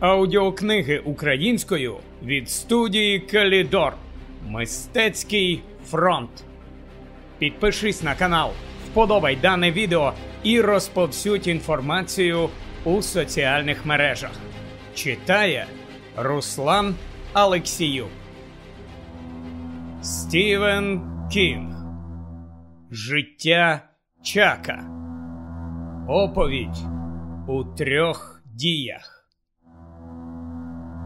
Аудіокниги українською від студії Калідор. Мистецький фронт. Підпишись на канал, вподобай дане відео і розповсюдь інформацію у соціальних мережах. Читає Руслан Алексіюк. Стівен Кінг. Життя Чака. Оповідь у трьох діях.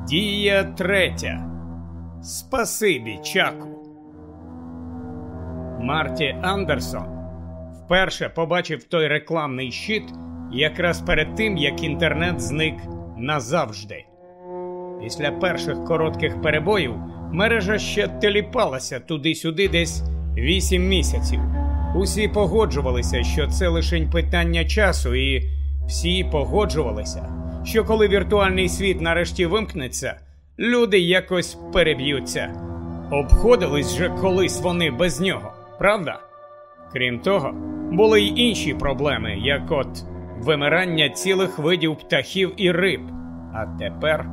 Дія третя. Спасибі, Чаку. Марті Андерсон вперше побачив той рекламний щит якраз перед тим, як інтернет зник назавжди. Після перших коротких перебоїв мережа ще теліпалася туди-сюди десь вісім місяців. Усі погоджувалися, що це лише питання часу, і всі погоджувалися що коли віртуальний світ нарешті вимкнеться, люди якось переб'ються. Обходились же колись вони без нього, правда? Крім того, були й інші проблеми, як от вимирання цілих видів птахів і риб. А тепер,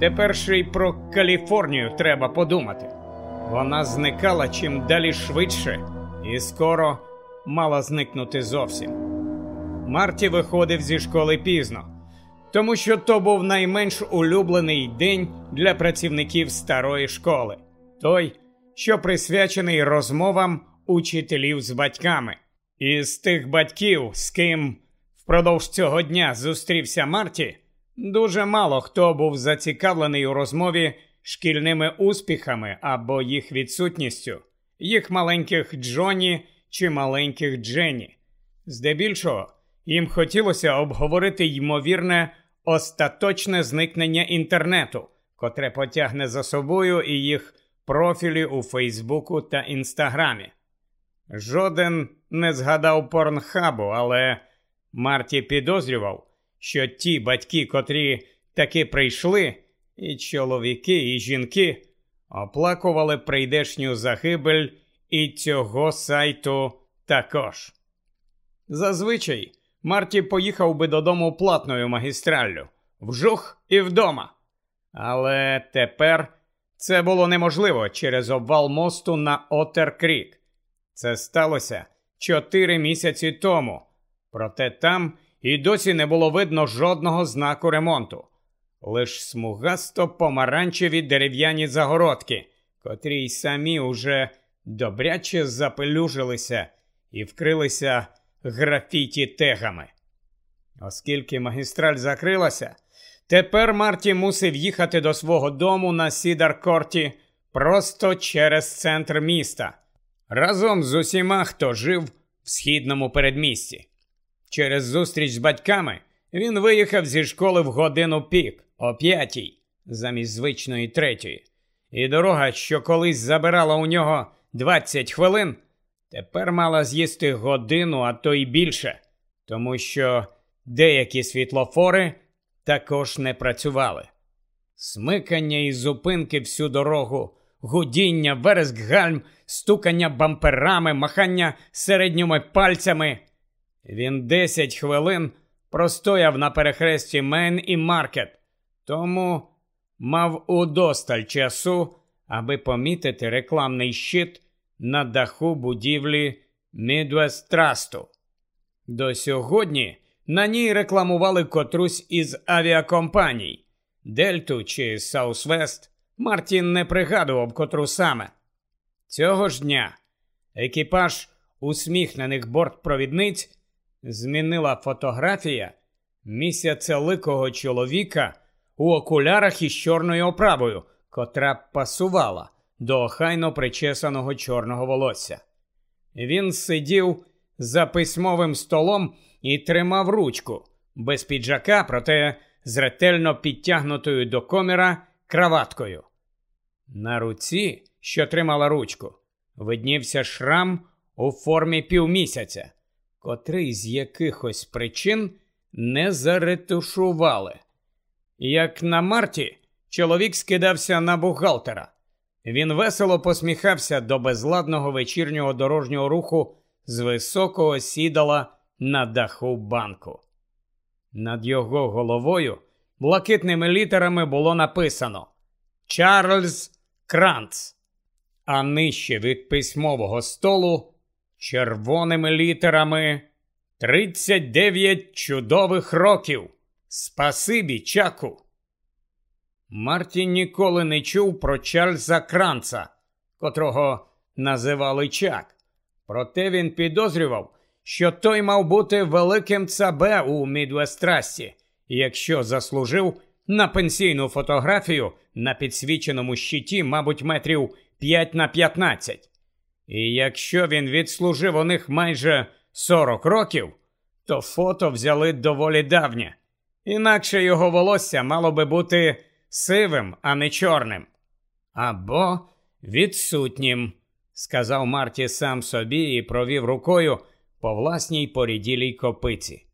тепер ще й про Каліфорнію треба подумати. Вона зникала чим далі швидше, і скоро мала зникнути зовсім. Марті виходив зі школи пізно тому що то був найменш улюблений день для працівників старої школи, той, що присвячений розмовам учителів з батьками. І з тих батьків, з ким впродовж цього дня зустрівся Марті, дуже мало хто був зацікавлений у розмові шкільними успіхами або їх відсутністю, їх маленьких Джоні чи маленьких Дженні. Здебільшого їм хотілося обговорити ймовірне остаточне зникнення інтернету, котре потягне за собою і їх профілі у Фейсбуку та Інстаграмі. Жоден не згадав порнхабу, але Марті підозрював, що ті батьки, котрі таки прийшли, і чоловіки, і жінки оплакували прийдешню загибель і цього сайту також. Зазвичай Марті поїхав би додому платною магістраллю, вжух і вдома. Але тепер це було неможливо через обвал мосту на Отер Крік. Це сталося чотири місяці тому, проте там і досі не було видно жодного знаку ремонту, лиш смугасто помаранчеві дерев'яні загородки, котрі й самі уже добряче запелюжилися і вкрилися графіті тегами. Оскільки магістраль закрилася, тепер Марті мусив їхати до свого дому на Сідар Корті просто через центр міста, разом з усіма, хто жив в східному передмісті. Через зустріч з батьками він виїхав зі школи в годину пік о п'ятій, замість звичної третьої, і дорога, що колись забирала у нього 20 хвилин, тепер мала з'їсти годину, а то й більше, тому що деякі світлофори також не працювали. Смикання і зупинки всю дорогу, гудіння, вереск гальм, стукання бамперами, махання середніми пальцями. Він 10 хвилин простояв на перехресті Мен і Маркет, тому мав удосталь часу, аби помітити рекламний щит на даху будівлі Midwest Трасту. До сьогодні на ній рекламували котрусь із авіакомпаній Дельту чи Саусвест. Мартін не пригадував котру саме. Цього ж дня екіпаж усміхнених бортпровідниць змінила фотографія місяцеликого чоловіка у окулярах із чорною оправою, котра пасувала до охайно причесаного чорного волосся. Він сидів за письмовим столом і тримав ручку без піджака, проте з ретельно підтягнутою до коміра краваткою. На руці, що тримала ручку, виднівся шрам у формі півмісяця, котрий з якихось причин не заретушували. Як на марті, чоловік скидався на бухгалтера. Він весело посміхався до безладного вечірнього дорожнього руху з високого сідала на даху банку. Над його головою блакитними літерами було написано Чарльз Кранц, а нижче від письмового столу червоними літерами 39 чудових років. Спасибі, чаку. Мартін ніколи не чув про Чарльза Кранца, котрого називали Чак. Проте він підозрював, що той мав бути великим цабе у Мідвестрасті, якщо заслужив на пенсійну фотографію на підсвіченому щиті, мабуть, метрів 5 на 15. І якщо він відслужив у них майже 40 років, то фото взяли доволі давнє. Інакше його волосся мало би бути сивим, а не чорним. Або відсутнім, сказав Марті сам собі і провів рукою по власній поріділій копиці.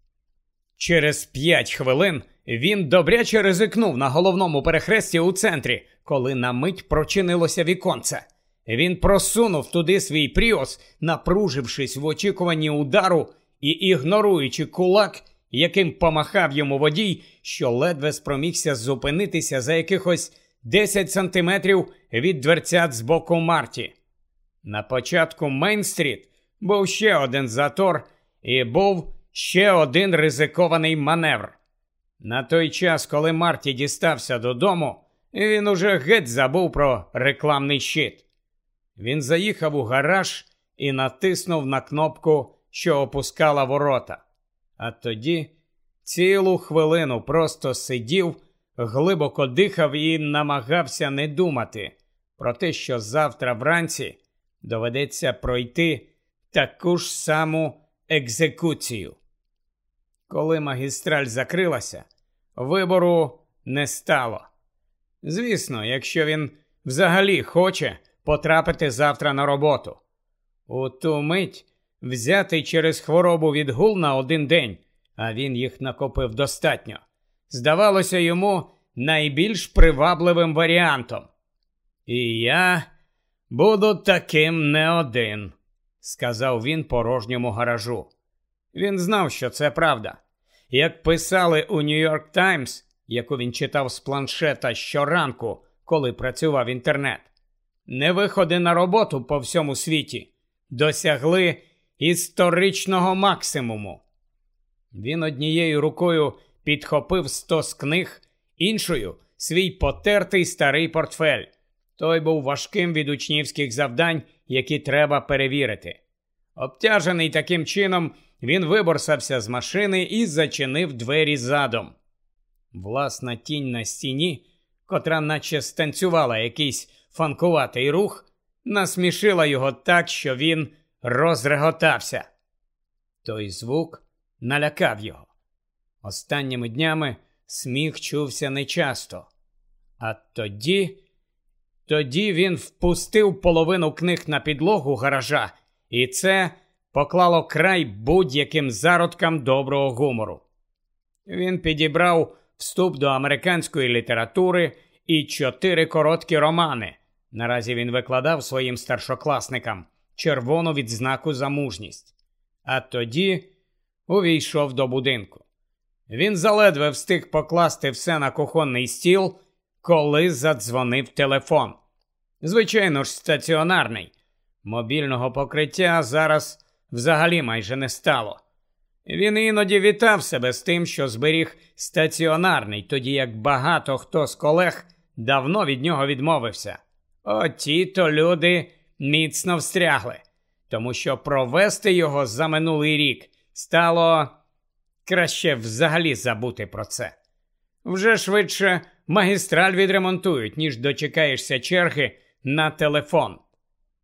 Через п'ять хвилин він добряче ризикнув на головному перехресті у центрі, коли на мить прочинилося віконце. Він просунув туди свій пріос, напружившись в очікуванні удару і ігноруючи кулак, яким помахав йому водій, що ледве спромігся зупинитися за якихось 10 сантиметрів від дверцят з боку Марті. На початку Мейн-стріт був ще один затор і був ще один ризикований маневр. На той час, коли Марті дістався додому, він уже геть забув про рекламний щит. Він заїхав у гараж і натиснув на кнопку, що опускала ворота. А тоді цілу хвилину просто сидів, глибоко дихав і намагався не думати про те, що завтра вранці доведеться пройти таку ж саму екзекуцію. Коли магістраль закрилася, вибору не стало. Звісно, якщо він взагалі хоче потрапити завтра на роботу. У ту мить взятий через хворобу відгул на один день, а він їх накопив достатньо. Здавалося йому найбільш привабливим варіантом. І я буду таким не один, сказав він порожньому гаражу. Він знав, що це правда. Як писали у Нью-Йорк Таймс, яку він читав з планшета щоранку, коли працював інтернет, невиходи на роботу по всьому світі досягли історичного максимуму. Він однією рукою підхопив стос книг, іншою свій потертий старий портфель. Той був важким від учнівських завдань, які треба перевірити. Обтяжений таким чином, він виборсався з машини і зачинив двері задом. Власна тінь на стіні, котра наче станцювала якийсь фанкуватий рух, насмішила його так, що він розреготався. Той звук налякав його. Останніми днями сміх чувся нечасто. А тоді, тоді він впустив половину книг на підлогу гаража, і це поклало край будь-яким зародкам доброго гумору. Він підібрав вступ до американської літератури і чотири короткі романи. Наразі він викладав своїм старшокласникам червону відзнаку за мужність. А тоді увійшов до будинку. Він заледве встиг покласти все на кухонний стіл, коли задзвонив телефон. Звичайно ж, стаціонарний. Мобільного покриття зараз взагалі майже не стало. Він іноді вітав себе з тим, що зберіг стаціонарний, тоді як багато хто з колег давно від нього відмовився. Оті то люди міцно встрягли, тому що провести його за минулий рік стало краще взагалі забути про це. Вже швидше магістраль відремонтують, ніж дочекаєшся черги на телефон.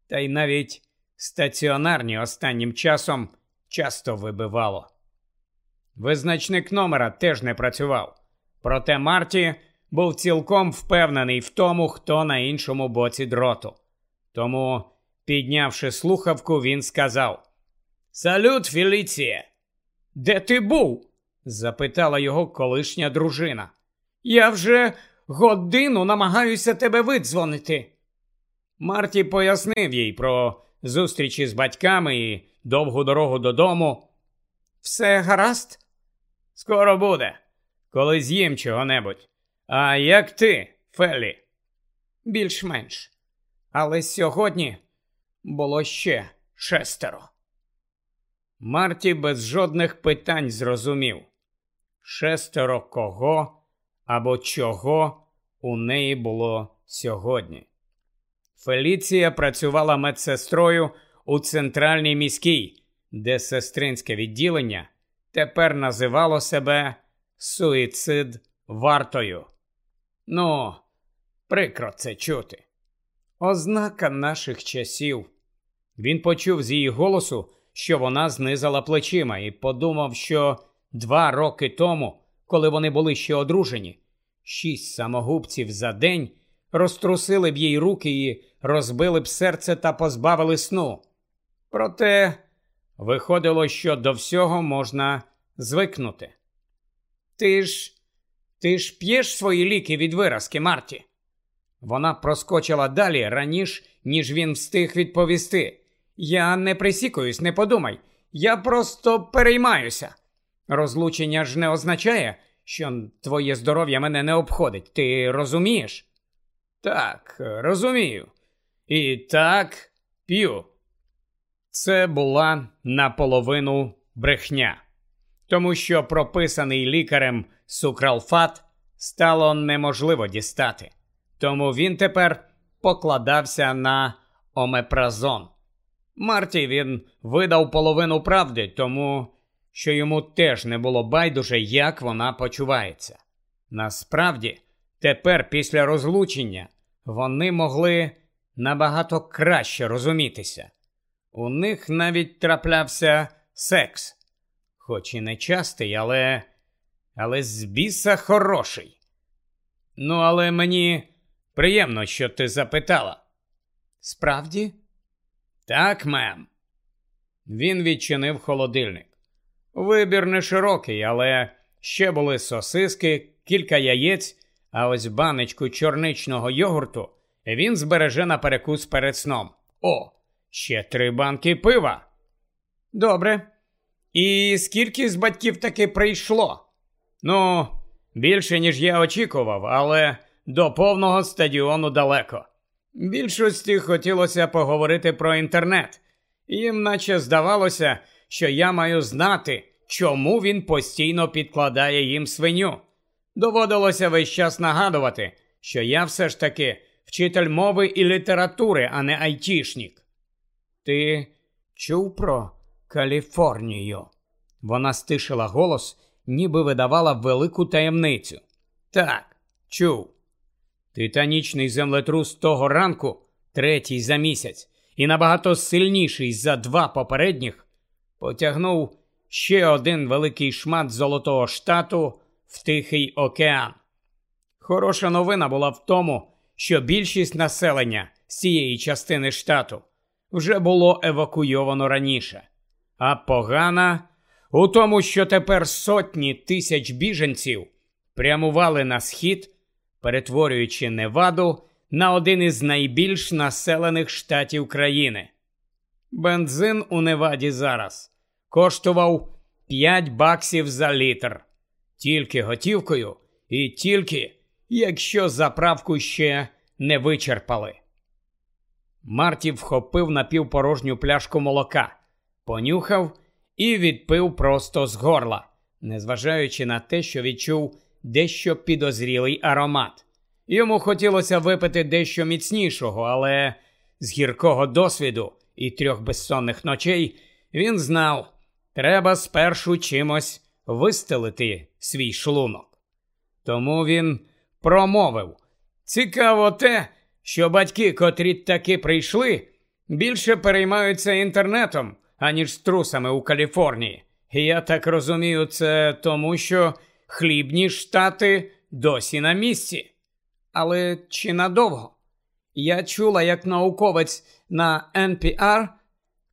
Та й навіть стаціонарні останнім часом часто вибивало. Визначник номера теж не працював, проте Марті був цілком впевнений в тому, хто на іншому боці дроту. Тому, піднявши слухавку, він сказав: Салют, Феліція! Де ти був? запитала його колишня дружина. Я вже годину намагаюся тебе видзвонити. Марті пояснив їй про зустрічі з батьками і довгу дорогу додому. Все гаразд? Скоро буде, коли з'їм чого-небудь. А як ти, Фелі? Більш-менш. Але сьогодні було ще шестеро. Марті без жодних питань зрозумів шестеро кого або чого у неї було сьогодні. Феліція працювала медсестрою у центральній міській, де сестринське відділення тепер називало себе суїцид вартою. Ну, прикро це чути. Ознака наших часів. Він почув з її голосу, що вона знизала плечима, і подумав, що два роки тому, коли вони були ще одружені, шість самогубців за день розтрусили б їй руки і розбили б серце та позбавили сну. Проте виходило, що до всього можна звикнути. Ти ж ти ж п'єш свої ліки від виразки, Марті? Вона проскочила далі раніше, ніж він встиг відповісти. Я не присікуюсь, не подумай. Я просто переймаюся. Розлучення ж не означає, що твоє здоров'я мене не обходить. Ти розумієш? Так, розумію. І так п'ю. Це була наполовину брехня, тому що прописаний лікарем сукралфат стало неможливо дістати. Тому він тепер покладався на омепразон. Марті він видав половину правди, тому що йому теж не було байдуже, як вона почувається. Насправді, тепер, після розлучення, вони могли набагато краще розумітися. У них навіть траплявся секс, хоч і не частий, але але з біса хороший. Ну, але мені приємно, що ти запитала. Справді? Так, мем. Він відчинив холодильник. Вибір не широкий, але ще були сосиски, кілька яєць, а ось баночку чорничного йогурту він збереже на перекус перед сном. О, ще три банки пива. Добре. І скільки з батьків таки прийшло? Ну, більше, ніж я очікував, але до повного стадіону далеко. Більшості хотілося поговорити про інтернет. Їм наче здавалося, що я маю знати, чому він постійно підкладає їм свиню. Доводилося весь час нагадувати, що я все ж таки вчитель мови і літератури, а не айтішнік. Ти чув про Каліфорнію? Вона стишила голос, ніби видавала велику таємницю. Так, чув. Титанічний землетрус того ранку, третій за місяць, і набагато сильніший за два попередніх, потягнув ще один великий шмат Золотого штату в Тихий океан. Хороша новина була в тому, що більшість населення з цієї частини штату вже було евакуйовано раніше, а погана у тому, що тепер сотні тисяч біженців прямували на схід, перетворюючи Неваду на один із найбільш населених штатів країни. Бензин у Неваді зараз коштував 5 баксів за літр, тільки готівкою і тільки якщо заправку ще не вичерпали. Марті вхопив напівпорожню пляшку молока, понюхав і відпив просто з горла, незважаючи на те, що відчув дещо підозрілий аромат. Йому хотілося випити дещо міцнішого, але з гіркого досвіду і трьох безсонних ночей він знав, треба спершу чимось вистелити свій шлунок. Тому він промовив цікаво те, що батьки, котрі таки прийшли, більше переймаються інтернетом, аніж струсами у Каліфорнії. Я так розумію, це тому, що хлібні штати досі на місці. Але чи надовго? Я чула, як науковець на NPR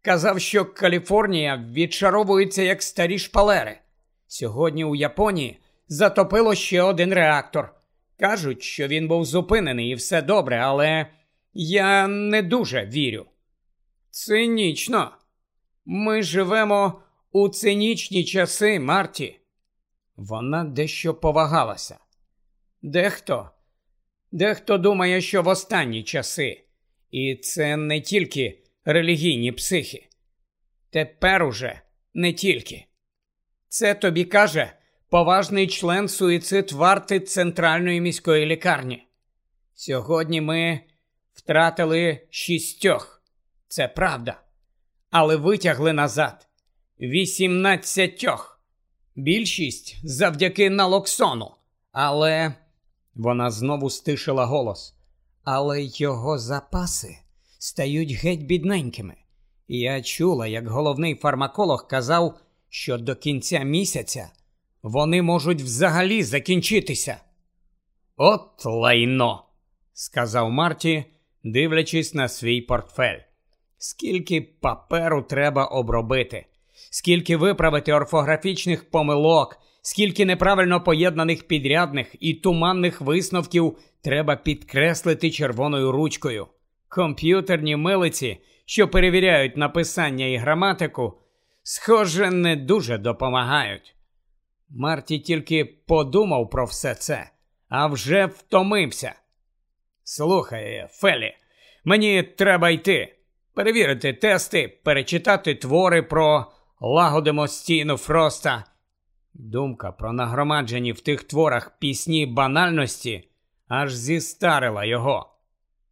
казав, що Каліфорнія відчаровується як старі шпалери. Сьогодні у Японії затопило ще один реактор. Кажуть, що він був зупинений і все добре, але я не дуже вірю. Цинічно. Ми живемо у цинічні часи, Марті. Вона дещо повагалася. Дехто, дехто думає, що в останні часи, і це не тільки релігійні психи. Тепер уже не тільки. Це тобі каже поважний член суїцид варти центральної міської лікарні. Сьогодні ми втратили шістьох. Це правда. Але витягли назад вісімнадцятьох. Більшість завдяки налоксону. Але вона знову стишила голос. Але його запаси стають геть бідненькими. Я чула, як головний фармаколог казав, що до кінця місяця вони можуть взагалі закінчитися. От лайно, сказав Марті, дивлячись на свій портфель. Скільки паперу треба обробити, скільки виправити орфографічних помилок, скільки неправильно поєднаних підрядних і туманних висновків треба підкреслити червоною ручкою. Комп'ютерні милиці, що перевіряють написання і граматику, схоже, не дуже допомагають. Марті тільки подумав про все це, а вже втомився. Слухай, Фелі, мені треба йти, перевірити тести, перечитати твори про лагодимо стіну Фроста. Думка про нагромаджені в тих творах пісні банальності аж зістарила його.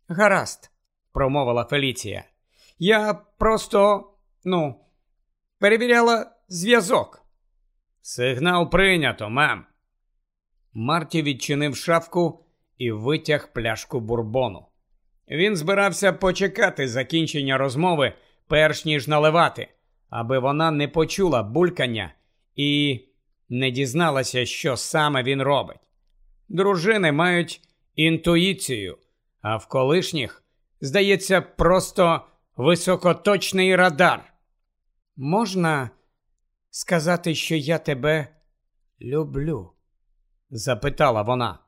Гаразд, промовила Феліція. Я просто, ну, перевіряла зв'язок. Сигнал прийнято, мем. Марті відчинив шафку і витяг пляшку бурбону. Він збирався почекати закінчення розмови, перш ніж наливати, аби вона не почула булькання і не дізналася, що саме він робить. Дружини мають інтуїцію, а в колишніх, здається, просто високоточний радар. Можна сказати, що я тебе люблю? запитала вона.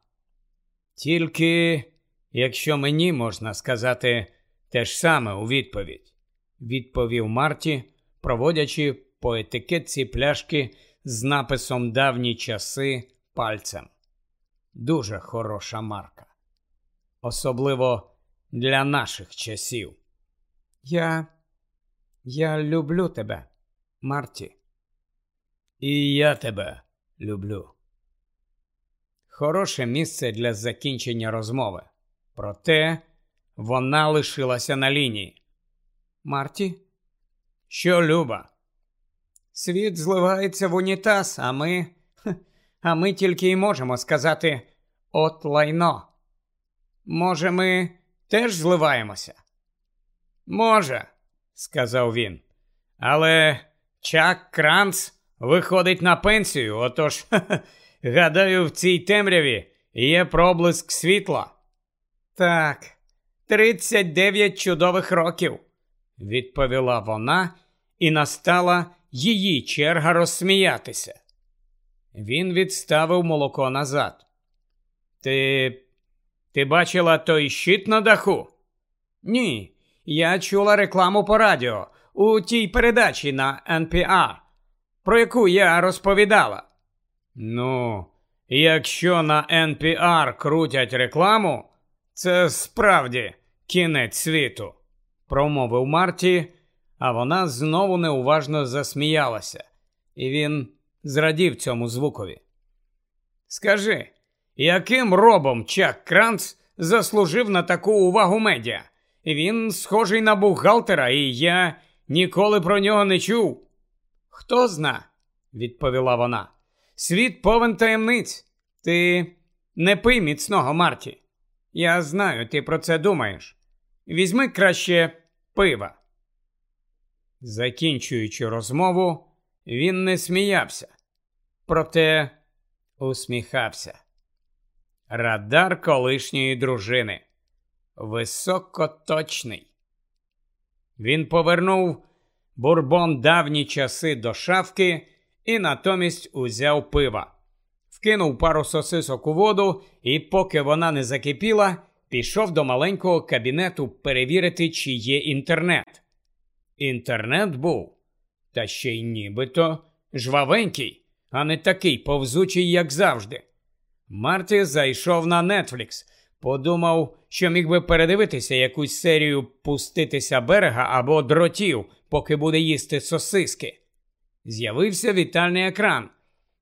Тільки якщо мені можна сказати те ж саме у відповідь, відповів Марті, проводячи по етикетці пляшки з написом давні часи пальцем. Дуже хороша марка. Особливо для наших часів. Я я люблю тебе, Марті. І я тебе люблю. Хороше місце для закінчення розмови. Проте вона лишилася на лінії. Марті? Що люба? Світ зливається в унітаз, а ми. А ми тільки й можемо сказати от лайно. Може, ми теж зливаємося? Може, сказав він. Але Чак Кранц виходить на пенсію, отож, гадаю, в цій темряві є проблиск світла. Так, 39 чудових років, відповіла вона, і настала її черга розсміятися. Він відставив молоко назад. Ти ти бачила той щит на даху? Ні, я чула рекламу по радіо у тій передачі на NPR, про яку я розповідала. Ну, якщо на NPR крутять рекламу, це справді кінець світу, промовив Марті, а вона знову неуважно засміялася, і він зрадів цьому звукові. Скажи, яким робом Чак Кранц заслужив на таку увагу медіа? Він схожий на бухгалтера, і я ніколи про нього не чув. Хто зна, відповіла вона. Світ повен таємниць. Ти не пий міцного Марті. Я знаю, ти про це думаєш. Візьми краще пива. Закінчуючи розмову, він не сміявся, проте усміхався. Радар колишньої дружини. Високоточний. Він повернув бурбон давні часи до шафки і натомість узяв пива, вкинув пару сосисок у воду, і, поки вона не закипіла, пішов до маленького кабінету перевірити, чи є інтернет. Інтернет був, та ще й нібито жвавенький, а не такий повзучий, як завжди. Марті зайшов на Нетфлікс, подумав, що міг би передивитися якусь серію пуститися берега або дротів, поки буде їсти сосиски. З'явився вітальний екран.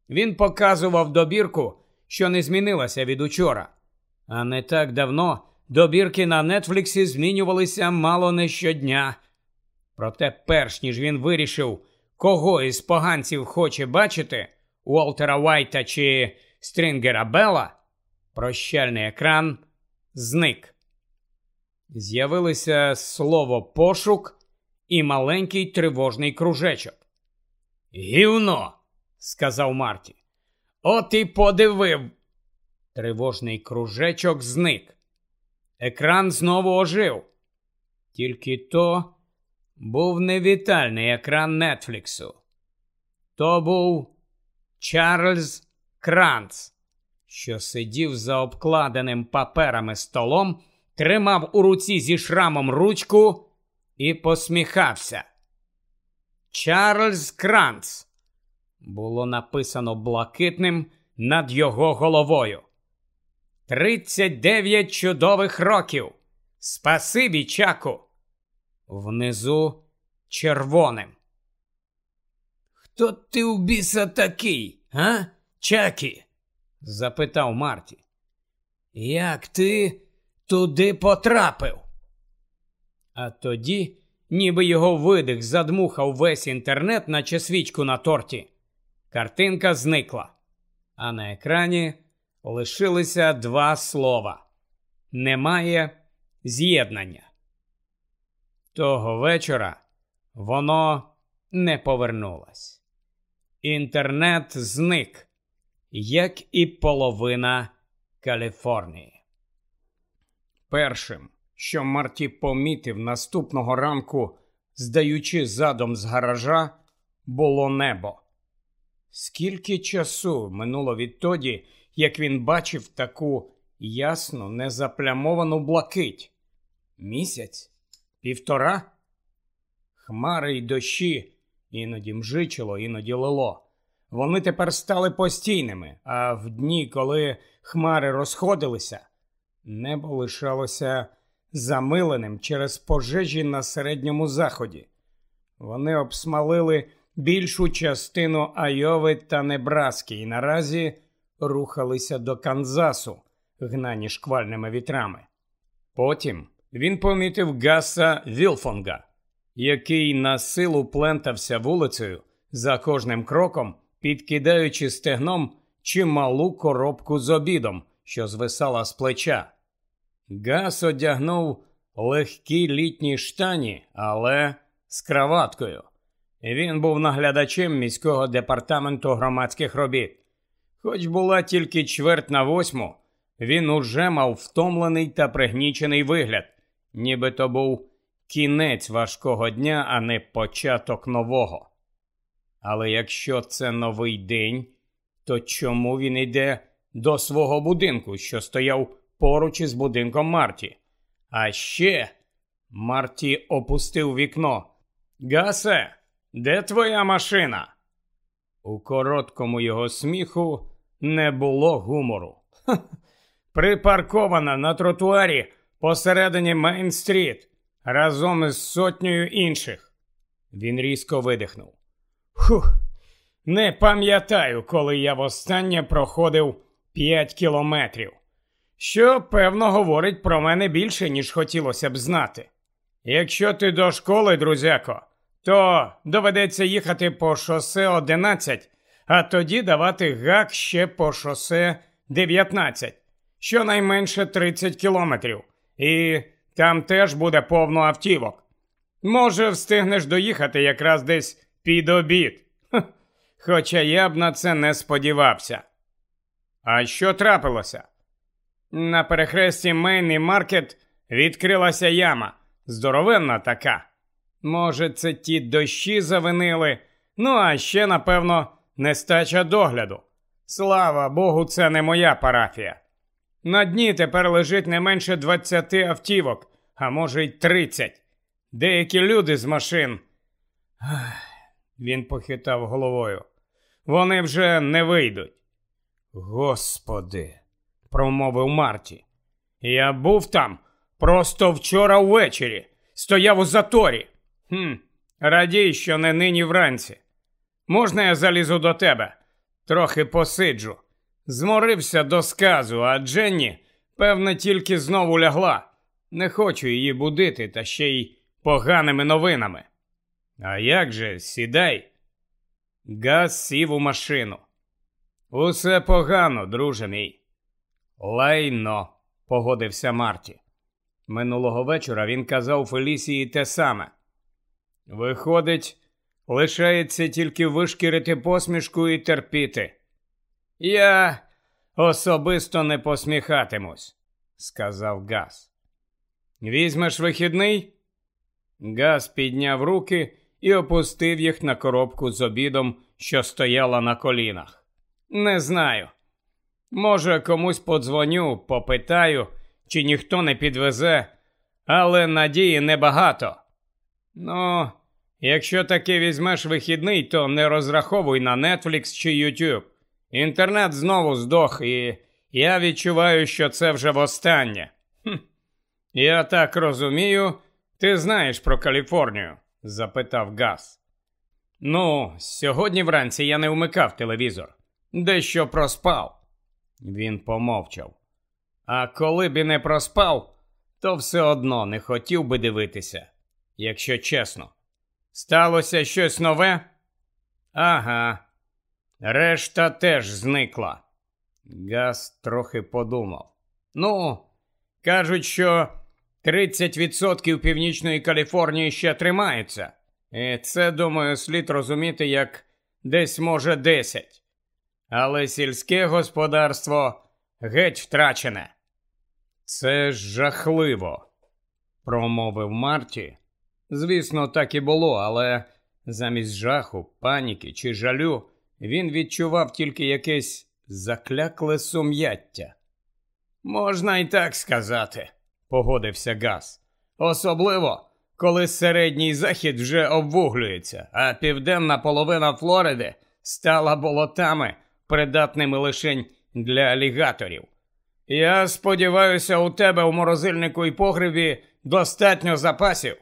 Він показував добірку, що не змінилася від учора. А не так давно добірки на Нетфліксі змінювалися мало не щодня. Проте, перш ніж він вирішив, кого із поганців хоче бачити, Уолтера Вайта чи Стрінгера Белла, прощальний екран зник. З'явилося слово пошук і маленький тривожний кружечок. Гівно, сказав Марті. От і подивив. Тривожний кружечок зник. Екран знову ожив. Тільки то був не вітальний екран Нетфліксу. То був Чарльз Кранц, що сидів за обкладеним паперами столом, тримав у руці зі шрамом ручку і посміхався. Чарльз Кранц. Було написано блакитним над його головою. Тридцять дев'ять чудових років. Спасибі, чаку. Внизу червоним. Хто ти у біса такий, а, Чакі? запитав Марті. Як ти туди потрапив? А тоді, ніби його видих задмухав весь інтернет, наче свічку на торті. Картинка зникла, а на екрані лишилися два слова: немає з'єднання. Того вечора воно не повернулось. Інтернет зник, як і половина Каліфорнії. Першим, що Марті помітив наступного ранку, здаючи задом з гаража, було небо. Скільки часу минуло відтоді, як він бачив таку ясну, незаплямовану блакить? Місяць? Півтора? Хмари й дощі іноді мжичило, іноді лило. Вони тепер стали постійними, а в дні, коли хмари розходилися, небо лишалося замиленим через пожежі на середньому заході. Вони обсмалили більшу частину Айови та Небраски і наразі рухалися до Канзасу, гнані шквальними вітрами. Потім він помітив Гаса Вілфонга, який на силу плентався вулицею за кожним кроком, підкидаючи стегном чималу коробку з обідом, що звисала з плеча. Гас одягнув легкі літні штані, але з краваткою. Він був наглядачем міського департаменту громадських робіт. Хоч була тільки чверть на восьму, він уже мав втомлений та пригнічений вигляд, ніби то був кінець важкого дня, а не початок нового. Але якщо це новий день, то чому він йде до свого будинку, що стояв поруч із будинком Марті? А ще Марті опустив вікно. Гасе, де твоя машина? У короткому його сміху не було гумору. Ха, припаркована на тротуарі посередині Мейн-стріт разом із сотнею інших. Він різко видихнув. Хух, не пам'ятаю, коли я востаннє проходив 5 кілометрів. Що, певно, говорить про мене більше, ніж хотілося б знати. Якщо ти до школи, друзяко, то доведеться їхати по шосе 11, а тоді давати гак ще по шосе 19, щонайменше 30 кілометрів. І там теж буде повно автівок. Може, встигнеш доїхати якраз десь під обід. Хоча я б на це не сподівався. А що трапилося? На перехресті Мейн і Маркет відкрилася яма, здоровенна така. Може, це ті дощі завинили, ну а ще, напевно, нестача догляду. Слава Богу, це не моя парафія. На дні тепер лежить не менше 20 автівок, а може й 30. Деякі люди з машин. Він похитав головою. Вони вже не вийдуть. Господи, промовив Марті. Я був там просто вчора ввечері, стояв у заторі. Хм, Радій, що не нині вранці. Можна я залізу до тебе? Трохи посиджу. Зморився до сказу, а Дженні, певне, тільки знову лягла. Не хочу її будити, та ще й поганими новинами. А як же, сідай? Газ сів у машину. Усе погано, друже мій. Лайно, погодився Марті. Минулого вечора він казав Фелісії те саме. Виходить, лишається тільки вишкірити посмішку і терпіти. Я особисто не посміхатимусь, сказав Газ. Візьмеш вихідний? Газ підняв руки і опустив їх на коробку з обідом, що стояла на колінах. Не знаю. Може, комусь подзвоню, попитаю, чи ніхто не підвезе, але надії небагато. Ну, якщо таки візьмеш вихідний, то не розраховуй на Netflix чи YouTube. Інтернет знову здох, і я відчуваю, що це вже востаннє. Хм. Я так розумію, ти знаєш про Каліфорнію? запитав Газ. Ну, сьогодні вранці я не вмикав телевізор, дещо проспав. Він помовчав. А коли б і не проспав, то все одно не хотів би дивитися, якщо чесно. Сталося щось нове? Ага. Решта теж зникла. Газ трохи подумав. Ну, кажуть, що 30% Північної Каліфорнії ще тримається. І це, думаю, слід розуміти як десь може 10. Але сільське господарство геть втрачене. Це жахливо, промовив Марті. Звісно, так і було, але замість жаху, паніки чи жалю він відчував тільки якесь заклякле сум'яття. Можна і так сказати, погодився Газ. Особливо, коли середній захід вже обвуглюється, а південна половина Флориди стала болотами, придатними лишень для алігаторів. Я сподіваюся, у тебе у морозильнику і погребі достатньо запасів,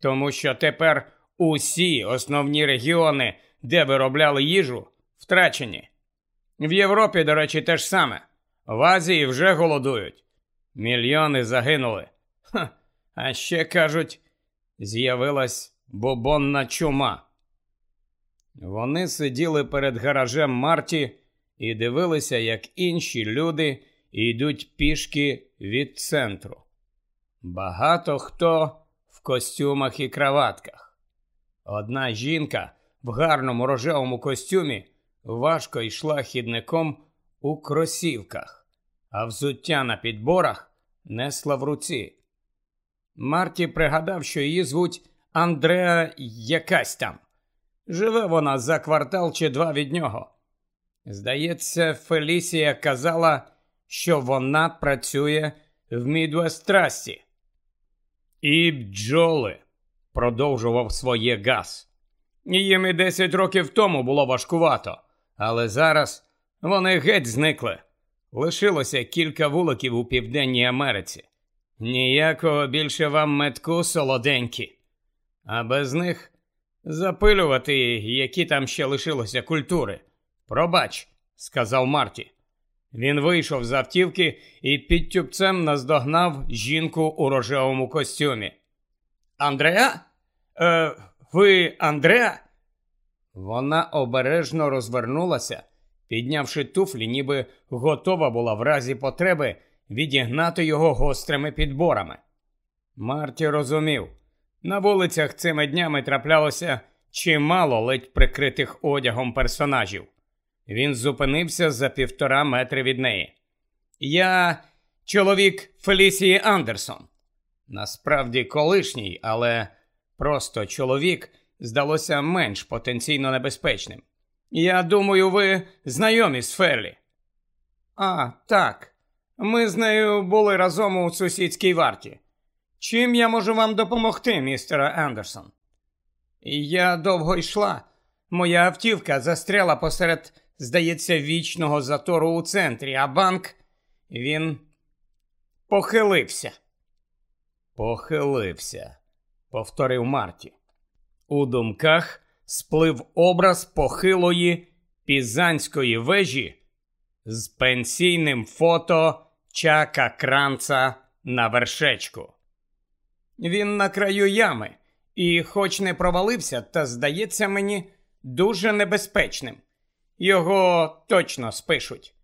тому що тепер усі основні регіони, де виробляли їжу, втрачені. В Європі, до речі, те ж саме. В Азії вже голодують. Мільйони загинули. Ха, А ще кажуть, з'явилась бобонна чума. Вони сиділи перед гаражем Марті і дивилися, як інші люди йдуть пішки від центру. Багато хто в костюмах і краватках. Одна жінка в гарному рожевому костюмі важко йшла хідником у кросівках, а взуття на підборах несла в руці. Марті пригадав, що її звуть Андреа якась там. Живе вона за квартал чи два від нього. Здається, Фелісія казала, що вона працює в Мідвестрасті. І бджоли, продовжував своє газ. Їм і 10 років тому було важкувато, але зараз вони геть зникли. Лишилося кілька вуликів у Південній Америці. Ніякого більше вам метку солоденькі, а без них запилювати, які там ще лишилося культури. Пробач, сказав Марті. Він вийшов з автівки і під тюбцем наздогнав жінку у рожевому костюмі. Андреа? Е, Ви Андреа? Вона обережно розвернулася, піднявши туфлі, ніби готова була в разі потреби відігнати його гострими підборами. Марті розумів, на вулицях цими днями траплялося чимало ледь прикритих одягом персонажів. Він зупинився за півтора метри від неї. Я чоловік Фелісії Андерсон. Насправді колишній, але просто чоловік здалося менш потенційно небезпечним. Я думаю, ви знайомі з Ферлі. А, так. Ми з нею були разом у сусідській варті. Чим я можу вам допомогти, містере Ендерсон? Я довго йшла. Моя автівка застряла посеред, здається, вічного затору у центрі, а банк він похилився. Похилився, повторив Марті. У думках сплив образ похилої пізанської вежі з пенсійним фото Чака Кранца на вершечку. Він на краю ями і, хоч не провалився, та здається мені дуже небезпечним. Його точно спишуть.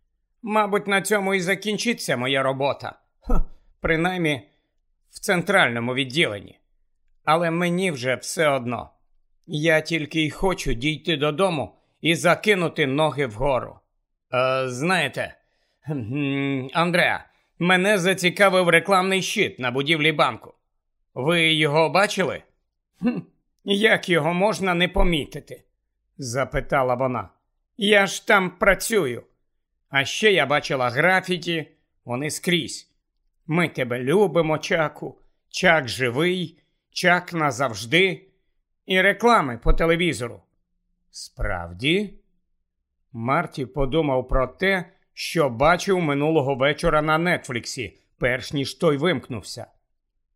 Мабуть, на цьому і закінчиться моя робота, Ха, принаймні в центральному відділенні. Але мені вже все одно. Я тільки й хочу дійти додому і закинути ноги вгору. Е, знаєте, Андреа, мене зацікавив рекламний щит на будівлі банку. Ви його бачили? «Хм, Як його можна не помітити? запитала вона. Я ж там працюю. А ще я бачила графіті, вони скрізь. Ми тебе любимо, Чаку, Чак живий, Чак назавжди, і реклами по телевізору. Справді, Марті подумав про те, що бачив минулого вечора на Нетфліксі, перш ніж той вимкнувся.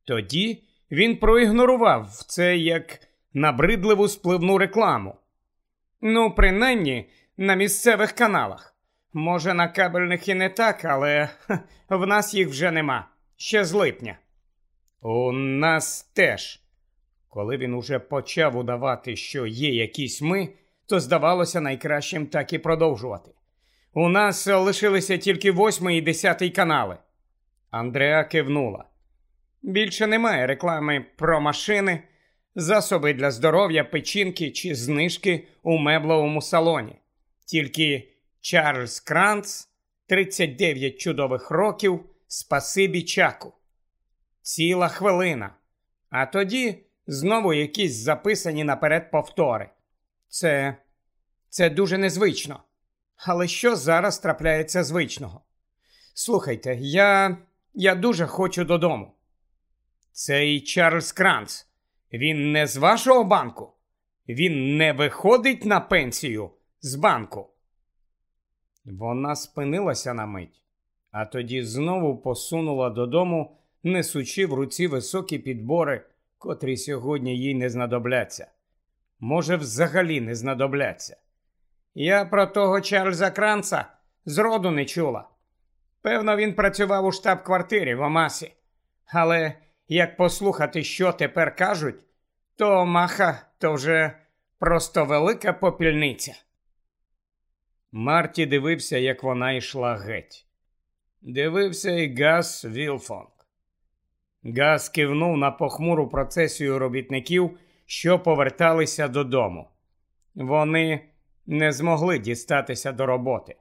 Тоді він проігнорував це як набридливу спливну рекламу. Ну, принаймні, на місцевих каналах. Може, на кабельних і не так, але ха, в нас їх вже нема. Ще з липня. У нас теж. Коли він уже почав удавати, що є якісь ми, то здавалося найкращим так і продовжувати. У нас лишилися тільки восьмий і десятий канали. Андреа кивнула. Більше немає реклами про машини, засоби для здоров'я, печінки чи знижки у мебловому салоні. Тільки Чарльз Кранц, 39 чудових років, спасибі чаку. Ціла хвилина. А тоді знову якісь записані наперед повтори. Це це дуже незвично. Але що зараз трапляється звичного? Слухайте, я я дуже хочу додому. Цей Чарльз Кранц, він не з вашого банку? Він не виходить на пенсію з банку. Вона спинилася на мить, а тоді знову посунула додому, несучи в руці високі підбори, котрі сьогодні їй не знадобляться. Може, взагалі не знадобляться. Я про того Чарльза Кранца зроду не чула. Певно, він працював у штаб-квартирі в Омасі. Але як послухати, що тепер кажуть, то маха то вже просто велика попільниця. Марті дивився, як вона йшла геть. Дивився і Газ Вілфонг. Газ кивнув на похмуру процесію робітників, що поверталися додому. Вони не змогли дістатися до роботи,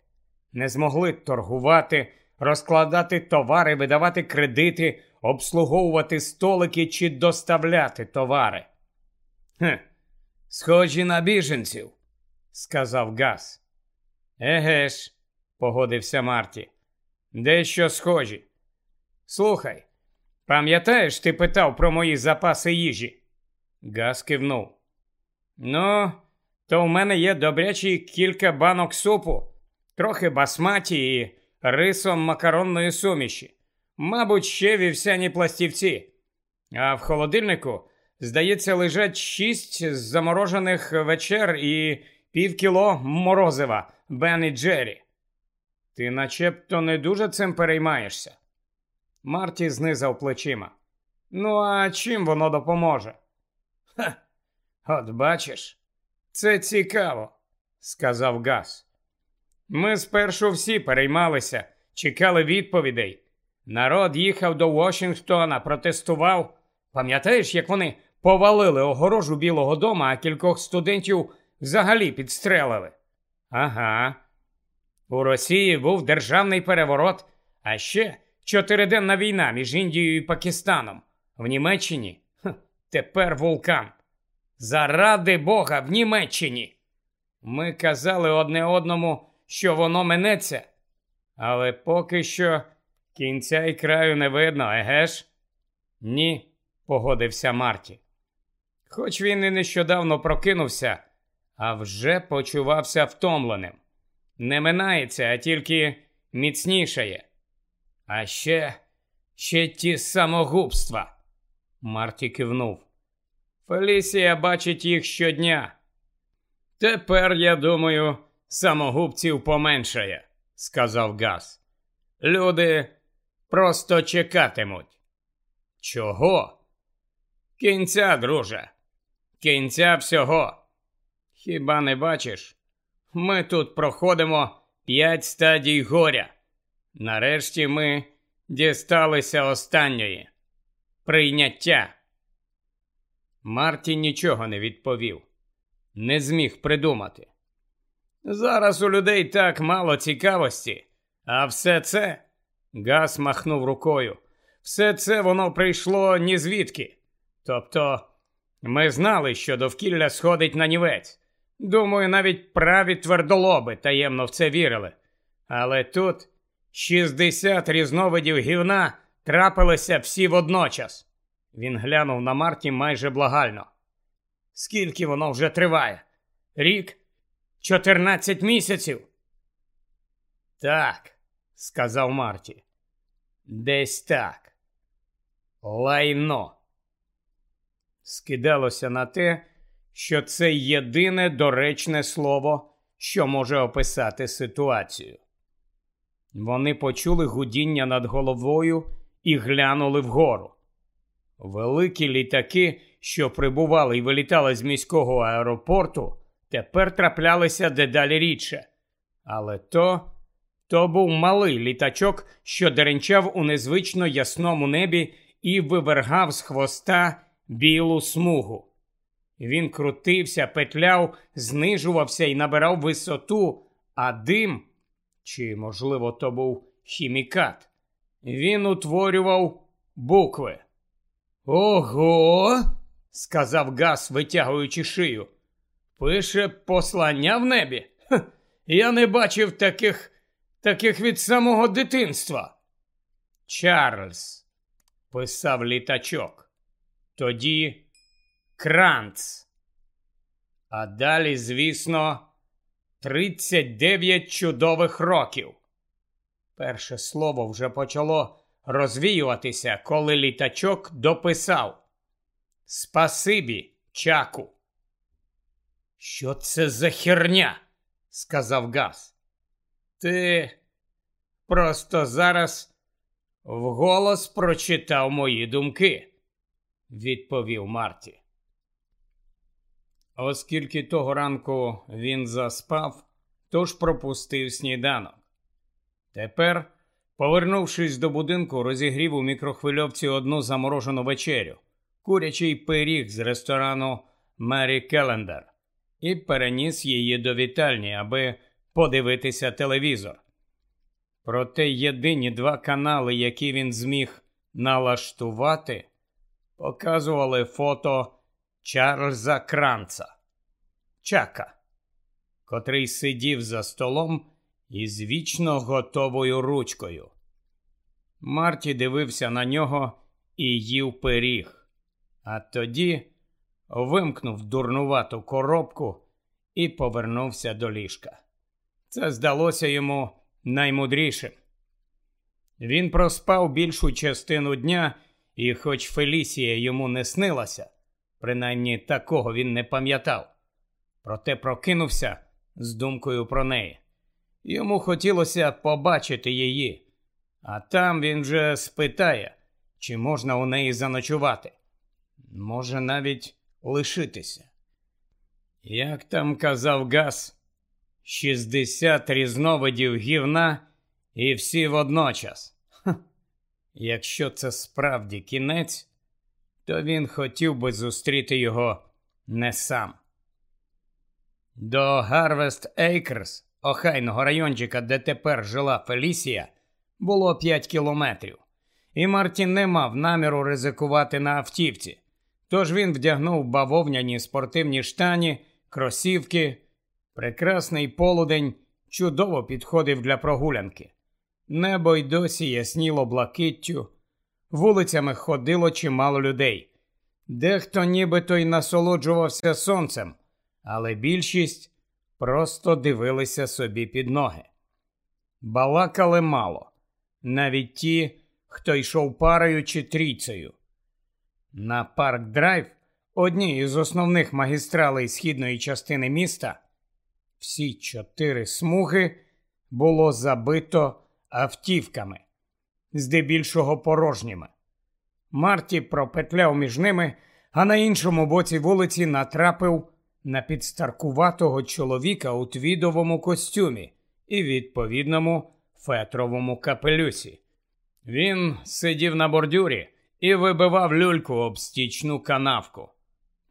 не змогли торгувати, розкладати товари, видавати кредити, обслуговувати столики чи доставляти товари. «Хе, Схожі на біженців, сказав Газ. Еге ж, погодився Марті. Дещо схожі. Слухай, пам'ятаєш, ти питав про мої запаси їжі? Газ кивнув. Ну, то в мене є добрячі кілька банок супу, трохи басматі і рисом макаронної суміші, мабуть, ще вівсяні пластівці. А в холодильнику, здається, лежать шість заморожених вечер і пів кіло морозива Бен і Джері. Ти начебто не дуже цим переймаєшся. Марті знизав плечима. Ну, а чим воно допоможе? Ха, от бачиш, це цікаво, сказав Гас. Ми спершу всі переймалися, чекали відповідей. Народ їхав до Вашингтона, протестував. Пам'ятаєш, як вони повалили огорожу Білого дома, а кількох студентів взагалі підстрелили? Ага. У Росії був державний переворот, а ще чотириденна війна між Індією і Пакистаном. В Німеччині хм, тепер вулкан. Заради Бога, в Німеччині. Ми казали одне одному, що воно минеться, але поки що Кінця й краю не видно, еге ж? Ні, погодився Марті. Хоч він і нещодавно прокинувся, а вже почувався втомленим. Не минається, а тільки міцнішає. А ще, ще ті самогубства. Марті кивнув. Фелісія бачить їх щодня. Тепер, я думаю, самогубців поменшає, сказав Газ. Люди просто чекатимуть. Чого? Кінця, друже, кінця всього. Хіба не бачиш? Ми тут проходимо п'ять стадій горя. Нарешті ми дісталися останньої прийняття. Марті нічого не відповів, не зміг придумати. Зараз у людей так мало цікавості, а все це Гас махнув рукою. Все це воно прийшло ні звідки. Тобто, ми знали, що довкілля сходить на нівець. Думаю, навіть праві твердолоби таємно в це вірили. Але тут 60 різновидів гівна трапилися всі водночас. Він глянув на Марті майже благально. Скільки воно вже триває? Рік? 14 місяців? Так, сказав Марті. Десь так. Лайно. Скидалося на те, що це єдине доречне слово, що може описати ситуацію. Вони почули гудіння над головою і глянули вгору. Великі літаки, що прибували і вилітали з міського аеропорту, тепер траплялися дедалі рідше. Але то то був малий літачок, що деренчав у незвично ясному небі і вивергав з хвоста білу смугу. Він крутився, петляв, знижувався і набирав висоту, а дим, чи, можливо, то був хімікат, він утворював букви. Ого, сказав Гас, витягуючи шию. Пише послання в небі. Ха, я не бачив таких, таких від самого дитинства. Чарльз, писав літачок. Тоді Кранц. А далі, звісно, 39 чудових років. Перше слово вже почало розвіюватися, коли літачок дописав Спасибі, чаку. Що це за херня? сказав Газ. Ти просто зараз вголос прочитав мої думки, відповів Марті. Оскільки того ранку він заспав, тож пропустив сніданок. Тепер Повернувшись до будинку, розігрів у мікрохвильовці одну заморожену вечерю, курячий пиріг з ресторану Мері Келендер, і переніс її до вітальні, аби подивитися телевізор. Проте єдині два канали, які він зміг налаштувати, показували фото Чарльза Кранца, Чака, котрий сидів за столом із вічно готовою ручкою. Марті дивився на нього і їв пиріг, а тоді вимкнув дурнувату коробку і повернувся до ліжка. Це здалося йому наймудрішим. Він проспав більшу частину дня, і, хоч Фелісія йому не снилася, принаймні такого він не пам'ятав, проте прокинувся з думкою про неї. Йому хотілося побачити її, а там він вже спитає, чи можна у неї заночувати. Може, навіть лишитися. Як там казав Газ, 60 різновидів гівна і всі водночас. Ха. Якщо це справді кінець, то він хотів би зустріти його не сам. До Гарвест Acres охайного райончика, де тепер жила Фелісія, було 5 кілометрів, і Мартін не мав наміру ризикувати на автівці. Тож він вдягнув бавовняні спортивні штані, кросівки. Прекрасний полудень чудово підходив для прогулянки. Небо й досі ясніло блакиттю, вулицями ходило чимало людей. Дехто нібито й насолоджувався сонцем, але більшість просто дивилися собі під ноги. Балакали мало, навіть ті, хто йшов парою чи трійцею. На парк драйв, одній із основних магістралей східної частини міста, всі чотири смуги було забито автівками, здебільшого порожніми. Марті пропетляв між ними, а на іншому боці вулиці натрапив на підстаркуватого чоловіка у твідовому костюмі і відповідному фетровому капелюсі. Він сидів на бордюрі і вибивав люльку об стічну канавку.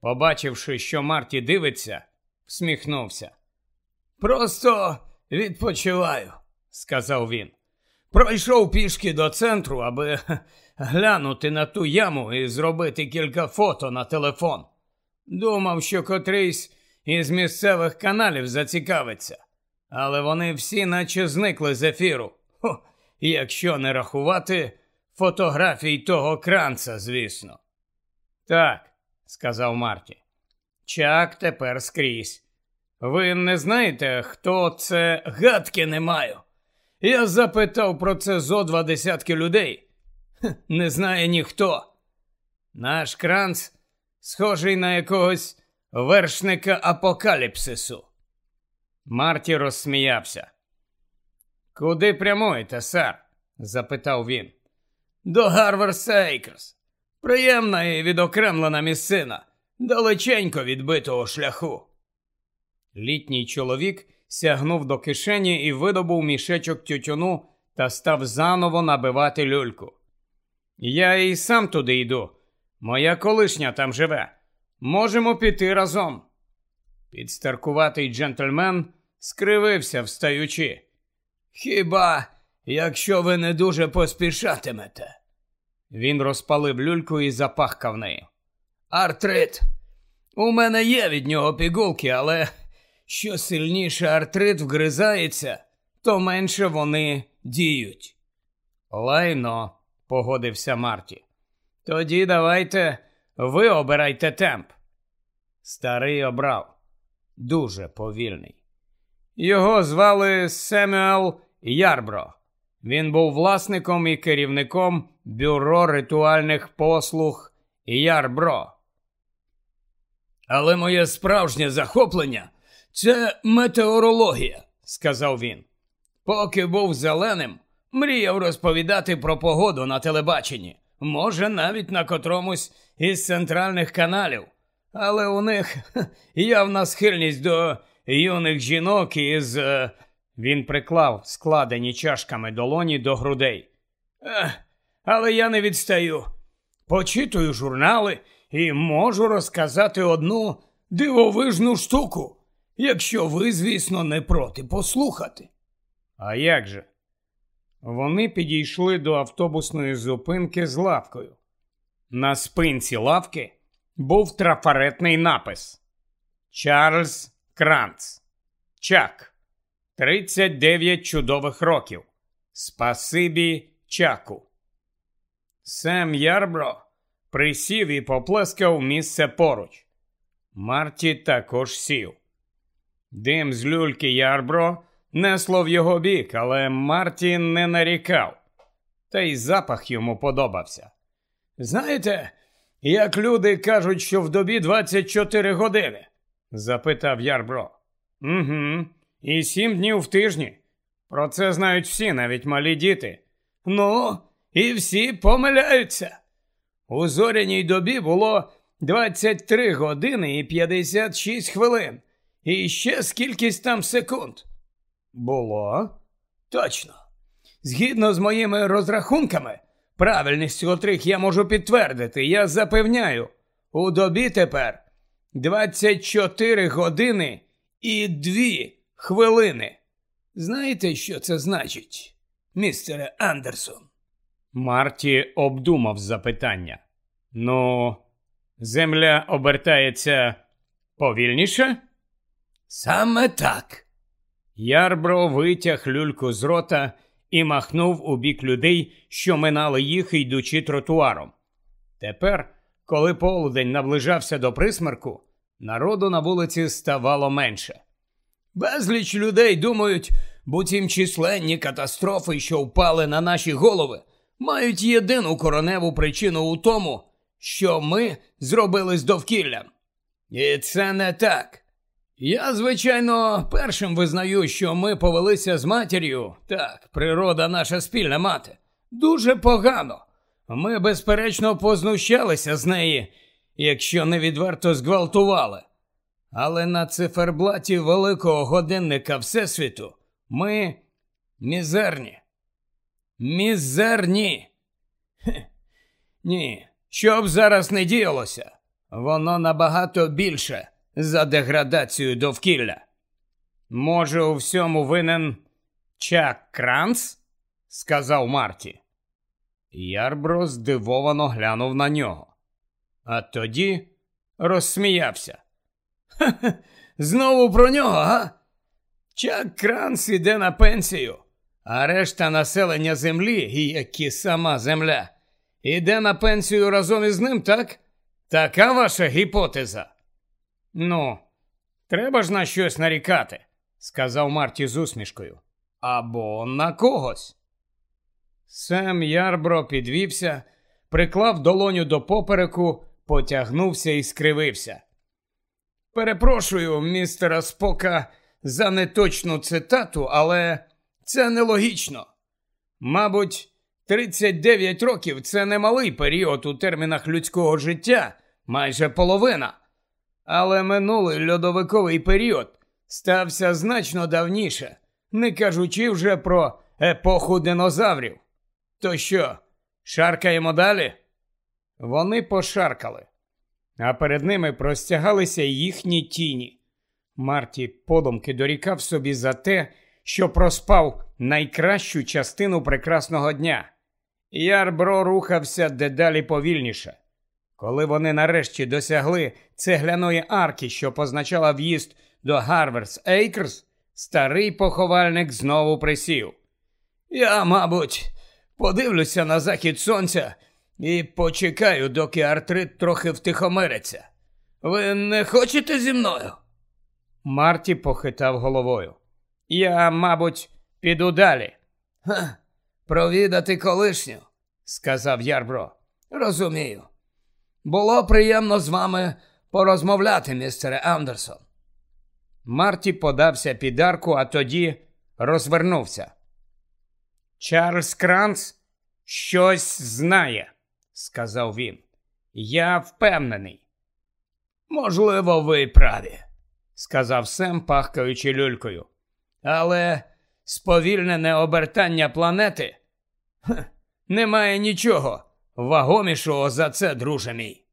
Побачивши, що Марті дивиться, всміхнувся. Просто відпочиваю, сказав він. Пройшов пішки до центру, аби глянути на ту яму і зробити кілька фото на телефон. Думав, що котрийсь із місцевих каналів зацікавиться, але вони всі наче зникли з ефіру. Хо, якщо не рахувати фотографій того кранца, звісно. Так, сказав Марті. Чак тепер скрізь. Ви не знаєте, хто це гадки не маю. Я запитав про це зо два десятки людей. Не знає ніхто. Наш кранц схожий на якогось вершника апокаліпсису. Марті розсміявся. Куди прямуєте, сер? запитав він. До Гарвар Сейкерс. Приємна і відокремлена місцина, далеченько відбитого шляху. Літній чоловік сягнув до кишені і видобув мішечок тютюну та став заново набивати люльку. Я і сам туди йду. Моя колишня там живе. Можемо піти разом. Підстаркуватий джентльмен скривився, встаючи. Хіба, якщо ви не дуже поспішатимете? Він розпалив люльку і запахкав нею. Артрит. У мене є від нього пігулки, але що сильніше артрит вгризається, то менше вони діють. Лайно, погодився Марті. Тоді давайте ви обирайте темп. Старий обрав дуже повільний. Його звали Семюел Ярбро. Він був власником і керівником бюро ритуальних послуг Ярбро. Але моє справжнє захоплення це метеорологія, сказав він. Поки був зеленим, мріяв розповідати про погоду на телебаченні, може, навіть на котромусь із центральних каналів. Але у них явна схильність до юних жінок із. Е, він приклав складені чашками долоні до грудей. Ех, але я не відстаю. Почитую журнали і можу розказати одну дивовижну штуку, якщо ви, звісно, не проти послухати. А як же? Вони підійшли до автобусної зупинки з лавкою. На спинці лавки був трафаретний напис Чарльз Кранц. Чак. 39 чудових років. Спасибі чаку. Сем Ярбро присів і поплескав місце поруч. Марті також сів. Дим з люльки Ярбро несло в його бік, але Марті не нарікав, та й запах йому подобався. Знаєте, як люди кажуть, що в добі 24 години? запитав Ярбро. Угу, і сім днів в тижні. Про це знають всі, навіть малі діти. Ну, і всі помиляються. У зоряній добі було 23 години і 56 хвилин. І ще скількись там секунд. Було? Точно. Згідно з моїми розрахунками, правильність котрих я можу підтвердити, я запевняю, у добі тепер 24 години і 2 хвилини. Знаєте, що це значить, містере Андерсон? Марті обдумав запитання. Ну, земля обертається повільніше? Саме так. Ярбро витяг люльку з рота і махнув у бік людей, що минали їх, йдучи тротуаром. Тепер, коли полудень наближався до присмерку, народу на вулиці ставало менше. Безліч людей думають, буцім численні катастрофи, що впали на наші голови, мають єдину короневу причину у тому, що ми зробили з довкіллям. І це не так. Я, звичайно, першим визнаю, що ми повелися з матір'ю. Так, природа наша спільна мати. Дуже погано. Ми, безперечно, познущалися з неї, якщо не відверто зґвалтували. Але на циферблаті великого годинника Всесвіту ми мізерні. Мізерні. Хе. Ні, що б зараз не діялося, воно набагато більше за деградацію довкілля. Може, у всьому винен Чак Кранц? сказав Марті. Ярбро здивовано глянув на нього, а тоді розсміявся. Ха-ха, знову про нього, га? Чак Кранц іде на пенсію, а решта населення землі, як і сама земля, іде на пенсію разом із ним, так? Така ваша гіпотеза. Ну, треба ж на щось нарікати, сказав Марті з усмішкою. Або на когось. Сем Ярбро підвівся, приклав долоню до попереку, потягнувся і скривився. Перепрошую, містера Спока, за неточну цитату, але це нелогічно. Мабуть, 39 років це немалий період у термінах людського життя, майже половина. Але минулий льодовиковий період стався значно давніше, не кажучи вже про епоху динозаврів. То що, шаркаємо далі? Вони пошаркали, а перед ними простягалися їхні тіні. Марті подумки дорікав собі за те, що проспав найкращу частину прекрасного дня. Ярбро рухався дедалі повільніше. Коли вони нарешті досягли цегляної арки, що позначала в'їзд до Гарверс Ейкерс, старий поховальник знову присів. Я, мабуть, подивлюся на захід сонця і почекаю, доки артрит трохи втихомириться. Ви не хочете зі мною? Марті похитав головою. Я, мабуть, піду далі. «Ха, Провідати колишню, сказав Ярбро. Розумію. Було приємно з вами порозмовляти, містере Андерсон. Марті подався під арку, а тоді розвернувся. Чарльз Кранц щось знає, сказав він. Я впевнений. Можливо, ви праві, сказав Сем, пахкаючи люлькою. Але сповільнене обертання планети хе, немає нічого вагомішого за це, друже мій.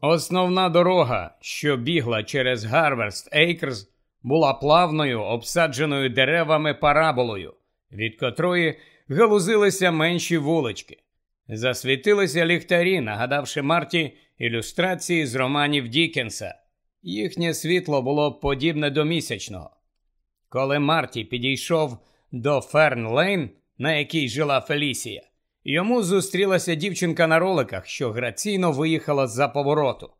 Основна дорога, що бігла через Гарверст Ейкерс, була плавною, обсадженою деревами параболою, від котрої галузилися менші вулички. Засвітилися ліхтарі, нагадавши Марті ілюстрації з романів Дікенса. Їхнє світло було подібне до місячного. Коли Марті підійшов до Ферн Лейн, на якій жила Фелісія, йому зустрілася дівчинка на роликах, що граційно виїхала з-за повороту.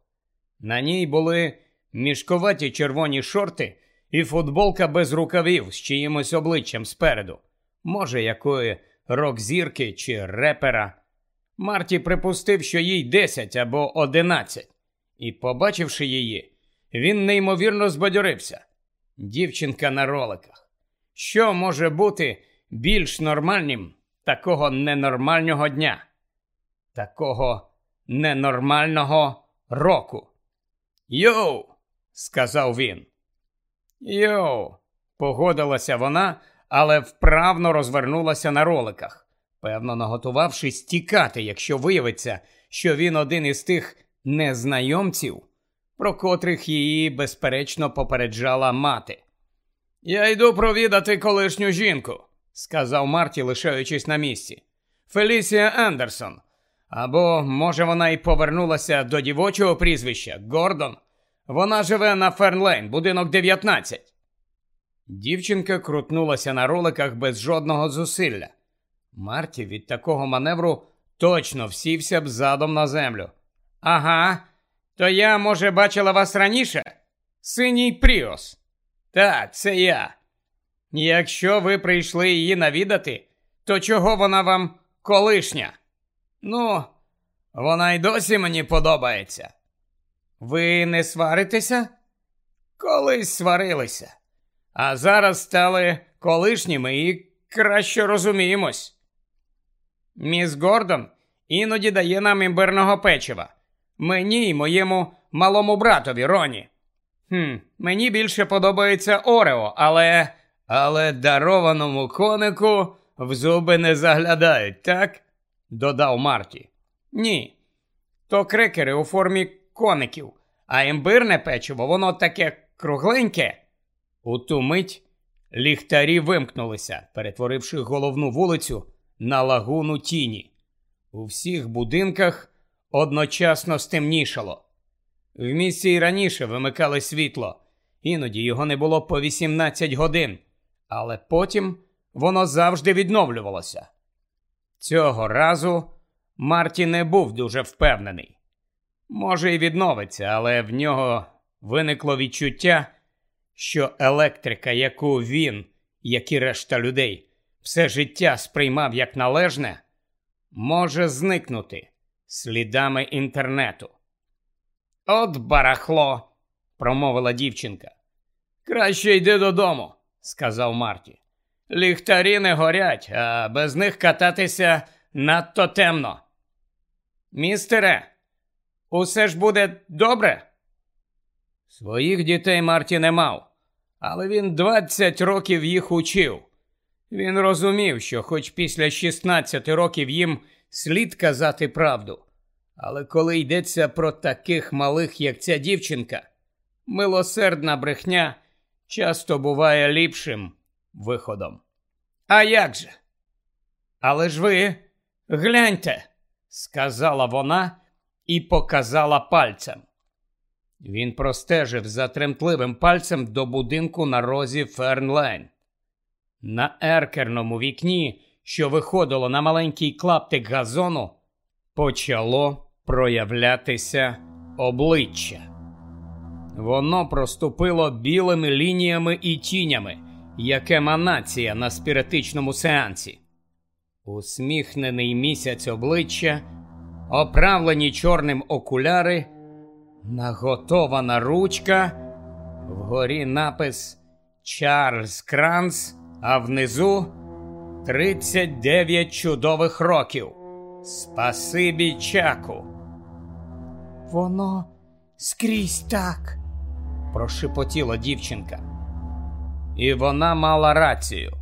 На ній були мішковаті червоні шорти і футболка без рукавів з чиїмось обличчям спереду, може, якої рок-зірки чи репера. Марті припустив, що їй 10 або 11, і, побачивши її, він неймовірно збадьорився. Дівчинка на роликах. Що може бути більш нормальним такого ненормального дня, такого ненормального року? Йоу, сказав він. Йоу, погодилася вона, але вправно розвернулася на роликах, певно, наготувавшись тікати, якщо виявиться, що він один із тих незнайомців про котрих її, безперечно, попереджала мати. Я йду провідати колишню жінку, сказав Марті, лишаючись на місці. Фелісія Андерсон. Або, може, вона й повернулася до дівочого прізвища Гордон. Вона живе на Фернлейн, будинок 19. Дівчинка крутнулася на роликах без жодного зусилля. Марті від такого маневру точно всівся б задом на землю. Ага, то я, може, бачила вас раніше? Синій Пріос. Так, це я. Якщо ви прийшли її навідати, то чого вона вам колишня? Ну, вона й досі мені подобається. Ви не сваритеся? Колись сварилися, а зараз стали колишніми і краще розуміємось. Міс Гордон іноді дає нам імбирного печива. Мені й моєму малому братові Роні. Хм, Мені більше подобається Орео, але але дарованому конику в зуби не заглядають, так? додав Марті. Ні. То крекери у формі коників, а імбирне печиво, воно таке кругленьке. У ту мить ліхтарі вимкнулися, перетворивши головну вулицю на лагуну тіні. У всіх будинках одночасно стемнішало. В місті й раніше вимикали світло, іноді його не було по 18 годин, але потім воно завжди відновлювалося. Цього разу Марті не був дуже впевнений. Може, і відновиться, але в нього виникло відчуття, що електрика, яку він, як і решта людей, все життя сприймав як належне, може зникнути слідами інтернету. От барахло, промовила дівчинка. Краще йди додому, сказав Марті. Ліхтарі не горять, а без них кататися надто темно. Містере, усе ж буде добре? Своїх дітей Марті не мав, але він 20 років їх учив. Він розумів, що, хоч після 16 років їм слід казати правду, але коли йдеться про таких малих, як ця дівчинка, милосердна брехня часто буває ліпшим виходом. А як же? Але ж ви гляньте, сказала вона і показала пальцем. Він простежив за тремтливим пальцем до будинку на розі Фернлейн. На еркерному вікні, що виходило на маленький клаптик газону, почало проявлятися обличчя. Воно проступило білими лініями і тінями, як еманація на спіритичному сеансі. Усміхнений місяць обличчя, оправлені чорним окуляри, наготована ручка, вгорі напис Чарльз Кранс, а внизу 39 чудових років. Спасибі чаку. Воно скрізь так, прошепотіла дівчинка. І вона мала рацію.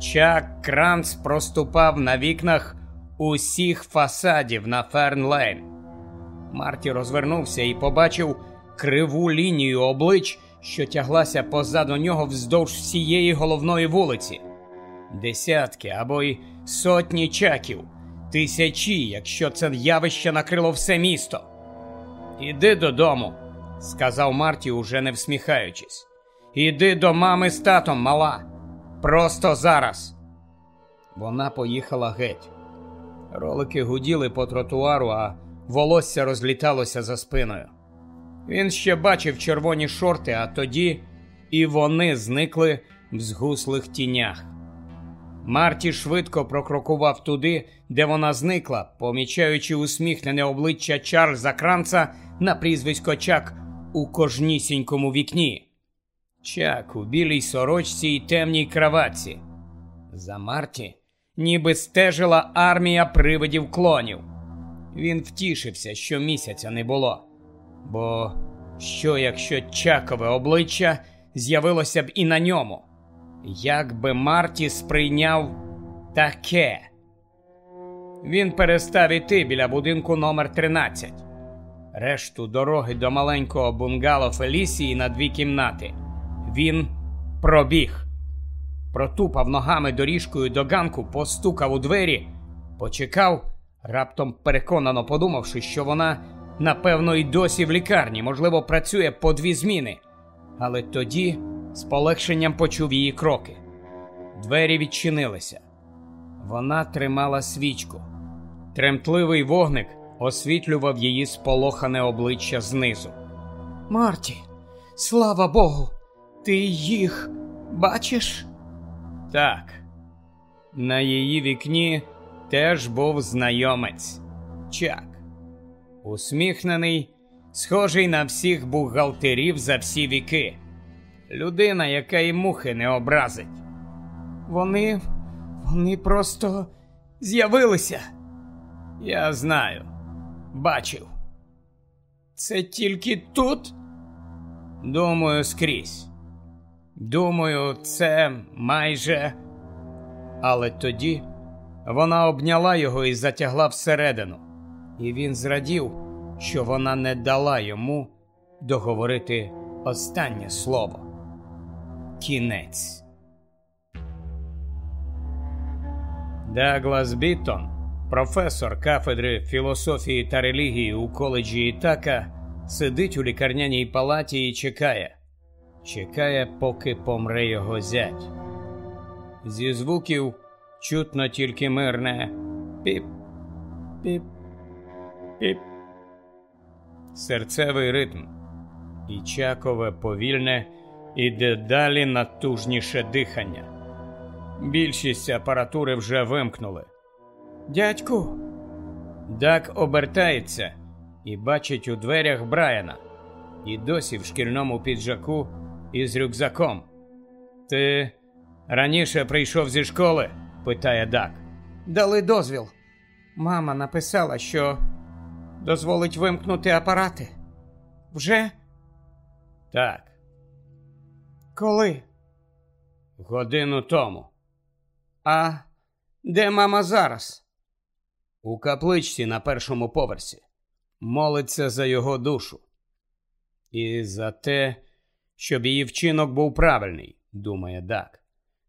Чак Кранц проступав на вікнах усіх фасадів на Фернлейн. Марті розвернувся і побачив криву лінію облич, що тяглася позаду нього вздовж всієї головної вулиці. Десятки або й сотні чаків, тисячі, якщо це явище накрило все місто. Іди додому, сказав Марті, уже не всміхаючись. Іди до мами з татом, мала. Просто зараз. Вона поїхала геть. Ролики гуділи по тротуару, а волосся розліталося за спиною. Він ще бачив червоні шорти, а тоді і вони зникли в згуслих тінях. Марті швидко прокрокував туди, де вона зникла, помічаючи усміхнене обличчя Чарльза Кранца на прізвисько Чак у кожнісінькому вікні. Чак у білій сорочці й темній краватці. За Марті ніби стежила армія привидів клонів. Він втішився, що місяця не було. Бо що, якщо чакове обличчя з'явилося б і на ньому? Як би Марті сприйняв таке? Він перестав іти біля будинку номер 13 Решту дороги до маленького бунгало Фелісії на дві кімнати. Він пробіг, протупав ногами доріжкою до ганку, постукав у двері, почекав, раптом переконано подумавши, що вона, напевно, й досі в лікарні, можливо, працює по дві зміни. Але тоді з полегшенням почув її кроки. Двері відчинилися. Вона тримала свічку. Тремтливий вогник освітлював її сполохане обличчя знизу. Марті, слава Богу, ти їх бачиш? Так. На її вікні теж був знайомець Чак. Усміхнений, схожий на всіх бухгалтерів за всі віки. Людина, яка й мухи не образить. Вони. вони просто з'явилися. Я знаю, бачив. Це тільки тут? Думаю, скрізь. Думаю, це майже. Але тоді вона обняла його і затягла всередину, і він зрадів, що вона не дала йому договорити останнє слово. Кінець. Даглас Біттон, професор кафедри філософії та релігії у коледжі Ітака, сидить у лікарняній палаті і чекає. Чекає, поки помре його зять. Зі звуків чутно тільки мирне піп, піп, піп. Серцевий ритм. І чакове повільне і дедалі натужніше дихання. Більшість апаратури вже вимкнули. Дядьку. Дак обертається і бачить у дверях Брайана. І досі в шкільному піджаку із рюкзаком. Ти раніше прийшов зі школи? питає Дак. Дали дозвіл. Мама написала, що дозволить вимкнути апарати. Вже? Так. Коли? Годину тому. А де мама зараз? У капличці на першому поверсі. Молиться за його душу. І за те, щоб її вчинок був правильний, думає Дак.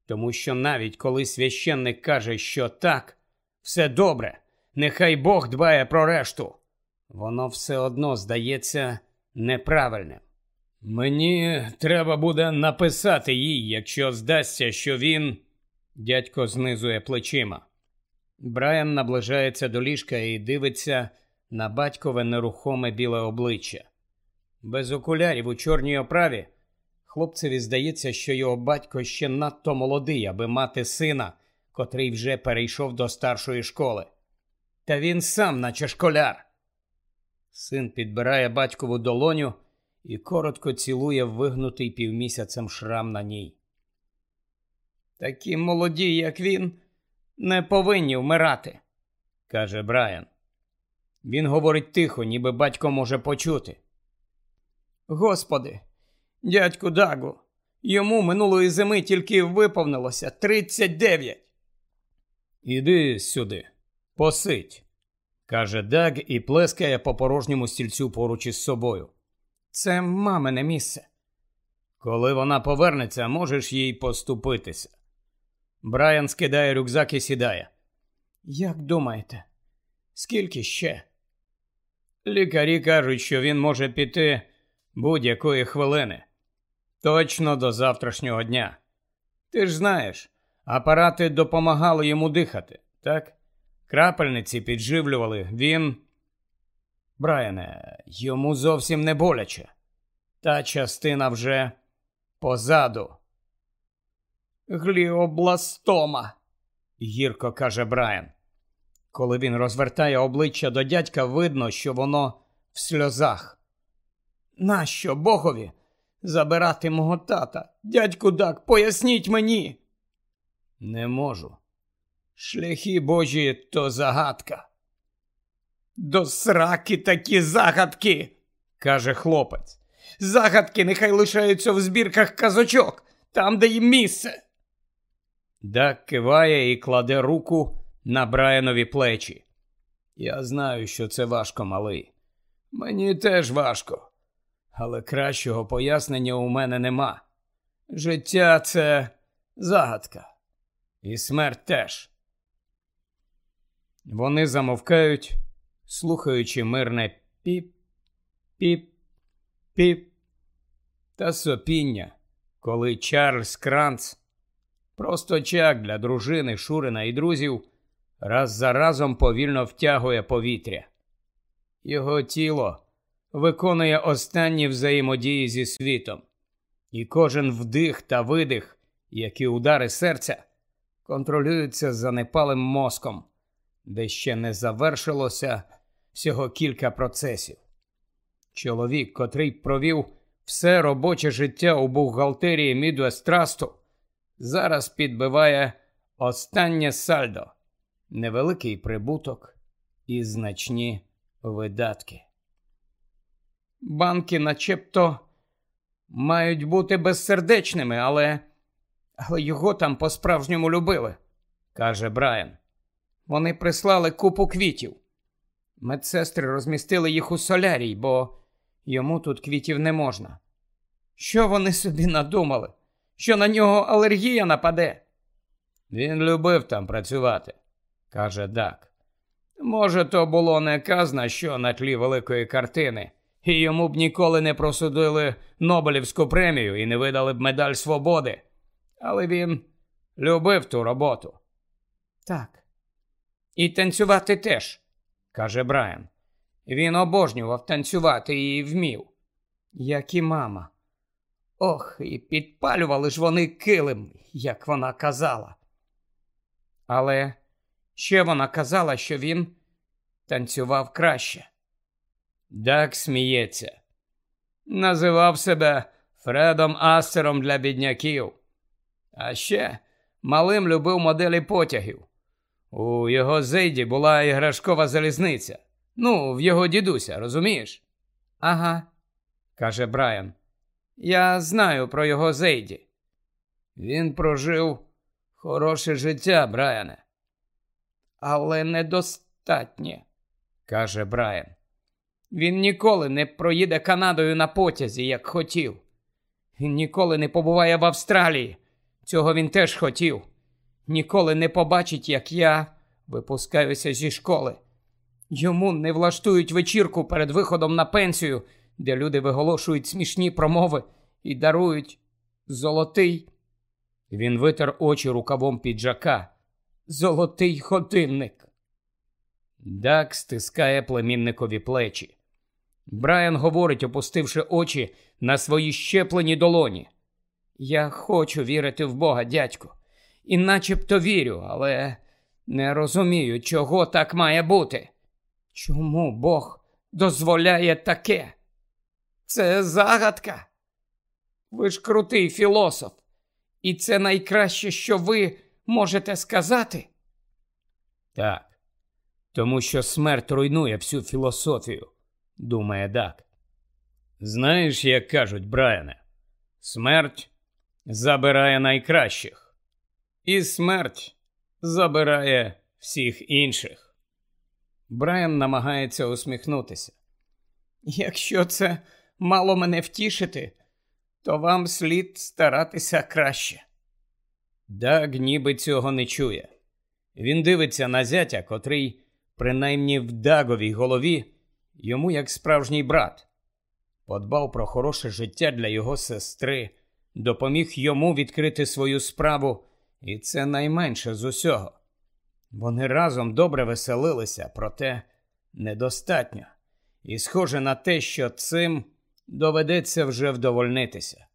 Тому що навіть коли священник каже, що так, все добре, нехай Бог дбає про решту, воно все одно здається неправильним. Мені треба буде написати їй, якщо здасться, що він. Дядько знизує плечима. Брайан наближається до ліжка і дивиться на батькове нерухоме біле обличчя. Без окулярів у чорній оправі хлопцеві здається, що його батько ще надто молодий, аби мати сина, котрий вже перейшов до старшої школи. Та він сам, наче школяр. Син підбирає батькову долоню і коротко цілує вигнутий півмісяцем шрам на ній. Такі молоді, як він, не повинні вмирати, каже Брайан. Він говорить тихо, ніби батько може почути. Господи, дядьку Дагу, йому минулої зими тільки виповнилося 39. Іди сюди, посидь, каже Даг і плескає по порожньому стільцю поруч із собою. Це мамине місце. Коли вона повернеться, можеш їй поступитися. Брайан скидає рюкзак і сідає. Як думаєте, скільки ще? Лікарі кажуть, що він може піти будь-якої хвилини. Точно до завтрашнього дня. Ти ж знаєш, апарати допомагали йому дихати, так? Крапельниці підживлювали, він. Брайане, йому зовсім не боляче. Та частина вже позаду. Гліобластома, гірко каже Брайан. Коли він розвертає обличчя до дядька, видно, що воно в сльозах. Нащо богові забирати мого тата? Дядьку Дак, поясніть мені. Не можу. Шляхи божі то загадка. До сраки такі загадки, каже хлопець. Загадки нехай лишаються в збірках казочок, там, де їм місце. Дак киває і кладе руку на Брайанові плечі. Я знаю, що це важко, малий. Мені теж важко, але кращого пояснення у мене нема. Життя це загадка, і смерть теж. Вони замовкають, слухаючи мирне піп, піп, піп та сопіння коли Чарльз Кранц, просто чак для дружини, Шурина і друзів, раз за разом повільно втягує повітря. Його тіло виконує останні взаємодії зі світом, і кожен вдих та видих, як і удари серця, контролюються занепалим мозком, де ще не завершилося всього кілька процесів. Чоловік, котрий провів все робоче життя у бухгалтерії Trust, зараз підбиває останнє сальдо, невеликий прибуток і значні видатки. Банки начебто мають бути безсердечними, але але його там по-справжньому любили, каже Брайан. Вони прислали купу квітів. Медсестри розмістили їх у солярій, бо йому тут квітів не можна. Що вони собі надумали? Що на нього алергія нападе? Він любив там працювати, каже Дак. Може, то було не казна, що на тлі великої картини, і йому б ніколи не просудили Нобелівську премію і не видали б медаль свободи. Але він любив ту роботу. Так. І танцювати теж, каже Брайан. Він обожнював танцювати і вмів, як і мама. Ох, і підпалювали ж вони килим, як вона казала. Але ще вона казала, що він танцював краще. Дак сміється. Називав себе Фредом Астером для бідняків. А ще малим любив моделі потягів. У його зейді була іграшкова залізниця. Ну, в його дідуся, розумієш? Ага, каже Брайан. Я знаю про його зейді. Він прожив хороше життя, Брайане. Але недостатнє, каже Брайан. Він ніколи не проїде Канадою на потязі, як хотів. Він ніколи не побуває в Австралії. Цього він теж хотів. Ніколи не побачить, як я випускаюся зі школи. Йому не влаштують вечірку перед виходом на пенсію, де люди виголошують смішні промови і дарують золотий. Він витер очі рукавом піджака. Золотий годинник. Дак стискає племінникові плечі. Брайан говорить, опустивши очі на свої щеплені долоні. Я хочу вірити в Бога, дядько, і начебто вірю, але не розумію, чого так має бути. Чому Бог дозволяє таке? Це загадка. Ви ж крутий філософ, і це найкраще, що ви можете сказати. Так, тому що смерть руйнує всю філософію, думає Дак. Знаєш, як кажуть Брайане, смерть забирає найкращих, і смерть забирає всіх інших. Брайан намагається усміхнутися. Якщо це мало мене втішити, то вам слід старатися краще. Даг ніби цього не чує. Він дивиться на зятя, котрий, принаймні в Даговій голові, йому як справжній брат, подбав про хороше життя для його сестри, допоміг йому відкрити свою справу, і це найменше з усього. Вони разом добре веселилися, проте недостатньо, і схоже на те, що цим доведеться вже вдовольнитися.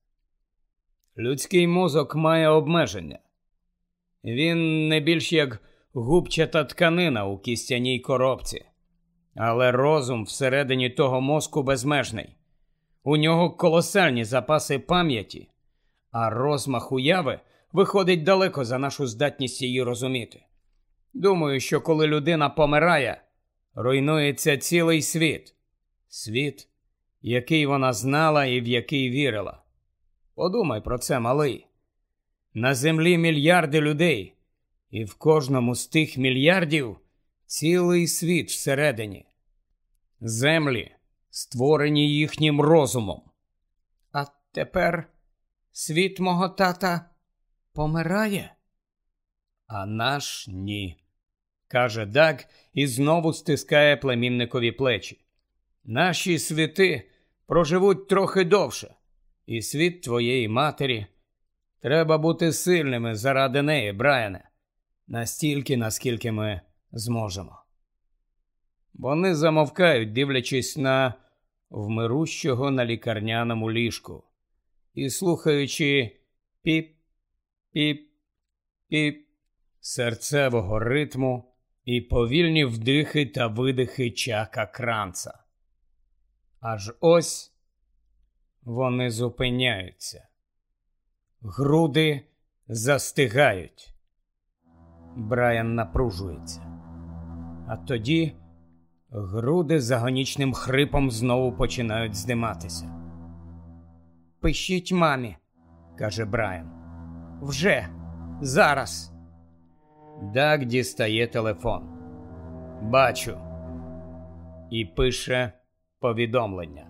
Людський мозок має обмеження. Він не більш як губчата тканина у кістяній коробці, але розум всередині того мозку безмежний. У нього колосальні запаси пам'яті, а розмах уяви виходить далеко за нашу здатність її розуміти. Думаю, що коли людина помирає, руйнується цілий світ, світ, який вона знала і в який вірила. Подумай про це, малий. На землі мільярди людей, і в кожному з тих мільярдів цілий світ всередині. Землі, створені їхнім розумом. А тепер світ мого тата помирає, а наш ні, каже Даг і знову стискає племінникові плечі. Наші світи проживуть трохи довше, і світ твоєї матері, Треба бути сильними заради неї, Брайане, настільки, наскільки ми зможемо. Вони замовкають, дивлячись на вмирущого на лікарняному ліжку і слухаючи піп, піп, піп серцевого ритму і повільні вдихи та видихи чака кранца. Аж ось вони зупиняються, груди застигають. Брайан напружується, а тоді груди з агонічним хрипом знову починають здиматися. Пишіть мамі, каже Брайан. Вже зараз. Даг дістає телефон. Бачу. І пише повідомлення.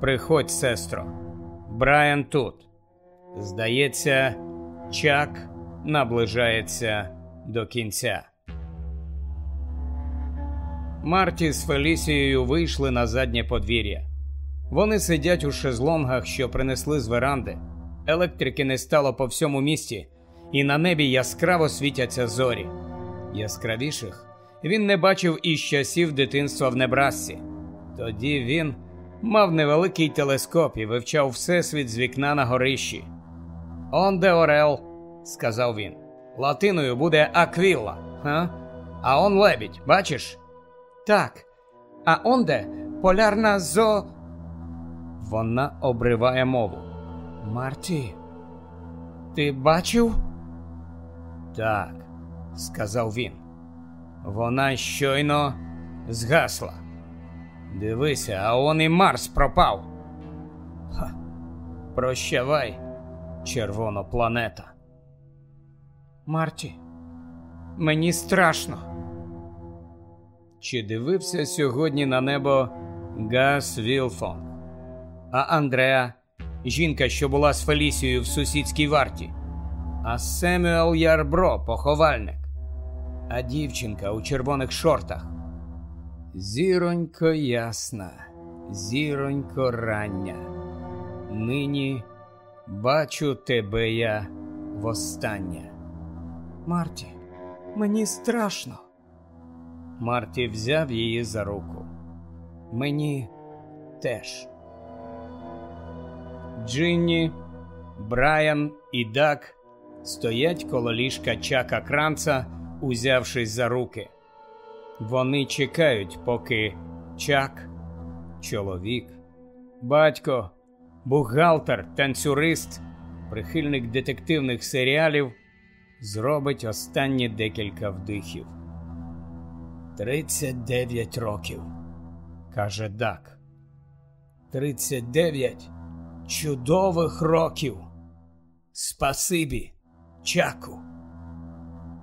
Приходь, сестро. Брайан тут. Здається, чак наближається до кінця. Марті з Фелісією вийшли на заднє подвір'я. Вони сидять у шезлонгах, що принесли з веранди. Електрики не стало по всьому місті, і на небі яскраво світяться зорі. Яскравіших він не бачив із часів дитинства в Небрасці. Тоді він мав невеликий телескоп і вивчав всесвіт з вікна на горищі. Он де Орел, сказав він. Латиною буде Аквілла, га? а он лебідь, бачиш? Так. А он де полярна зо. Вона обриває мову. Марті, ти бачив? Так, сказав він. Вона щойно згасла. Дивися, а он і Марс пропав. Ха. Прощавай, червона планета. Марті, мені страшно. Чи дивився сьогодні на небо Гас Вілфон? А Андреа, жінка, що була з Фелісією в сусідській варті, а Семюел Ярбро, поховальник, а дівчинка у червоних шортах. Зіронько ясна, зіронько рання. Нині бачу тебе я востаннє. Марті, мені страшно. Марті взяв її за руку. Мені теж. Джинні, Брайан і Дак стоять коло ліжка Чака Кранца, узявшись за руки. Вони чекають, поки Чак, чоловік, батько, бухгалтер, танцюрист, прихильник детективних серіалів зробить останні декілька вдихів. Тридцять дев'ять років, каже Дак. Тридцять дев'ять чудових років. Спасибі, Чаку.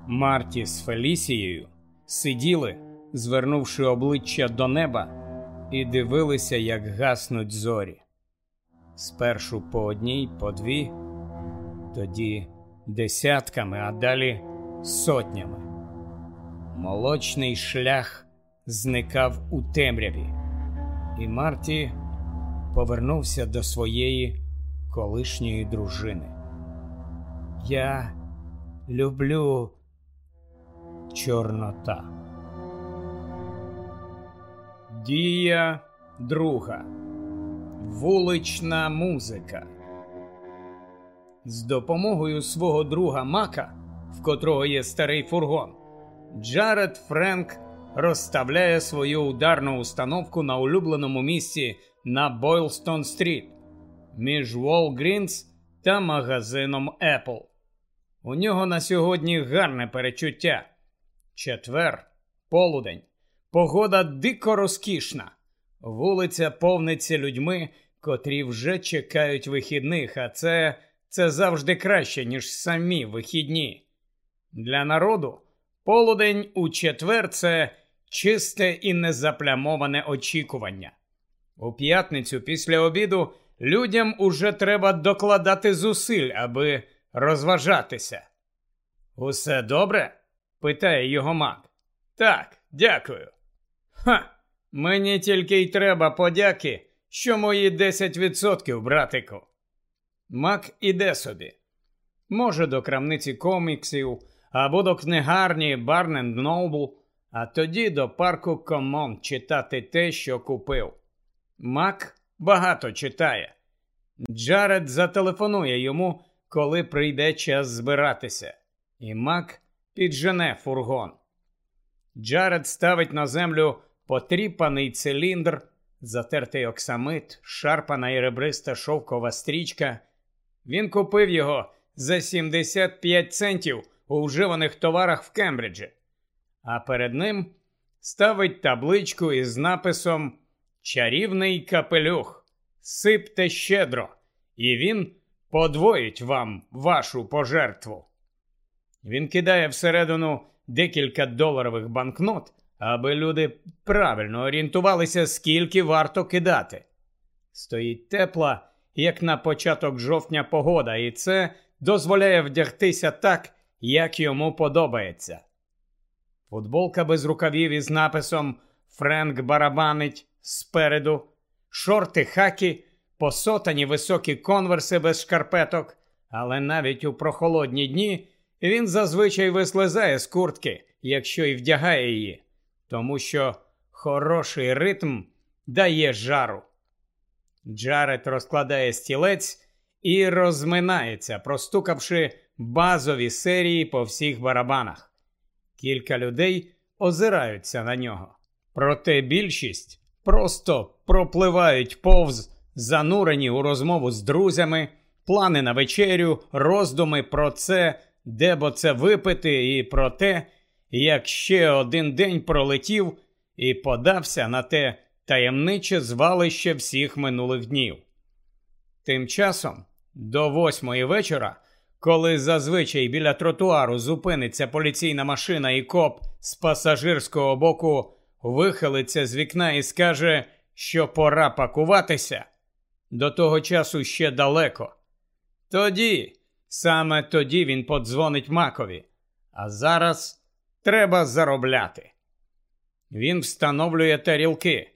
Марті з Фелісією сиділи, звернувши обличчя до неба, і дивилися, як гаснуть зорі. Спершу по одній, по дві, тоді десятками, а далі сотнями. Молочний шлях зникав у темряві, і Марті повернувся до своєї колишньої дружини. Я люблю Чорнота. Дія друга. Вулична музика. З допомогою свого друга Мака, в котрого є старий фургон, Джаред Френк розставляє свою ударну установку на улюбленому місці на Бойлстон Стріт між Walgreens та магазином Apple. У нього на сьогодні гарне перечуття. Четвер, полудень, погода дико розкішна. Вулиця повниться людьми, котрі вже чекають вихідних, а це, це завжди краще, ніж самі вихідні. Для народу полудень у четвер це чисте і незаплямоване очікування. У п'ятницю після обіду людям уже треба докладати зусиль, аби розважатися. Усе добре? Питає його мак. Так, дякую. Ха, мені тільки й треба подяки, що мої 10%, братику. Мак іде собі, може, до крамниці коміксів або до книгарні Барненд Noble, а тоді до парку Комон читати те, що купив. Мак багато читає. Джаред зателефонує йому, коли прийде час збиратися, і Мак піджене фургон. Джаред ставить на землю потріпаний циліндр, затертий оксамит, шарпана і ребриста шовкова стрічка. Він купив його за 75 центів у вживаних товарах в Кембриджі, а перед ним ставить табличку із написом Чарівний капелюх. Сипте щедро, і він подвоїть вам вашу пожертву. Він кидає всередину декілька доларових банкнот, аби люди правильно орієнтувалися, скільки варто кидати. Стоїть тепла, як на початок жовтня погода, і це дозволяє вдягтися так, як йому подобається. Футболка без рукавів із написом Френк барабанить спереду, шорти хакі, посотані високі конверси без шкарпеток, але навіть у прохолодні дні він зазвичай вислизає з куртки, якщо й вдягає її, тому що хороший ритм дає жару. Джаред розкладає стілець і розминається, простукавши базові серії по всіх барабанах. Кілька людей озираються на нього. Проте більшість просто пропливають повз, занурені у розмову з друзями, плани на вечерю, роздуми про це, де бо це випити, і про те, як ще один день пролетів і подався на те таємниче звалище всіх минулих днів. Тим часом, до восьмої вечора, коли зазвичай біля тротуару зупиниться поліційна машина і коп з пасажирського боку вихилиться з вікна і скаже, що пора пакуватися, до того часу ще далеко. Тоді, саме тоді він подзвонить Макові, а зараз треба заробляти. Він встановлює тарілки,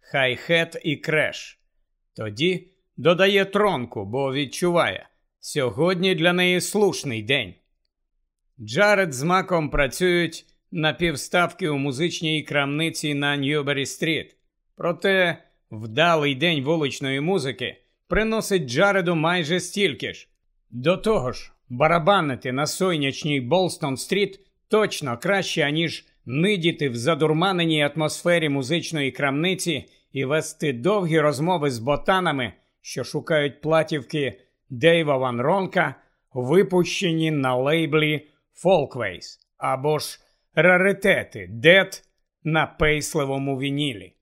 хай-хет і креш. Тоді додає тронку, бо відчуває, сьогодні для неї слушний день. Джаред з Маком працюють на півставки у музичній крамниці на Ньюбері Стріт. Проте вдалий день вуличної музики приносить Джареду майже стільки ж. До того ж, барабанити на сонячній Бойлстон Стріт точно краще, аніж нидіти в задурманеній атмосфері музичної крамниці і вести довгі розмови з ботанами, що шукають платівки Дейва Ван Ронка, випущені на лейблі Folkways, або ж раритети Дед на пейслівому вінілі.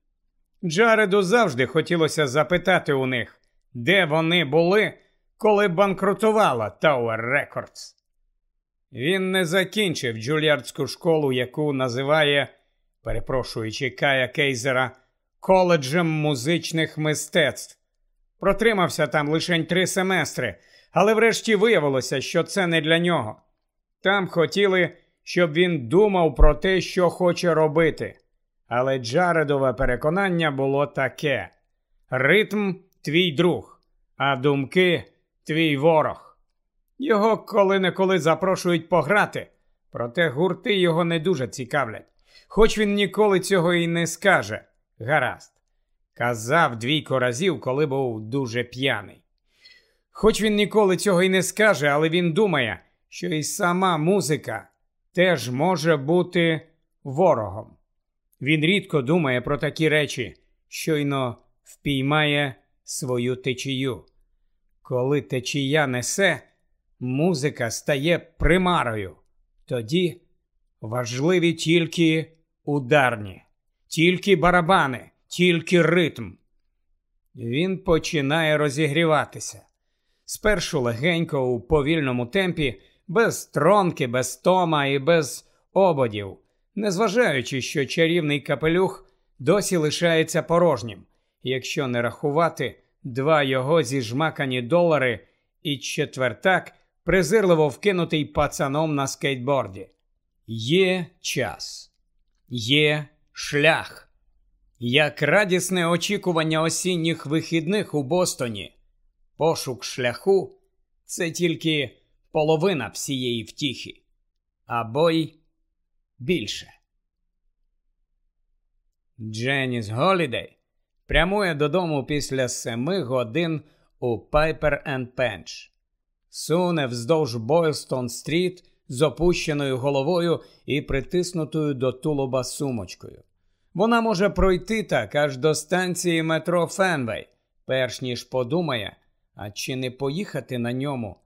Джареду завжди хотілося запитати у них, де вони були, коли банкрутувала Tower Records. Він не закінчив джуліардську школу, яку називає, перепрошуючи Кая Кейзера, коледжем музичних мистецтв. Протримався там лише три семестри, але врешті виявилося, що це не для нього. Там хотіли, щоб він думав про те, що хоче робити. Але Джаредове переконання було таке: ритм твій друг, а думки твій ворог. Його коли-неколи запрошують пограти, проте гурти його не дуже цікавлять, хоч він ніколи цього і не скаже. Гаразд. Казав двійко разів, коли був дуже п'яний. Хоч він ніколи цього і не скаже, але він думає, що і сама музика теж може бути ворогом. Він рідко думає про такі речі, щойно впіймає свою течію. Коли течія несе, музика стає примарою. Тоді важливі тільки ударні, тільки барабани, тільки ритм. Він починає розігріватися. Спершу легенько у повільному темпі, без тронки, без тома і без ободів, незважаючи, що чарівний капелюх досі лишається порожнім, якщо не рахувати два його зіжмакані долари і четвертак, презирливо вкинутий пацаном на скейтборді. Є час, є шлях. Як радісне очікування осінніх вихідних у Бостоні, пошук шляху це тільки половина всієї втіхи, або й більше. Дженіс Голідей прямує додому після семи годин у Пейпер енд Пейдж. Суне вздовж Бойлстон Стріт з опущеною головою і притиснутою до тулуба сумочкою. Вона може пройти так аж до станції метро Фенвей, перш ніж подумає, а чи не поїхати на ньому,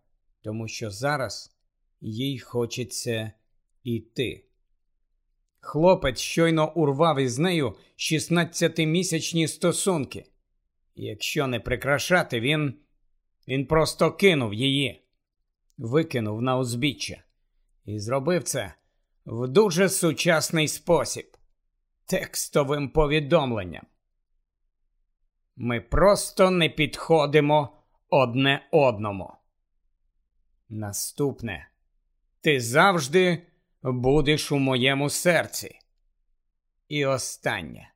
тому що зараз їй хочеться йти. Хлопець щойно урвав із нею 16-місячні стосунки. Якщо не прикрашати, він він просто кинув її, викинув на узбіччя і зробив це в дуже сучасний спосіб, текстовим повідомленням. Ми просто не підходимо одне одному. Наступне, ти завжди будеш у моєму серці. І останнє.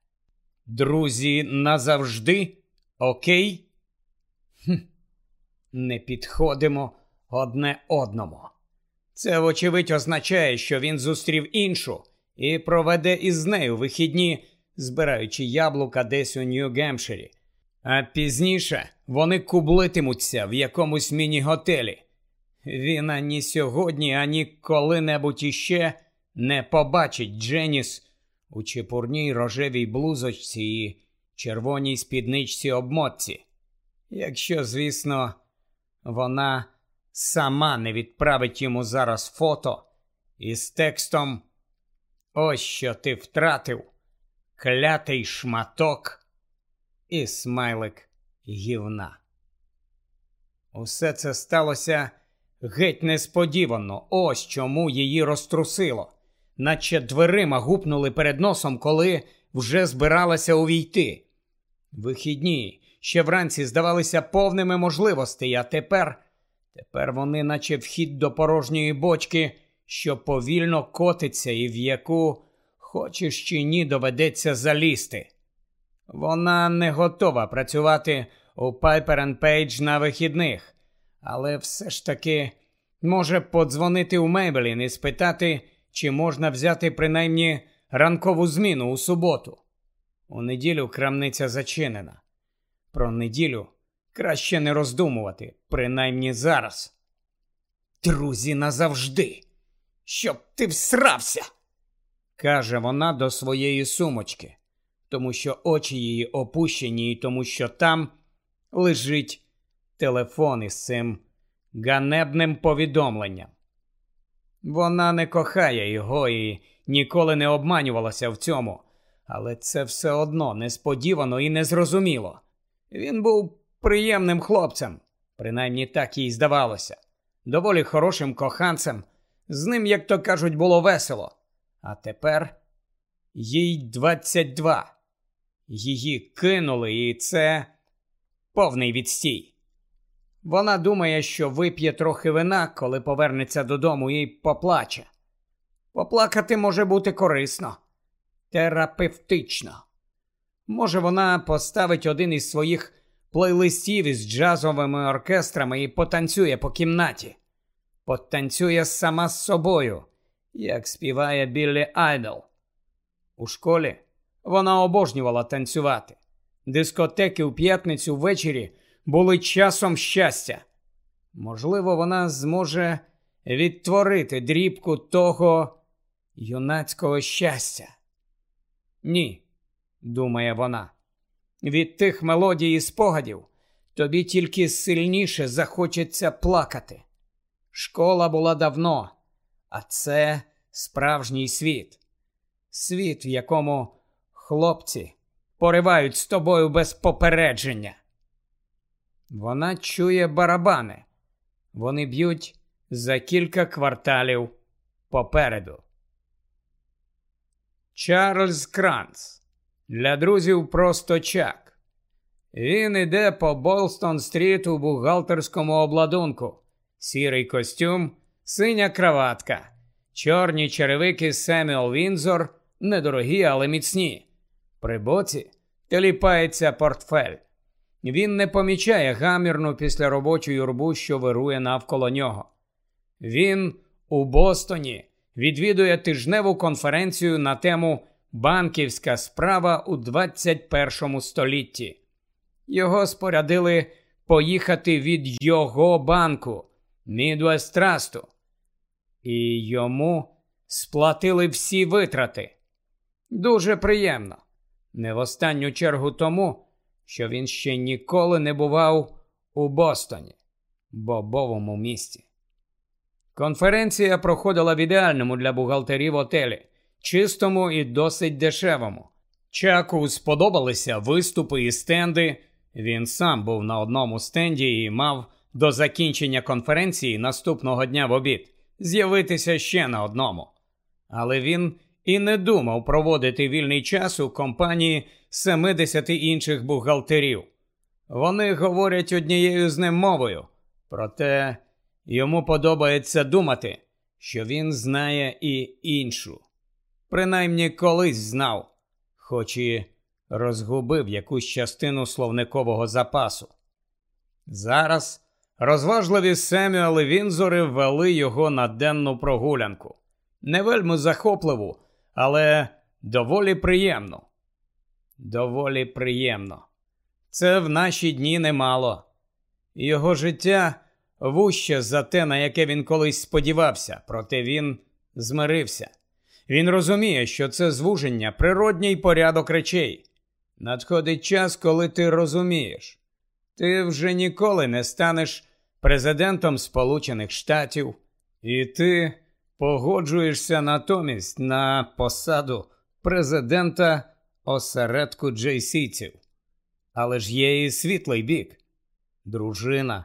Друзі, назавжди, окей? Хм. Не підходимо одне одному. Це, вочевидь, означає, що він зустрів іншу і проведе із нею вихідні, збираючи яблука десь у Нью-Гемпширі. А пізніше вони кублитимуться в якомусь міні-готелі. Він ані сьогодні, ані коли-небудь іще не побачить Дженіс у чепурній рожевій блузочці і червоній спідничці обмотці. Якщо, звісно, вона сама не відправить йому зараз фото із текстом Ось що ти втратив, клятий шматок і смайлик гівна. Усе це сталося геть несподівано, ось чому її розтрусило, наче дверима гупнули перед носом, коли вже збиралася увійти. Вихідні ще вранці здавалися повними можливостей, а тепер, тепер вони, наче вхід до порожньої бочки, що повільно котиться і в яку, хочеш чи ні, доведеться залізти. Вона не готова працювати у Piper Page на вихідних, але все ж таки може подзвонити у Мейбелін і спитати, чи можна взяти принаймні ранкову зміну у суботу. У неділю крамниця зачинена. Про неділю краще не роздумувати, принаймні зараз. Друзі, назавжди, щоб ти всрався, каже вона до своєї сумочки, тому що очі її опущені, і тому що там лежить телефон із цим ганебним повідомленням. Вона не кохає його і ніколи не обманювалася в цьому, але це все одно несподівано і незрозуміло. Він був приємним хлопцем, принаймні так їй здавалося, доволі хорошим коханцем. З ним, як то кажуть, було весело. А тепер їй 22. Її кинули, і це повний відстій. Вона думає, що вип'є трохи вина, коли повернеться додому і поплаче. Поплакати може бути корисно, терапевтично. Може, вона поставить один із своїх плейлистів із джазовими оркестрами і потанцює по кімнаті, потанцює сама з собою, як співає Біллі Айдол. У школі вона обожнювала танцювати. Дискотеки у п'ятницю ввечері були часом щастя. Можливо, вона зможе відтворити дрібку того юнацького щастя. Ні, думає вона. Від тих мелодій і спогадів тобі тільки сильніше захочеться плакати. Школа була давно, а це справжній світ, світ, в якому хлопці поривають з тобою без попередження. Вона чує барабани. Вони б'ють за кілька кварталів попереду. Чарльз Кранц. Для друзів просто чак. Він іде по Болстон стріт у бухгалтерському обладунку, сірий костюм, синя краватка, чорні черевики Семюел Вінзор, недорогі, але міцні. При боці теліпається портфель. Він не помічає гамірну післяробочу юрбу, що вирує навколо нього. Він у Бостоні відвідує тижневу конференцію на тему Банківська справа у 21 столітті. Його спорядили поїхати від його банку Trust. І йому сплатили всі витрати. Дуже приємно. Не в останню чергу тому, що він ще ніколи не бував у Бостоні, бобовому місті. Конференція проходила в ідеальному для бухгалтерів отелі, чистому і досить дешевому. Чаку сподобалися виступи і стенди. Він сам був на одному стенді і мав до закінчення конференції наступного дня в обід з'явитися ще на одному. Але він і не думав проводити вільний час у компанії 70 інших бухгалтерів. Вони говорять однією з ним мовою, проте йому подобається думати, що він знає і іншу. Принаймні колись знав, хоч і розгубив якусь частину словникового запасу. Зараз розважливі Семюел і Вінзори ввели його на денну прогулянку. Не вельми захопливу, але доволі приємно. Доволі приємно. Це в наші дні немало. Його життя вуще за те, на яке він колись сподівався, проте він змирився. Він розуміє, що це звуження природній порядок речей. Надходить час, коли ти розумієш. Ти вже ніколи не станеш президентом Сполучених Штатів, і ти погоджуєшся натомість на посаду президента осередку Джейсійців. Але ж є і світлий бік, дружина,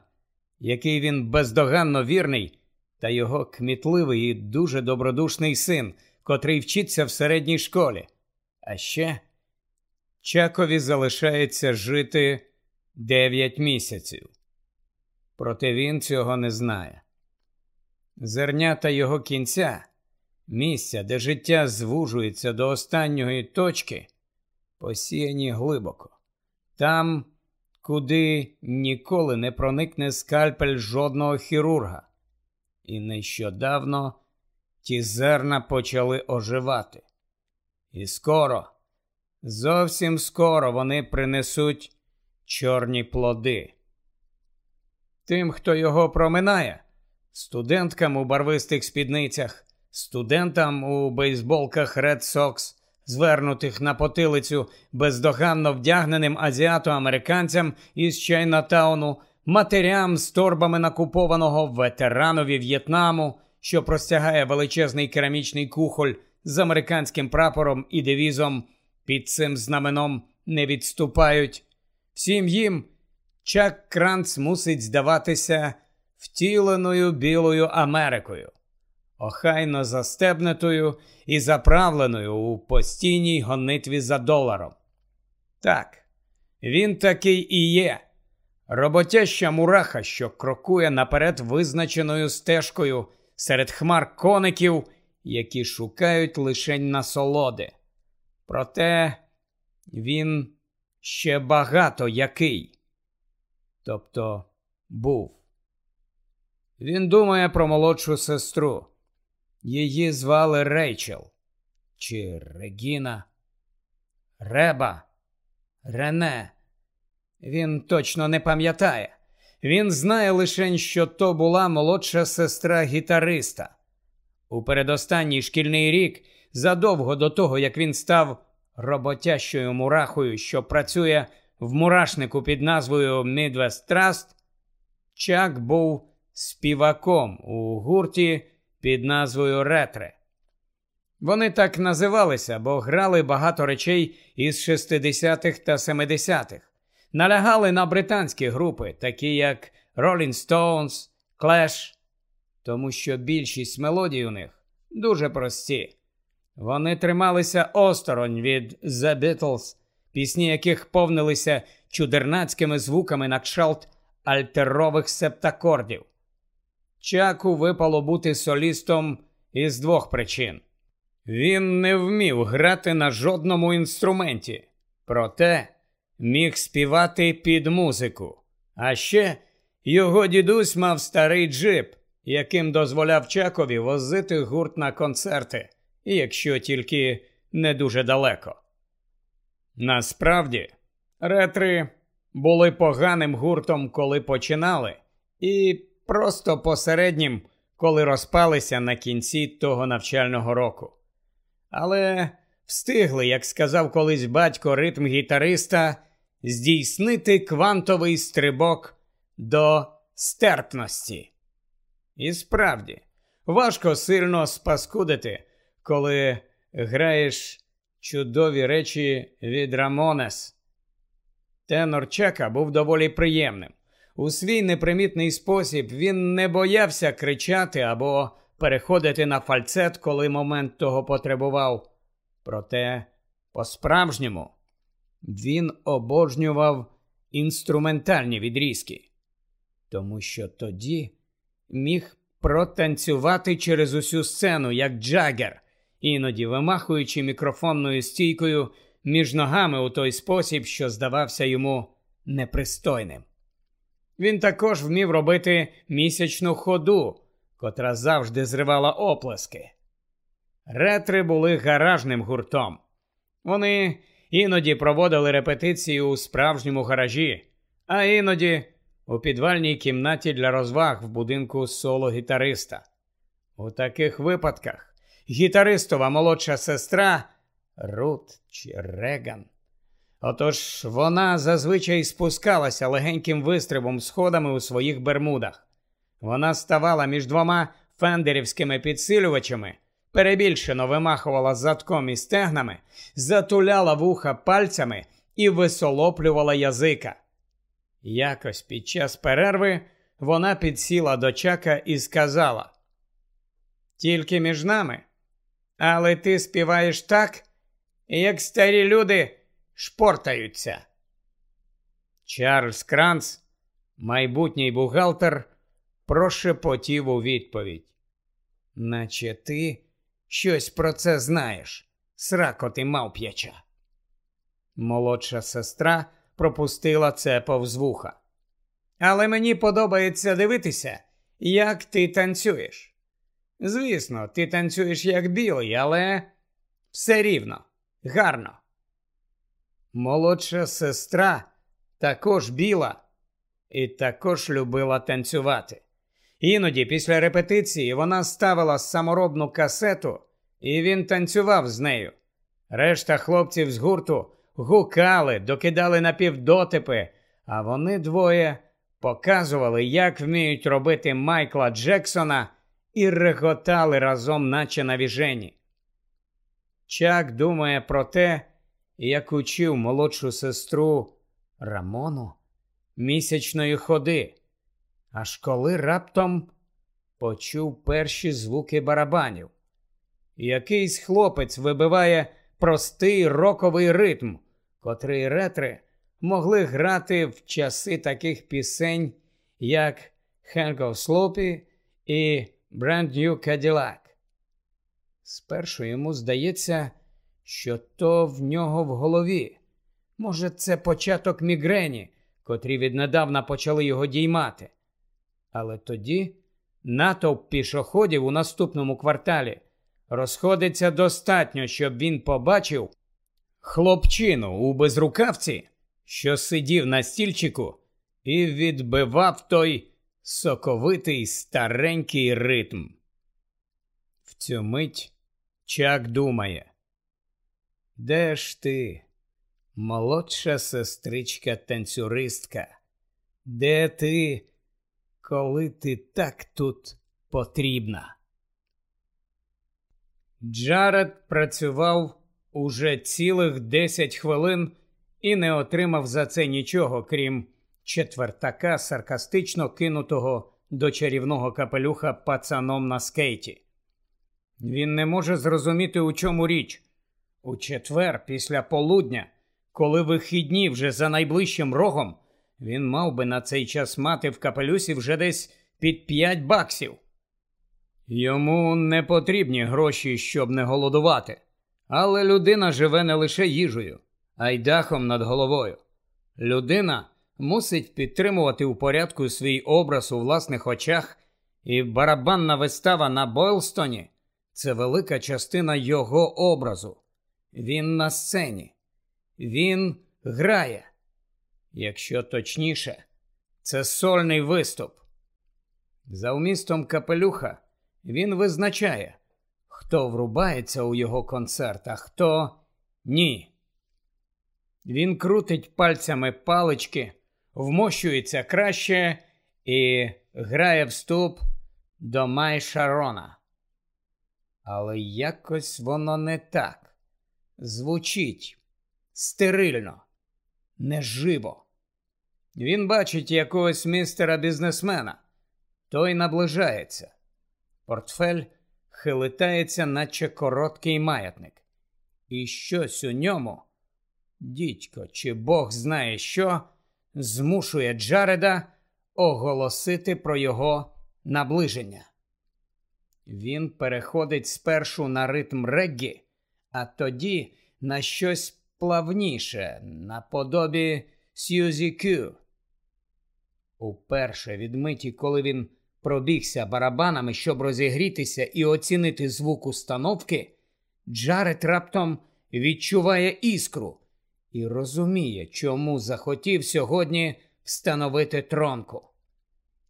який він бездоганно вірний, та його кмітливий і дуже добродушний син, котрий вчиться в середній школі. А ще Чакові залишається жити дев'ять місяців. Проте він цього не знає. Зернята його кінця, місця, де життя звужується до останньої точки, посіяні глибоко, там, куди ніколи не проникне скальпель жодного хірурга. І нещодавно ті зерна почали оживати. І скоро, зовсім скоро вони принесуть чорні плоди. Тим, хто його проминає, студенткам у барвистих спідницях, студентам у бейсболках Red Sox, звернутих на потилицю бездоганно вдягненим азіато-американцям із Чайнатауну, матерям з торбами накупованого ветеранові В'єтнаму, що простягає величезний керамічний кухоль з американським прапором і девізом під цим знаменом не відступають. Всім їм Чак Кранц мусить здаватися втіленою білою Америкою, охайно застебнутою і заправленою у постійній гонитві за доларом. Так, він такий і є. Роботяща мураха, що крокує наперед визначеною стежкою серед хмар коників, які шукають лишень насолоди. Проте він ще багато який. Тобто був. Він думає про молодшу сестру. Її звали Рейчел чи Регіна, Реба, Рене. Він точно не пам'ятає. Він знає лише, що то була молодша сестра гітариста. У передостанній шкільний рік, задовго до того, як він став роботящою мурахою, що працює в мурашнику під назвою Midwest Trust, Чак був співаком у гурті під назвою Ретре. Вони так називалися, бо грали багато речей із 60-х та 70-х, налягали на британські групи, такі як Rolling Stones, Clash, тому що більшість мелодій у них дуже прості. Вони трималися осторонь від The Beatles, пісні яких повнилися чудернацькими звуками на кшалт альтерових септакордів. Чаку випало бути солістом із двох причин. Він не вмів грати на жодному інструменті, проте міг співати під музику. А ще його дідусь мав старий джип, яким дозволяв Чакові возити гурт на концерти, якщо тільки не дуже далеко. Насправді, ретри були поганим гуртом, коли починали, і просто посереднім, коли розпалися на кінці того навчального року. Але встигли, як сказав колись батько ритм гітариста, здійснити квантовий стрибок до стерпності. І справді, важко сильно спаскудити, коли граєш чудові речі від Рамонес. Тенор Чека був доволі приємним. У свій непримітний спосіб він не боявся кричати або переходити на фальцет, коли момент того потребував. Проте, по-справжньому, він обожнював інструментальні відрізки, тому що тоді міг протанцювати через усю сцену, як джагер, іноді вимахуючи мікрофонною стійкою між ногами у той спосіб, що здавався йому непристойним. Він також вмів робити місячну ходу, котра завжди зривала оплески. Ретри були гаражним гуртом. Вони іноді проводили репетиції у справжньому гаражі, а іноді у підвальній кімнаті для розваг в будинку соло гітариста. У таких випадках гітаристова молодша сестра Рут чи Реган. Отож вона зазвичай спускалася легеньким вистрибом сходами у своїх бермудах. Вона ставала між двома фендерівськими підсилювачами, перебільшено вимахувала задком і стегнами, затуляла вуха пальцями і висолоплювала язика. Якось під час перерви вона підсіла до чака і сказала: Тільки між нами, але ти співаєш так, як старі люди шпортаються. Чарльз Кранц, майбутній бухгалтер, прошепотів у відповідь. Наче ти щось про це знаєш, сракоти мавп'яча. Молодша сестра пропустила це повз вуха. Але мені подобається дивитися, як ти танцюєш. Звісно, ти танцюєш як білий, але все рівно, гарно. Молодша сестра також біла і також любила танцювати. Іноді після репетиції вона ставила саморобну касету, і він танцював з нею. Решта хлопців з гурту гукали, докидали напівдотипи, а вони двоє показували, як вміють робити Майкла Джексона і реготали разом, наче на віжені. Чак думає про те, як учив молодшу сестру Рамону місячної ходи, аж коли раптом почув перші звуки барабанів. Якийсь хлопець вибиває простий роковий ритм, котрий ретри могли грати в часи таких пісень, як «Hank of Sloppy» і «Brand New Cadillac». Спершу йому здається, що то в нього в голові. Може, це початок мігрені, котрі віднедавна почали його діймати. Але тоді натовп пішоходів у наступному кварталі розходиться достатньо, щоб він побачив хлопчину у безрукавці, що сидів на стільчику і відбивав той соковитий старенький ритм. В цю мить Чак думає. Де ж ти, молодша сестричка танцюристка? Де ти, коли ти так тут потрібна? Джаред працював уже цілих десять хвилин і не отримав за це нічого, крім четвертака, саркастично кинутого до чарівного капелюха пацаном на скейті. Він не може зрозуміти, у чому річ. У четвер, після полудня, коли вихідні вже за найближчим рогом, він мав би на цей час мати в капелюсі вже десь під п'ять баксів. Йому не потрібні гроші, щоб не голодувати, але людина живе не лише їжею, а й дахом над головою. Людина мусить підтримувати у порядку свій образ у власних очах і барабанна вистава на Бойлстоні це велика частина його образу. Він на сцені, він грає. Якщо точніше, це сольний виступ. За вмістом капелюха він визначає, хто врубається у його концерт, а хто ні. Він крутить пальцями палички, вмощується краще і грає вступ до Май Шарона. Але якось воно не так. Звучить стерильно, неживо. Він бачить якогось містера бізнесмена. Той наближається. Портфель хилитається, наче короткий маятник. І щось у ньому, дідько, чи Бог знає що, змушує Джареда оголосити про його наближення. Він переходить спершу на ритм реггі, а тоді на щось плавніше, наподобі Сьюзі Кю. Уперше відмиті, коли він пробігся барабанами, щоб розігрітися і оцінити звук установки, Джаред раптом відчуває іскру і розуміє, чому захотів сьогодні встановити тронку.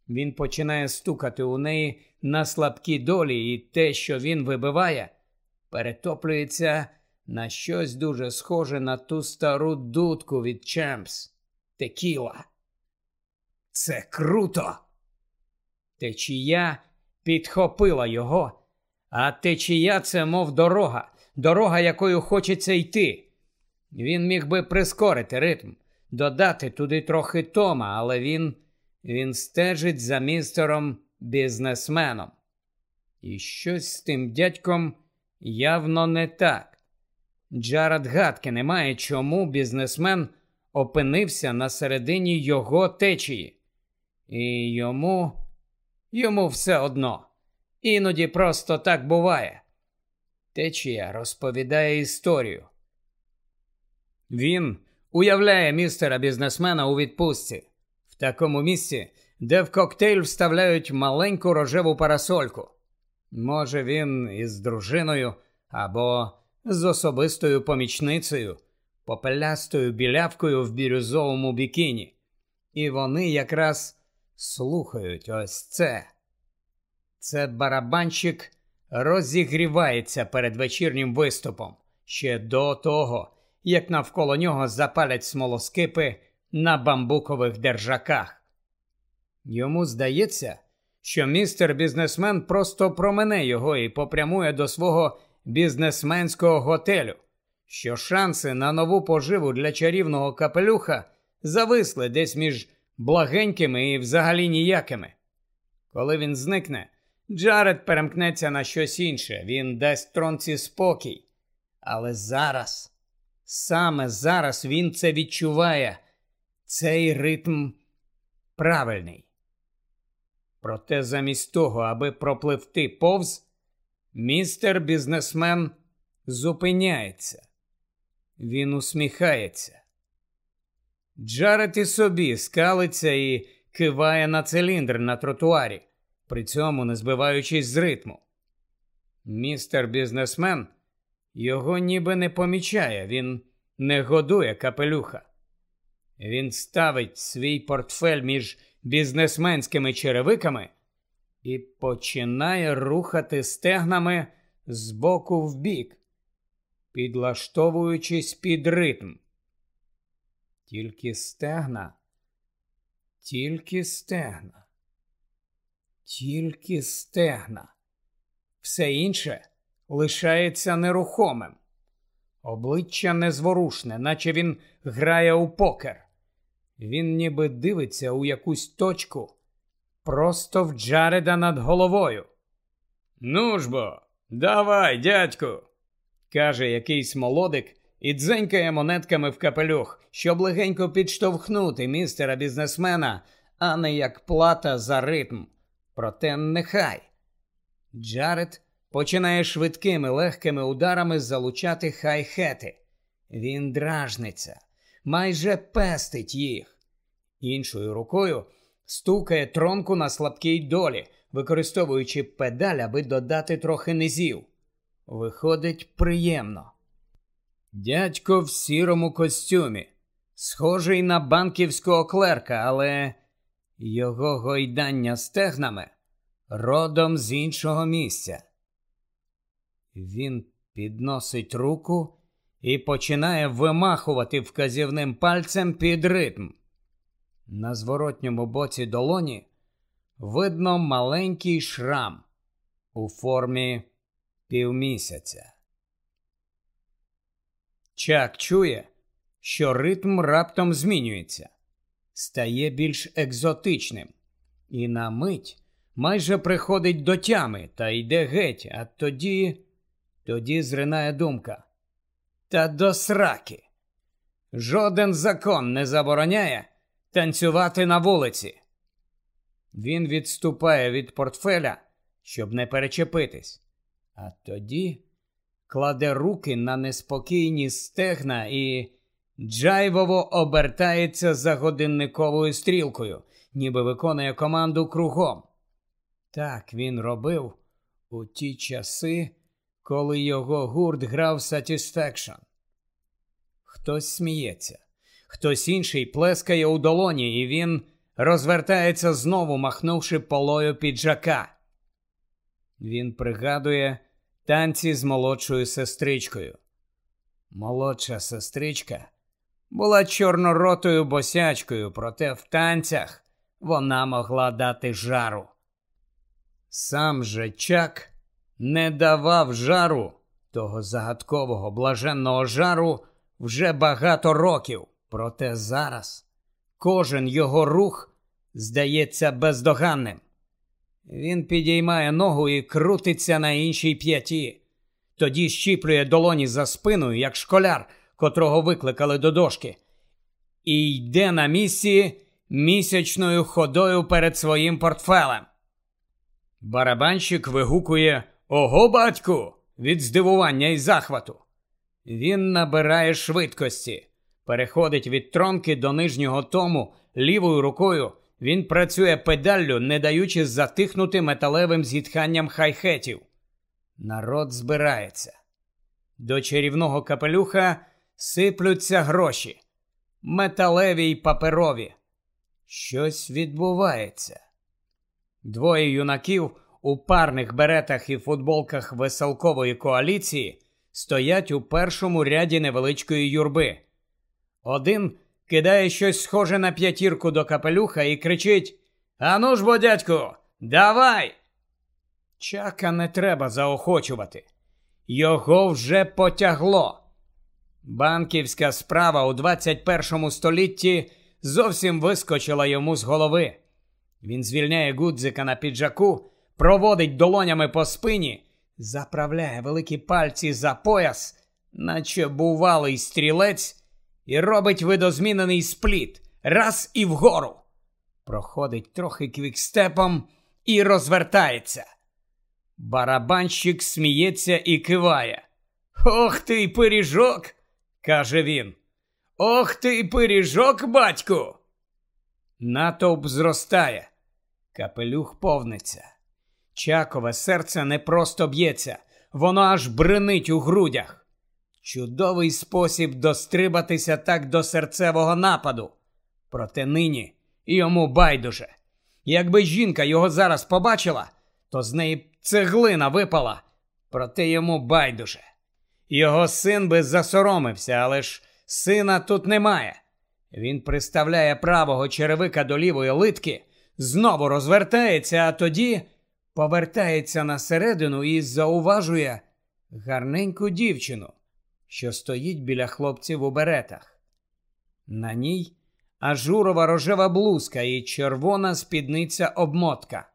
Він починає стукати у неї на слабкі долі, і те, що він вибиває, перетоплюється на щось дуже схоже на ту стару дудку від Чемпс Текіла. Це круто. Течія підхопила його, а течія це, мов дорога, дорога, якою хочеться йти. Він міг би прискорити ритм, додати туди трохи Тома, але він він стежить за містером бізнесменом. І щось з тим дядьком явно не так. Джаред гадки не має, чому бізнесмен опинився на середині його течії. І йому, йому все одно. Іноді просто так буває. Течія розповідає історію. Він уявляє містера бізнесмена у відпустці в такому місці, де в коктейль вставляють маленьку рожеву парасольку. Може, він із дружиною або з особистою помічницею, попелястою білявкою в бірюзовому бікіні. І вони якраз слухають ось це. Це барабанщик розігрівається перед вечірнім виступом ще до того, як навколо нього запалять смолоскипи на бамбукових держаках. Йому здається, що містер бізнесмен просто промене його і попрямує до свого бізнесменського готелю, що шанси на нову поживу для чарівного капелюха зависли десь між благенькими і взагалі ніякими. Коли він зникне, Джаред перемкнеться на щось інше, він дасть тронці спокій. Але зараз, саме зараз він це відчуває, цей ритм правильний. Проте замість того, аби пропливти повз, містер бізнесмен зупиняється. Він усміхається. Джаред і собі скалиться і киває на циліндр на тротуарі, при цьому не збиваючись з ритму. Містер бізнесмен його ніби не помічає, він не годує капелюха. Він ставить свій портфель між бізнесменськими черевиками і починає рухати стегнами з боку в бік, підлаштовуючись під ритм. Тільки стегна, тільки стегна, тільки стегна. Все інше лишається нерухомим. Обличчя незворушне, наче він грає у покер. Він ніби дивиться у якусь точку, просто в Джареда над головою. Ну ж бо, давай, дядьку, каже якийсь молодик і дзенькає монетками в капелюх, щоб легенько підштовхнути містера бізнесмена, а не як плата за ритм. Проте нехай. Джаред починає швидкими легкими ударами залучати хай-хети. Він дражниться, майже пестить їх. Іншою рукою стукає тронку на слабкій долі, використовуючи педаль, аби додати трохи низів. Виходить приємно. Дядько в сірому костюмі, схожий на банківського клерка, але його гойдання стегнами родом з іншого місця. Він підносить руку і починає вимахувати вказівним пальцем під ритм. На зворотньому боці долоні видно маленький шрам у формі півмісяця. Чак чує, що ритм раптом змінюється, стає більш екзотичним, і на мить майже приходить до тями та йде геть, а тоді, тоді зринає думка. Та до сраки. Жоден закон не забороняє танцювати на вулиці. Він відступає від портфеля, щоб не перечепитись, а тоді кладе руки на неспокійні стегна і джайвово обертається за годинниковою стрілкою, ніби виконує команду кругом. Так він робив у ті часи, коли його гурт грав Satisfaction. Хтось сміється, хтось інший плескає у долоні, і він розвертається знову, махнувши полою піджака. Він пригадує танці з молодшою сестричкою. Молодша сестричка була чорноротою босячкою, проте в танцях вона могла дати жару. Сам же Чак не давав жару того загадкового блаженного жару вже багато років, проте зараз кожен його рух здається бездоганним. Він підіймає ногу і крутиться на іншій п'яті, тоді щіплює долоні за спиною, як школяр, котрого викликали до дошки, і йде на місці місячною ходою перед своїм портфелем. Барабанщик вигукує Ого, батьку! від здивування і захвату. Він набирає швидкості, переходить від тронки до нижнього тому лівою рукою. Він працює педаллю, не даючи затихнути металевим зітханням хайхетів. Народ збирається. До чарівного капелюха сиплються гроші, металеві й паперові. Щось відбувається. Двоє юнаків у парних беретах і футболках веселкової коаліції стоять у першому ряді невеличкої юрби. Один кидає щось схоже на п'ятірку до капелюха і кричить: Ану ж бо, дядьку, давай! Чака не треба заохочувати. Його вже потягло. Банківська справа у 21 столітті зовсім вискочила йому з голови. Він звільняє гудзика на піджаку, проводить долонями по спині, заправляє великі пальці за пояс, наче бувалий стрілець, і робить видозмінений спліт раз і вгору. Проходить трохи квікстепом і розвертається. Барабанщик сміється і киває. Ох ти, пиріжок, каже він. Ох ти, пиріжок, батьку. Натовп зростає, капелюх повниться. Чакове серце не просто б'ється, воно аж бренить у грудях. Чудовий спосіб дострибатися так до серцевого нападу. Проте нині йому байдуже. Якби жінка його зараз побачила, то з неї цеглина випала, проте йому байдуже. Його син би засоромився, але ж сина тут немає. Він приставляє правого черевика до лівої литки, знову розвертається, а тоді повертається на середину і зауважує гарненьку дівчину, що стоїть біля хлопців у беретах. На ній ажурова рожева блузка і червона спідниця обмотка.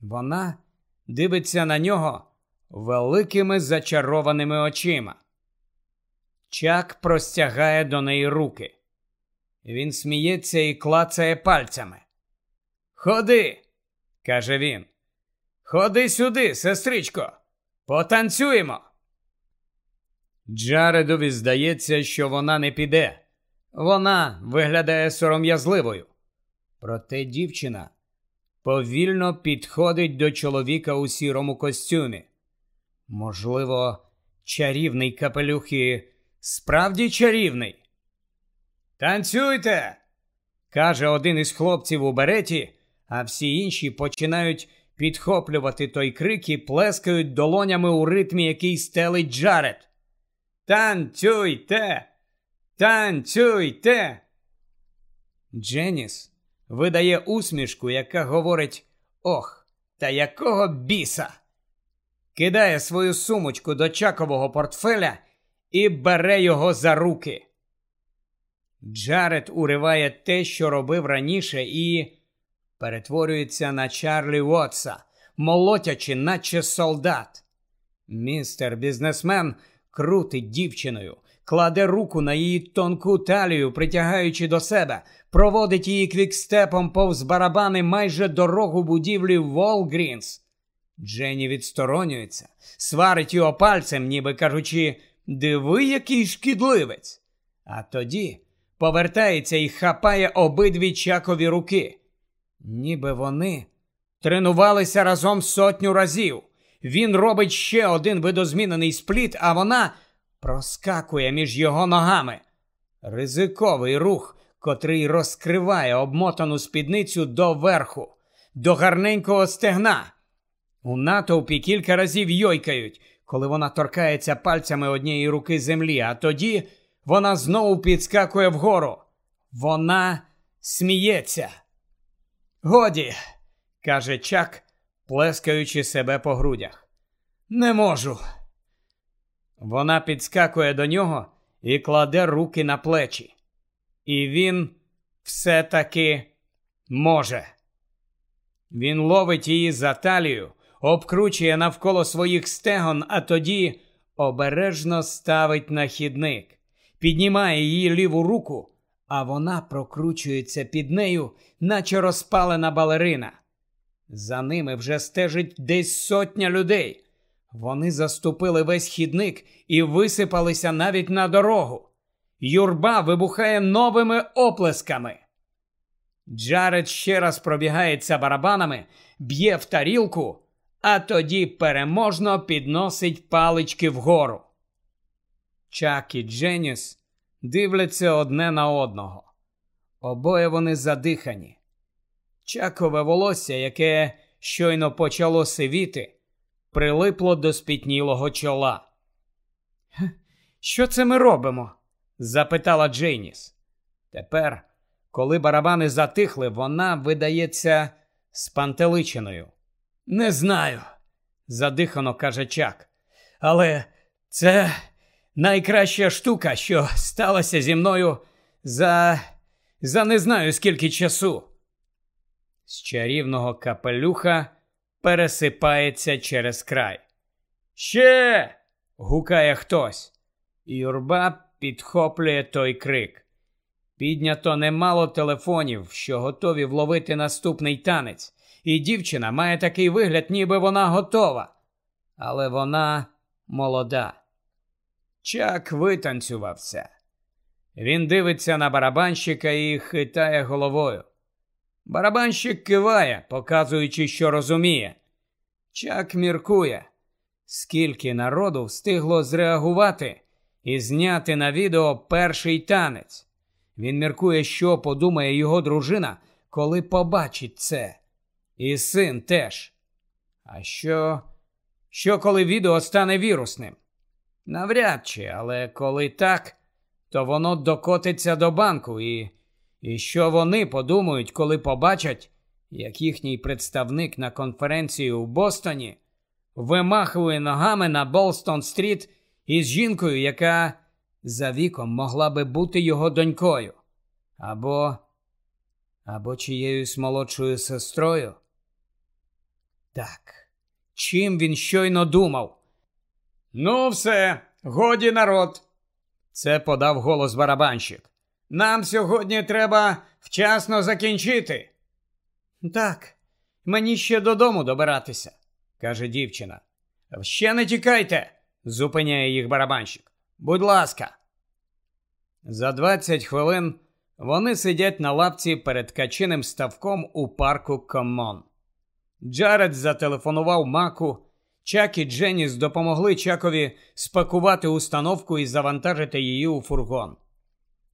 Вона дивиться на нього великими зачарованими очима. Чак простягає до неї руки. Він сміється і клацає пальцями. Ходи, каже він. Ходи сюди, сестричко, потанцюємо. Джаредові здається, що вона не піде. Вона виглядає сором'язливою. Проте дівчина повільно підходить до чоловіка у сірому костюмі. Можливо, чарівний капелюх і справді чарівний. Танцюйте, каже один із хлопців у береті, а всі інші починають підхоплювати той крик і плескають долонями у ритмі, який стелить Джаред. Танцюйте, танцюйте. Дженіс видає усмішку, яка говорить Ох, та якого біса! Кидає свою сумочку до чакового портфеля і бере його за руки. Джаред уриває те, що робив раніше, і перетворюється на Чарлі Уотса, молотячи, наче солдат. Містер бізнесмен крутить дівчиною, кладе руку на її тонку талію, притягаючи до себе, проводить її квікстепом повз барабани майже до рогу будівлі Волгрінс. Дженні відсторонюється, сварить його пальцем, ніби кажучи, диви, який шкідливець. А тоді повертається і хапає обидві чакові руки. Ніби вони тренувалися разом сотню разів. Він робить ще один видозмінений спліт, а вона проскакує між його ногами. Ризиковий рух, котрий розкриває обмотану спідницю до верху, до гарненького стегна. У натовпі кілька разів йойкають, коли вона торкається пальцями однієї руки землі, а тоді вона знову підскакує вгору. Вона сміється. Годі, каже Чак, плескаючи себе по грудях. Не можу. Вона підскакує до нього і кладе руки на плечі. І він все таки може. Він ловить її за талію, обкручує навколо своїх стегон, а тоді обережно ставить на хідник, піднімає її ліву руку, а вона прокручується під нею, наче розпалена балерина. За ними вже стежить десь сотня людей. Вони заступили весь хідник і висипалися навіть на дорогу. Юрба вибухає новими оплесками. Джаред ще раз пробігається барабанами, б'є в тарілку, а тоді переможно підносить палички вгору. Чак і Дженіс дивляться одне на одного. Обоє вони задихані. Чакове волосся, яке щойно почало сивіти, прилипло до спітнілого чола. Що це ми робимо? запитала Джейніс. Тепер, коли барабани затихли, вона видається спантеличеною. Не знаю, задихано каже Чак. Але це найкраща штука, що сталася зі мною за за не знаю скільки часу. З чарівного капелюха пересипається через край. Ще. гукає хтось. Юрба підхоплює той крик. Піднято немало телефонів, що готові вловити наступний танець, і дівчина має такий вигляд, ніби вона готова. Але вона молода. Чак витанцювався. Він дивиться на барабанщика і хитає головою. Барабанщик киває, показуючи, що розуміє. Чак міркує, скільки народу встигло зреагувати і зняти на відео перший танець. Він міркує, що подумає його дружина, коли побачить це. І син теж. А що, що коли відео стане вірусним? Навряд чи, але коли так, то воно докотиться до банку, і, і що вони подумають, коли побачать, як їхній представник на конференції у Бостоні вимахує ногами на Болстон Стріт із жінкою, яка за віком могла би бути його донькою, або або чиєюсь молодшою сестрою. Так, чим він щойно думав? Ну, все, годі народ. Це подав голос барабанщик. Нам сьогодні треба вчасно закінчити. Так, мені ще додому добиратися, каже дівчина. Ще не тікайте, зупиняє їх барабанщик. Будь ласка. За 20 хвилин вони сидять на лапці перед качиним ставком у парку Коммон. Джаред зателефонував Маку. Чак і Дженіс допомогли Чакові спакувати установку і завантажити її у фургон.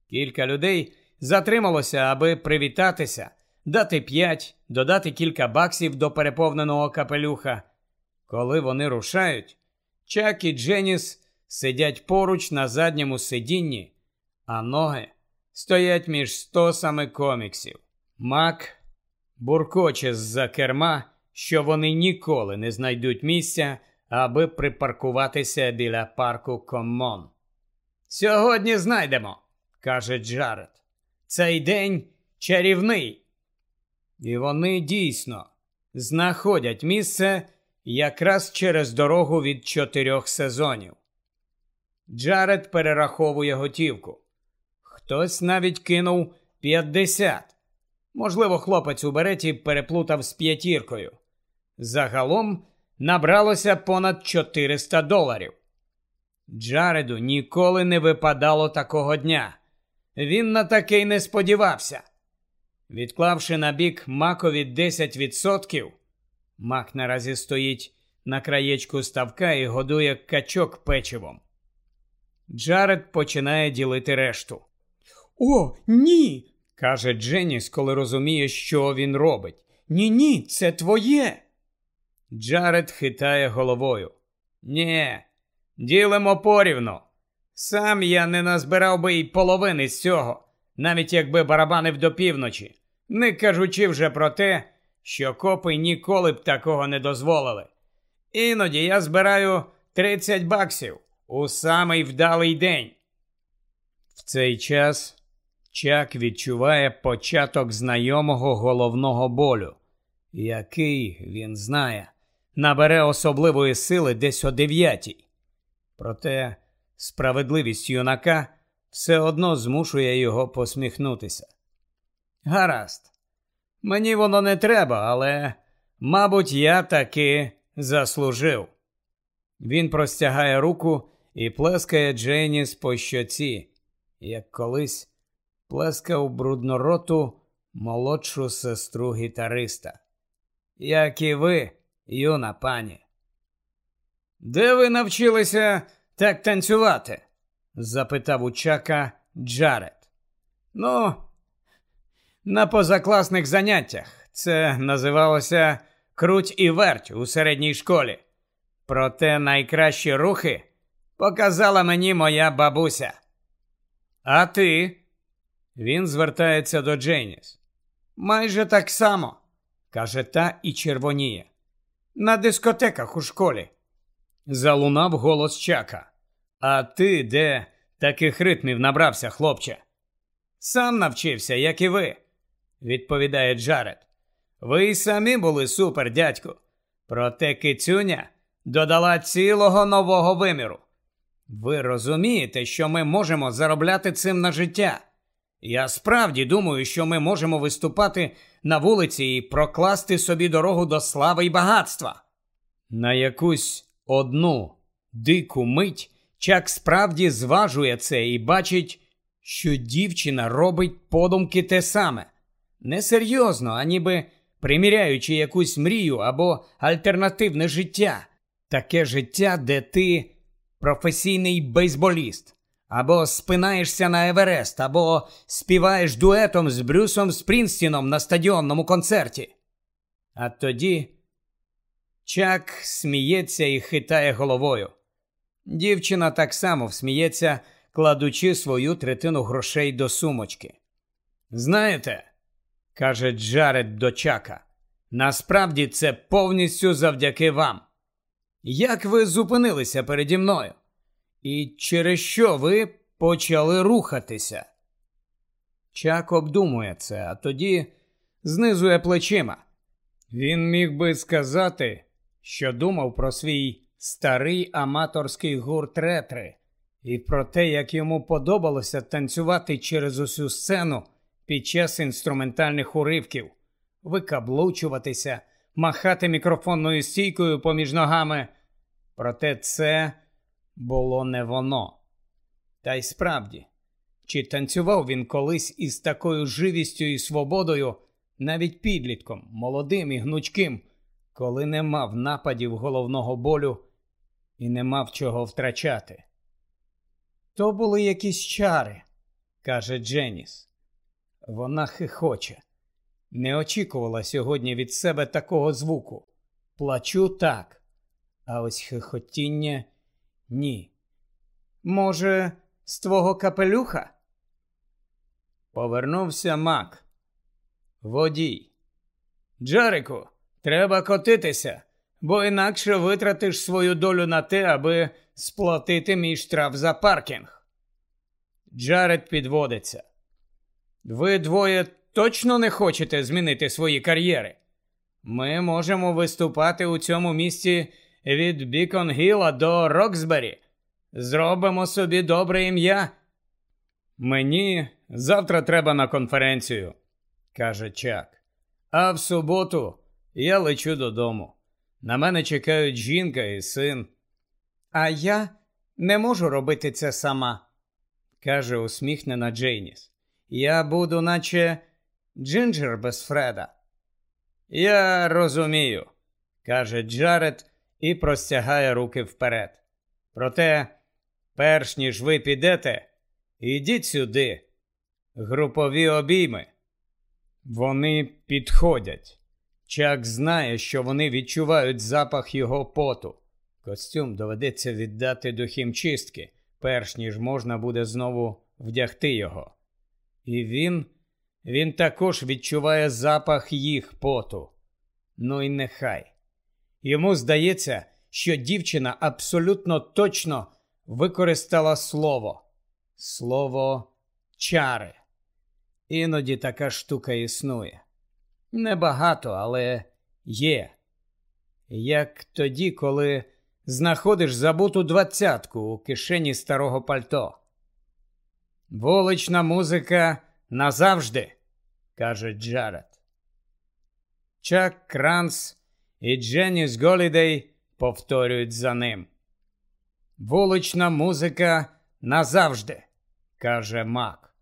Кілька людей затрималося, аби привітатися, дати п'ять, додати кілька баксів до переповненого капелюха. Коли вони рушають, Чак і Дженіс сидять поруч на задньому сидінні, а ноги стоять між стосами коміксів. Мак буркоче з-за керма, що вони ніколи не знайдуть місця, аби припаркуватися біля парку Коммон. Сьогодні знайдемо, каже Джаред. Цей день чарівний. І вони дійсно знаходять місце якраз через дорогу від чотирьох сезонів. Джаред перераховує готівку. Хтось навіть кинув 50. Можливо, хлопець у береті переплутав з п'ятіркою. Загалом набралося понад 400 доларів. Джареду ніколи не випадало такого дня. Він на такий не сподівався. Відклавши на бік макові 10%, мак наразі стоїть на краєчку ставка і годує качок печивом. Джаред починає ділити решту. О, ні. каже Дженіс, коли розуміє, що він робить. Ні, ні, це твоє. Джаред хитає головою. Нє, ділимо порівну. Сам я не назбирав би й половини з цього, навіть якби барабанив до півночі, не кажучи вже про те, що копи ніколи б такого не дозволили. Іноді я збираю 30 баксів у самий вдалий день. В цей час Чак відчуває початок знайомого головного болю, який, він знає, набере особливої сили десь о дев'ятій. Проте справедливість юнака все одно змушує його посміхнутися. Гаразд, мені воно не треба, але, мабуть, я таки заслужив. Він простягає руку і плескає Джейніс по щоці, як колись плескав бруднороту молодшу сестру гітариста. Як і ви, юна пані. Де ви навчилися так танцювати? запитав у Чака Джаред. Ну, на позакласних заняттях це називалося круть і верть у середній школі. Проте найкращі рухи показала мені моя бабуся. А ти? Він звертається до Джейніс. Майже так само, каже та і червоніє. На дискотеках у школі. Залунав голос Чака. А ти де таких ритмів набрався, хлопче? Сам навчився, як і ви, відповідає Джаред. Ви й самі були супер, дядьку. Проте кицюня додала цілого нового виміру. Ви розумієте, що ми можемо заробляти цим на життя. Я справді думаю, що ми можемо виступати на вулиці і прокласти собі дорогу до слави і багатства. На якусь одну дику мить Чак справді зважує це і бачить, що дівчина робить подумки те саме. Несерйозно, а ніби приміряючи якусь мрію або альтернативне життя, таке життя, де ти професійний бейсболіст, або спинаєшся на Еверест, або співаєш дуетом з Брюсом Спрінстіном на стадіонному концерті. А тоді Чак сміється і хитає головою. Дівчина так само всміється, кладучи свою третину грошей до сумочки. Знаєте, каже Джаред до Чака, насправді це повністю завдяки вам. Як ви зупинилися переді мною? І через що ви почали рухатися? Чак обдумує це, а тоді знизує плечима. Він міг би сказати, що думав про свій старий аматорський гурт ретри і про те, як йому подобалося танцювати через усю сцену під час інструментальних уривків, викаблучуватися, махати мікрофонною стійкою поміж ногами. Проте це було не воно. Та й справді, чи танцював він колись із такою живістю і свободою, навіть підлітком, молодим і гнучким, коли не мав нападів головного болю і не мав чого втрачати. То були якісь чари, каже Дженіс. Вона хихоче. Не очікувала сьогодні від себе такого звуку. Плачу так, а ось хихотіння ні. Може, з твого капелюха? Повернувся мак. Водій. Джарику, треба котитися, бо інакше витратиш свою долю на те, аби сплатити мій штраф за паркінг. Джаред підводиться. Ви двоє точно не хочете змінити свої кар'єри? Ми можемо виступати у цьому місті від Бікон Гіла до Роксбері. Зробимо собі добре ім'я. Мені завтра треба на конференцію, каже Чак. А в суботу я лечу додому. На мене чекають жінка і син. А я не можу робити це сама, каже усміхнена Джейніс. Я буду, наче Джинджер без Фреда. Я розумію, каже Джаред і простягає руки вперед. Проте, перш ніж ви підете, ідіть сюди. Групові обійми. Вони підходять. Чак знає, що вони відчувають запах його поту. Костюм доведеться віддати до хімчистки, перш ніж можна буде знову вдягти його. І він, він також відчуває запах їх поту. Ну і нехай. Йому здається, що дівчина абсолютно точно використала слово, слово чари. Іноді така штука існує. Небагато, але є. Як тоді, коли знаходиш забуту двадцятку у кишені старого пальто. Вулична музика назавжди, каже Джаред. Чак Кранс і Дженіс Голідей повторюють за ним. Вулична музика назавжди, каже Мак.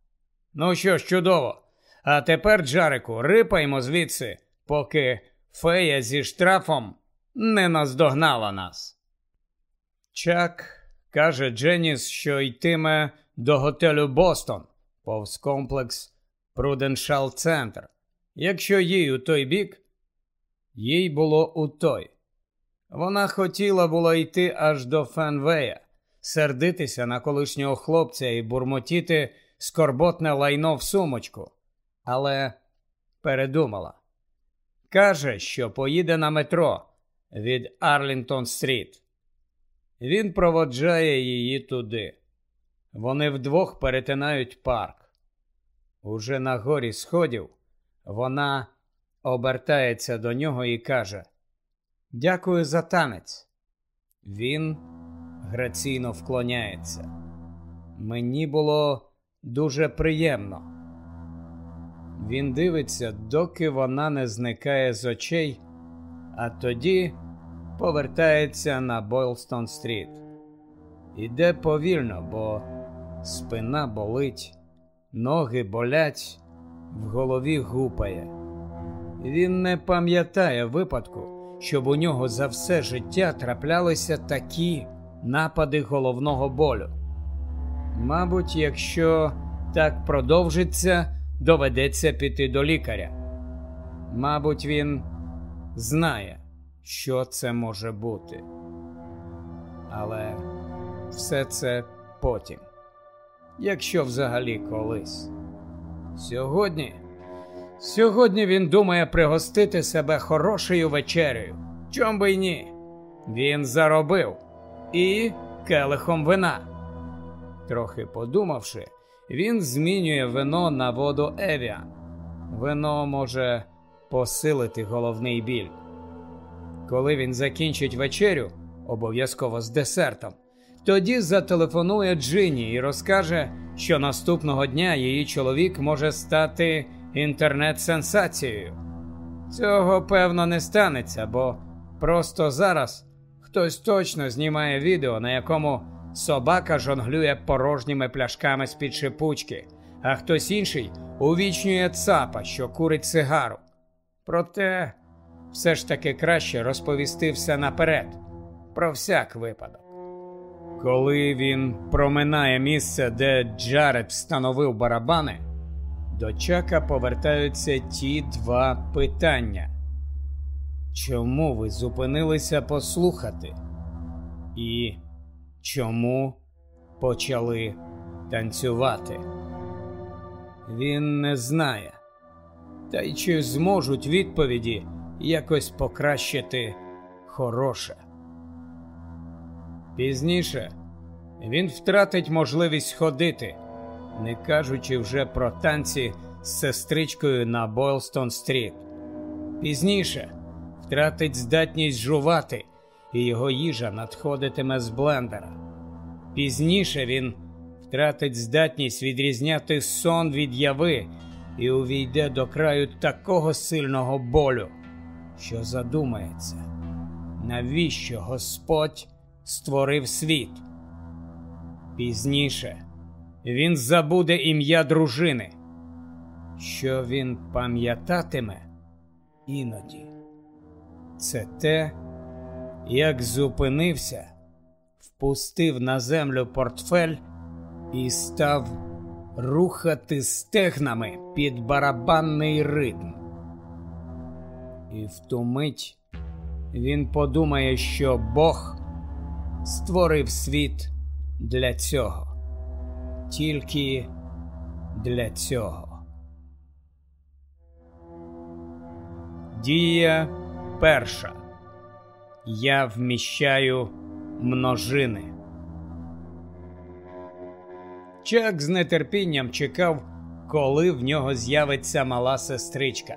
Ну що ж, чудово. А тепер, Джарику, рипаймо звідси, поки фея зі штрафом не наздогнала нас. Чак каже Дженіс, що йтиме до готелю Бостон повз комплекс Пруденшал Центр. Якщо їй у той бік, їй було у той. Вона хотіла було йти аж до Фенвея, сердитися на колишнього хлопця і бурмотіти скорботне лайно в сумочку, але передумала. Каже, що поїде на метро від Арлінтон Стріт. Він проводжає її туди. Вони вдвох перетинають парк. Уже на горі сходів вона обертається до нього і каже: Дякую за танець. Він граційно вклоняється. Мені було дуже приємно. Він дивиться, доки вона не зникає з очей, а тоді повертається на Бойлстон Стріт. Іде повільно, бо спина болить, ноги болять, в голові гупає. Він не пам'ятає випадку, щоб у нього за все життя траплялися такі напади головного болю. Мабуть, якщо так продовжиться, доведеться піти до лікаря. Мабуть, він знає, що це може бути. Але все це потім, якщо взагалі колись. Сьогодні, сьогодні він думає пригостити себе хорошою вечерею. Чом би й ні? Він заробив і келихом вина. Трохи подумавши, він змінює вино на воду Евіан. Вино може посилити головний біль. Коли він закінчить вечерю, обов'язково з десертом, тоді зателефонує Джині і розкаже, що наступного дня її чоловік може стати інтернет-сенсацією. Цього певно не станеться, бо просто зараз хтось точно знімає відео, на якому собака жонглює порожніми пляшками з під шипучки, а хтось інший увічнює цапа, що курить сигару. Проте все ж таки краще розповісти все наперед, про всяк випадок. Коли він проминає місце, де Джаред встановив барабани, до Чака повертаються ті два питання. Чому ви зупинилися послухати? І чому почали танцювати? Він не знає. Та й чи зможуть відповіді якось покращити хороше? Пізніше він втратить можливість ходити, не кажучи вже про танці з сестричкою на Бойлстон Стріт. Пізніше втратить здатність жувати, і його їжа надходитиме з блендера. Пізніше він втратить здатність відрізняти сон від яви і увійде до краю такого сильного болю, що задумається, навіщо Господь створив світ. Пізніше він забуде ім'я дружини, що він пам'ятатиме іноді. Це те, як зупинився, впустив на землю портфель і став рухати стегнами під барабанний ритм. І в ту мить він подумає, що Бог створив світ для цього, тільки для цього. Дія перша. Я вміщаю множини. Чак з нетерпінням чекав, коли в нього з'явиться мала сестричка.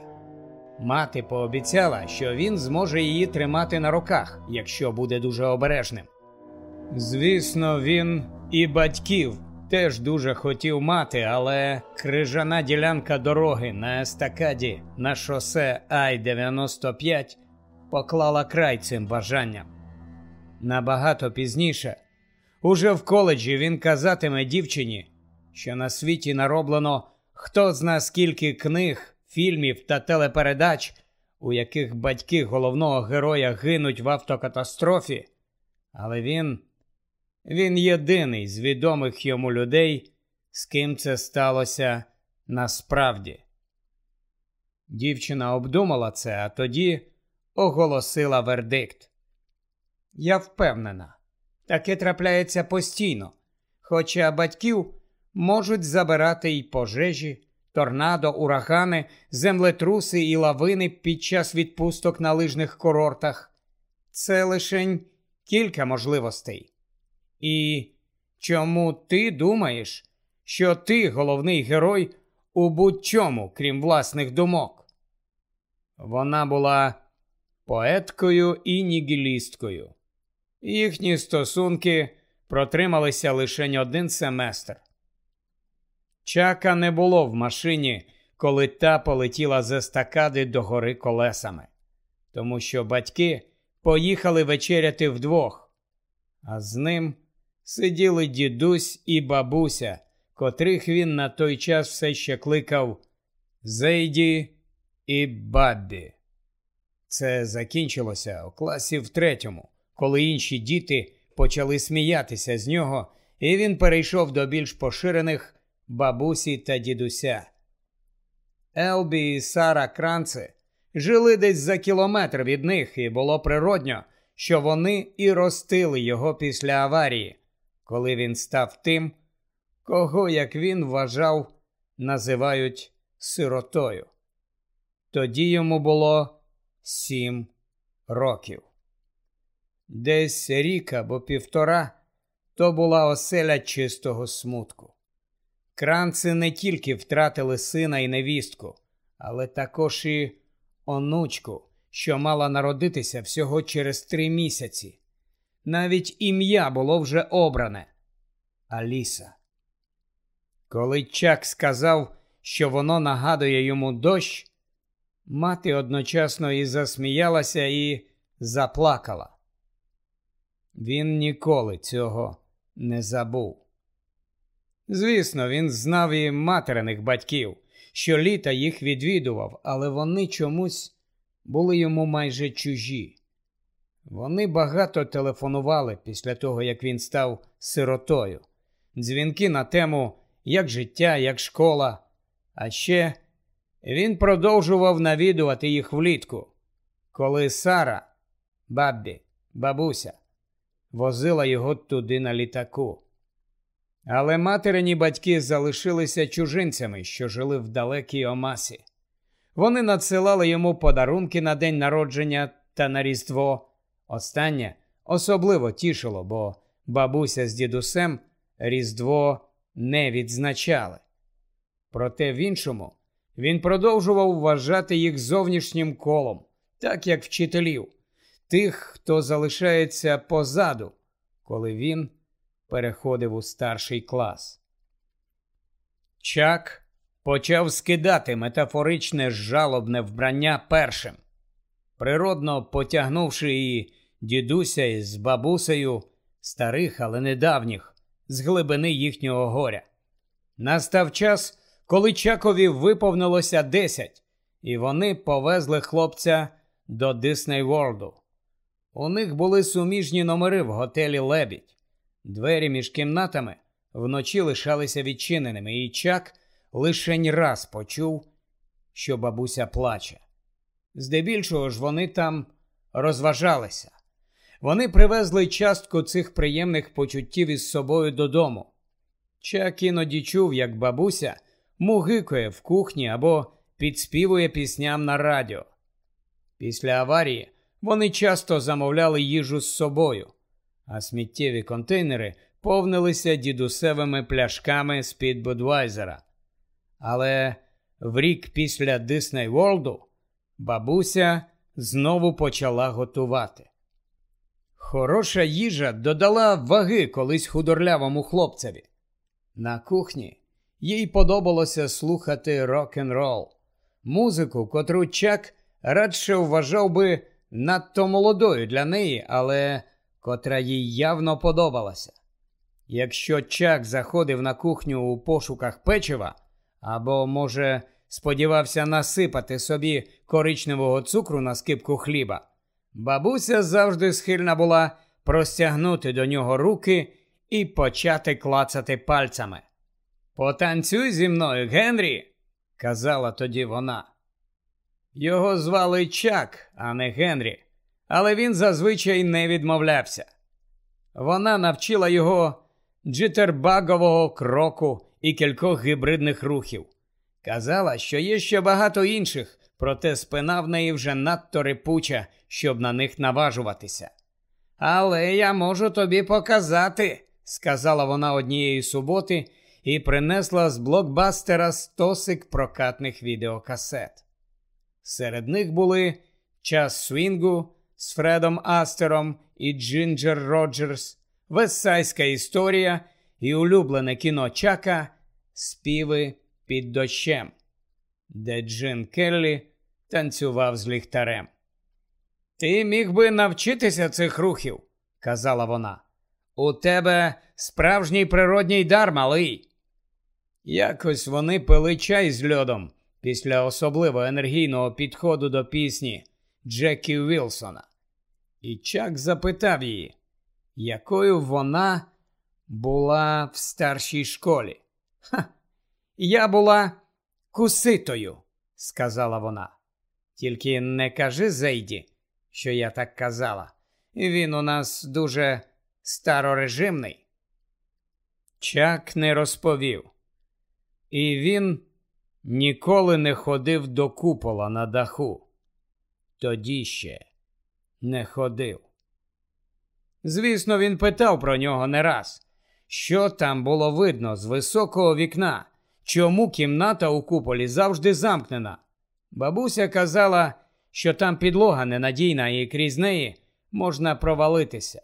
Мати пообіцяла, що він зможе її тримати на руках, якщо буде дуже обережним. Звісно, він і батьків теж дуже хотів мати, але крижана ділянка дороги на естакаді на шосе Ай-95 поклала край цим бажанням. Набагато пізніше, уже в коледжі він казатиме дівчині, що на світі нароблено хто зна скільки книг, фільмів та телепередач, у яких батьки головного героя гинуть в автокатастрофі, але він він єдиний з відомих йому людей, з ким це сталося насправді. Дівчина обдумала це, а тоді оголосила вердикт. Я впевнена, таке трапляється постійно, хоча батьків можуть забирати й пожежі, торнадо, урагани, землетруси і лавини під час відпусток на лижних курортах. Це лише кілька можливостей. І чому ти думаєш, що ти головний герой у будь-чому, крім власних думок? Вона була поеткою і нігілісткою. Їхні стосунки протрималися лише один семестр. Чака не було в машині, коли та полетіла з естакади до гори колесами, тому що батьки поїхали вечеряти вдвох, а з ним сиділи дідусь і бабуся, котрих він на той час все ще кликав Зейді і Баббі. Це закінчилося у класі в третьому, коли інші діти почали сміятися з нього, і він перейшов до більш поширених бабусі та дідуся. Елбі і Сара Кранци жили десь за кілометр від них, і було природньо, що вони і ростили його після аварії, коли він став тим, кого, як він вважав, називають сиротою. Тоді йому було сім років. Десь рік або півтора то була оселя чистого смутку. Кранци не тільки втратили сина і невістку, але також і онучку, що мала народитися всього через три місяці. Навіть ім'я було вже обране Аліса. Коли Чак сказав, що воно нагадує йому дощ, мати одночасно і засміялася, і заплакала. Він ніколи цього не забув. Звісно, він знав і материних батьків, що літа їх відвідував, але вони чомусь були йому майже чужі. Вони багато телефонували після того, як він став сиротою. Дзвінки на тему як життя, як школа. А ще він продовжував навідувати їх влітку, коли Сара, баббі, бабуся, возила його туди на літаку. Але материні батьки залишилися чужинцями, що жили в далекій Омасі. Вони надсилали йому подарунки на день народження та на Різдво. Останнє особливо тішило, бо бабуся з дідусем Різдво не відзначали. Проте в іншому він продовжував вважати їх зовнішнім колом, так як вчителів, тих, хто залишається позаду, коли він переходив у старший клас. Чак почав скидати метафоричне жалобне вбрання першим, природно потягнувши і дідуся із бабусею старих, але недавніх, з глибини їхнього горя. Настав час, коли Чакові виповнилося десять, і вони повезли хлопця до Дисней Ворлду. У них були суміжні номери в готелі Лебідь. Двері між кімнатами вночі лишалися відчиненими, і Чак лишень раз почув, що бабуся плаче. Здебільшого ж вони там розважалися. Вони привезли частку цих приємних почуттів із собою додому. Чак іноді чув, як бабуся мугикує в кухні або підспівує пісням на радіо. Після аварії вони часто замовляли їжу з собою, а сміттєві контейнери повнилися дідусевими пляшками з під Будвайзера. Але в рік після Дисней Ворлду бабуся знову почала готувати. Хороша їжа додала ваги колись худорлявому хлопцеві. На кухні їй подобалося слухати рок-н-рол, музику, котру Чак радше вважав би надто молодою для неї, але котра їй явно подобалася. Якщо Чак заходив на кухню у пошуках печива, або, може, сподівався насипати собі коричневого цукру на скипку хліба, бабуся завжди схильна була простягнути до нього руки і почати клацати пальцями. Потанцюй зі мною, Генрі, казала тоді вона. Його звали Чак, а не Генрі, але він зазвичай не відмовлявся. Вона навчила його джитербагового кроку і кількох гібридних рухів. Казала, що є ще багато інших, проте спина в неї вже надто рипуча, щоб на них наважуватися. Але я можу тобі показати, сказала вона однієї суботи і принесла з блокбастера стосик прокатних відеокасет. Серед них були час свінгу з Фредом Астером і Джинджер Роджерс, Вессайська історія і улюблене кіно Чака Співи під дощем, де Джин Келлі танцював з ліхтарем. Ти міг би навчитися цих рухів, казала вона. У тебе справжній природній дар малий. Якось вони пили чай з льодом після особливо енергійного підходу до пісні Джекі Вілсона. І Чак запитав її, якою вона була в старшій школі. Ха, я була куситою, сказала вона. Тільки не кажи Зейді, що я так казала. Він у нас дуже старорежимний. Чак не розповів. І він ніколи не ходив до купола на даху. Тоді ще не ходив. Звісно, він питав про нього не раз, що там було видно з високого вікна, чому кімната у куполі завжди замкнена. Бабуся казала, що там підлога ненадійна і крізь неї можна провалитися.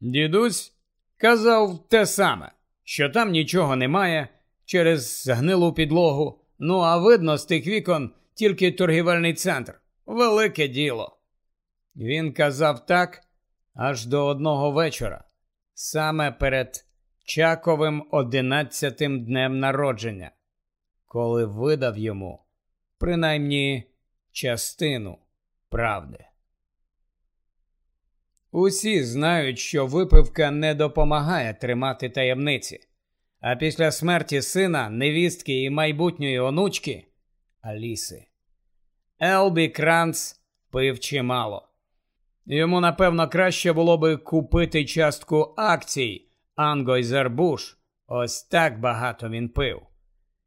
Дідусь казав те саме, що там нічого немає через гнилу підлогу. Ну, а видно з тих вікон тільки торгівельний центр. Велике діло. Він казав так аж до одного вечора, саме перед Чаковим одинадцятим днем народження, коли видав йому принаймні частину правди. Усі знають, що випивка не допомагає тримати таємниці, а після смерті сина, невістки і майбутньої онучки Аліси. Елбі Кранц пив чимало. Йому, напевно, краще було би купити частку акцій Ангойзербуш. Ось так багато він пив.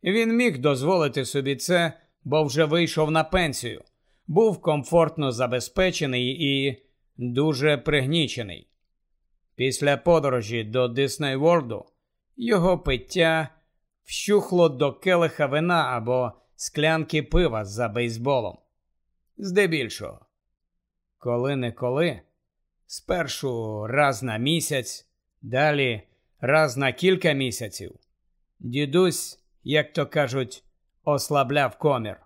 Він міг дозволити собі це, бо вже вийшов на пенсію, був комфортно забезпечений і дуже пригнічений. Після подорожі до Дисней Ворлду його пиття вщухло до келиха вина або склянки пива за бейсболом. Здебільшого, коли не коли, спершу раз на місяць, далі раз на кілька місяців, дідусь, як то кажуть, ослабляв комір.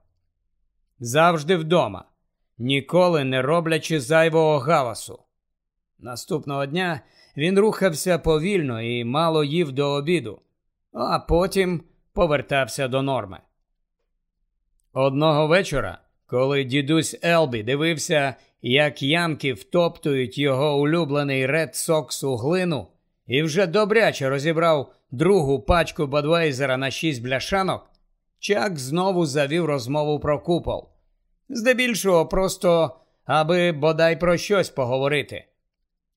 Завжди вдома, ніколи не роблячи зайвого галасу. Наступного дня він рухався повільно і мало їв до обіду, а потім повертався до норми. Одного вечора, коли дідусь Елбі дивився, як янки втоптують його улюблений Ред Сокс у глину, і вже добряче розібрав другу пачку Бадвейзера на шість бляшанок, Чак знову завів розмову про купол. Здебільшого, просто аби бодай про щось поговорити.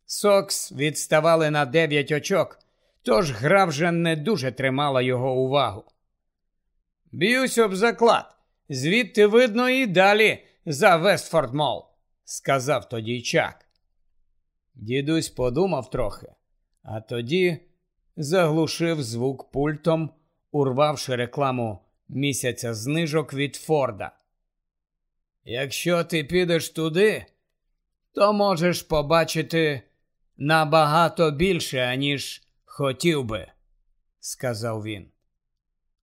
Сокс відставали на дев'ять очок, тож гра вже не дуже тримала його увагу. Б'юсь об заклад. Звідти видно і далі за Вестфорд Мол, сказав тоді Чак. Дідусь подумав трохи, а тоді заглушив звук пультом, урвавши рекламу місяця знижок від Форда. Якщо ти підеш туди, то можеш побачити набагато більше, аніж хотів би, сказав він.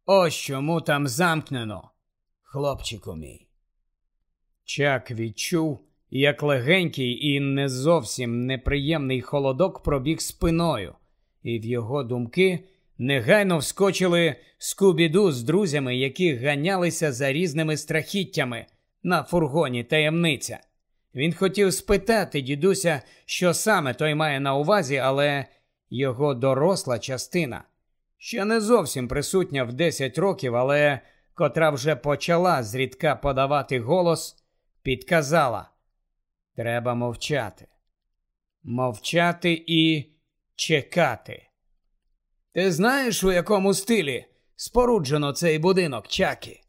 Ось чому там замкнено, хлопчику мій. Чак відчув, як легенький і не зовсім неприємний холодок пробіг спиною, і в його думки негайно вскочили скубіду з друзями, які ганялися за різними страхіттями на фургоні таємниця. Він хотів спитати дідуся, що саме той має на увазі, але його доросла частина, ще не зовсім присутня в 10 років, але котра вже почала зрідка подавати голос, підказала: Треба мовчати. Мовчати і чекати. Ти знаєш, у якому стилі споруджено цей будинок, Чакі?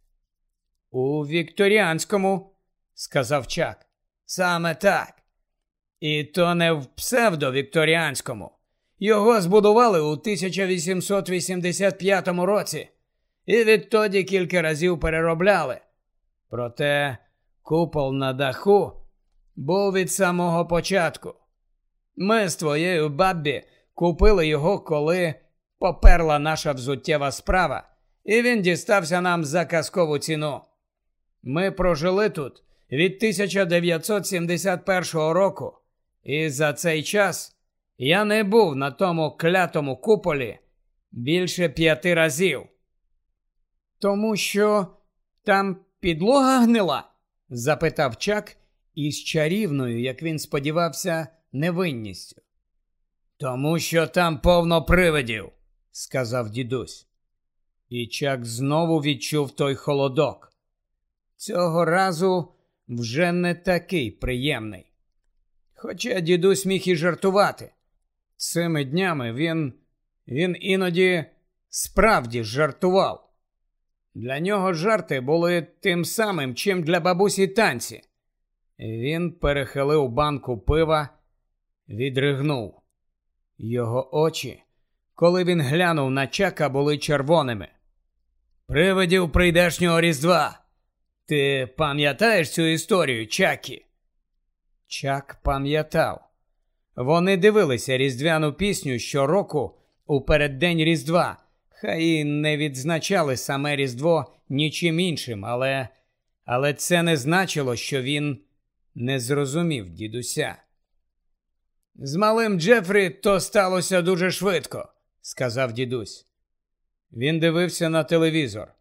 У Вікторіанському, сказав Чак. Саме так. І то не в псевдовікторіанському. Його збудували у 1885 році і відтоді кілька разів переробляли. Проте купол на даху був від самого початку. Ми з твоєю баббі купили його, коли поперла наша взуттєва справа, і він дістався нам за казкову ціну. Ми прожили тут від 1971 року, і за цей час я не був на тому клятому куполі більше п'яти разів. Тому що там підлога гнила? запитав Чак із чарівною, як він сподівався, невинністю. Тому що там повно привидів, сказав дідусь. І Чак знову відчув той холодок. Цього разу вже не такий приємний. Хоча дідусь міг і жартувати. Цими днями він, він іноді справді жартував. Для нього жарти були тим самим, чим для бабусі танці. Він перехилив банку пива, відригнув. Його очі, коли він глянув на чака, були червоними. Привидів прийдешнього різдва. Ти пам'ятаєш цю історію, Чакі? Чак пам'ятав. Вони дивилися різдвяну пісню щороку у переддень Різдва. Хай і не відзначали саме Різдво нічим іншим, але але це не значило, що він не зрозумів дідуся. З малим Джефрі то сталося дуже швидко, сказав дідусь. Він дивився на телевізор.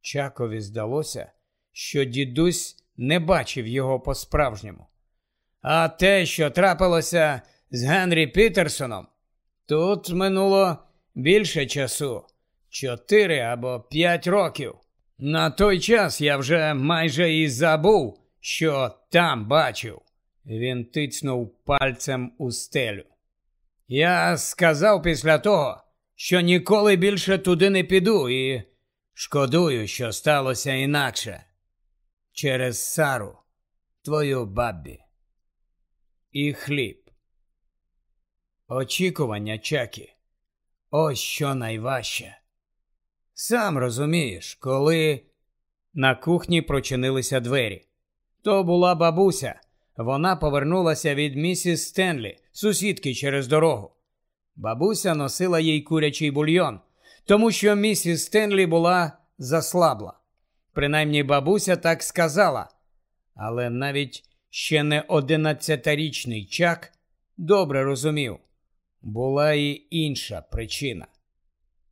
Чакові здалося, що дідусь не бачив його по-справжньому. А те, що трапилося з Генрі Пітерсоном, тут минуло більше часу чотири або п'ять років. На той час я вже майже і забув, що там бачив. Він тицнув пальцем у стелю. Я сказав після того, що ніколи більше туди не піду і шкодую, що сталося інакше. Через Сару, твою бабі. І хліб. Очікування, Чакі. Ось що найважче. Сам розумієш, коли на кухні прочинилися двері. То була бабуся. Вона повернулася від місіс Стенлі, сусідки через дорогу. Бабуся носила їй курячий бульйон, тому що місіс Стенлі була заслабла. Принаймні бабуся так сказала. Але навіть ще не одинадцятирічний чак добре розумів, була і інша причина.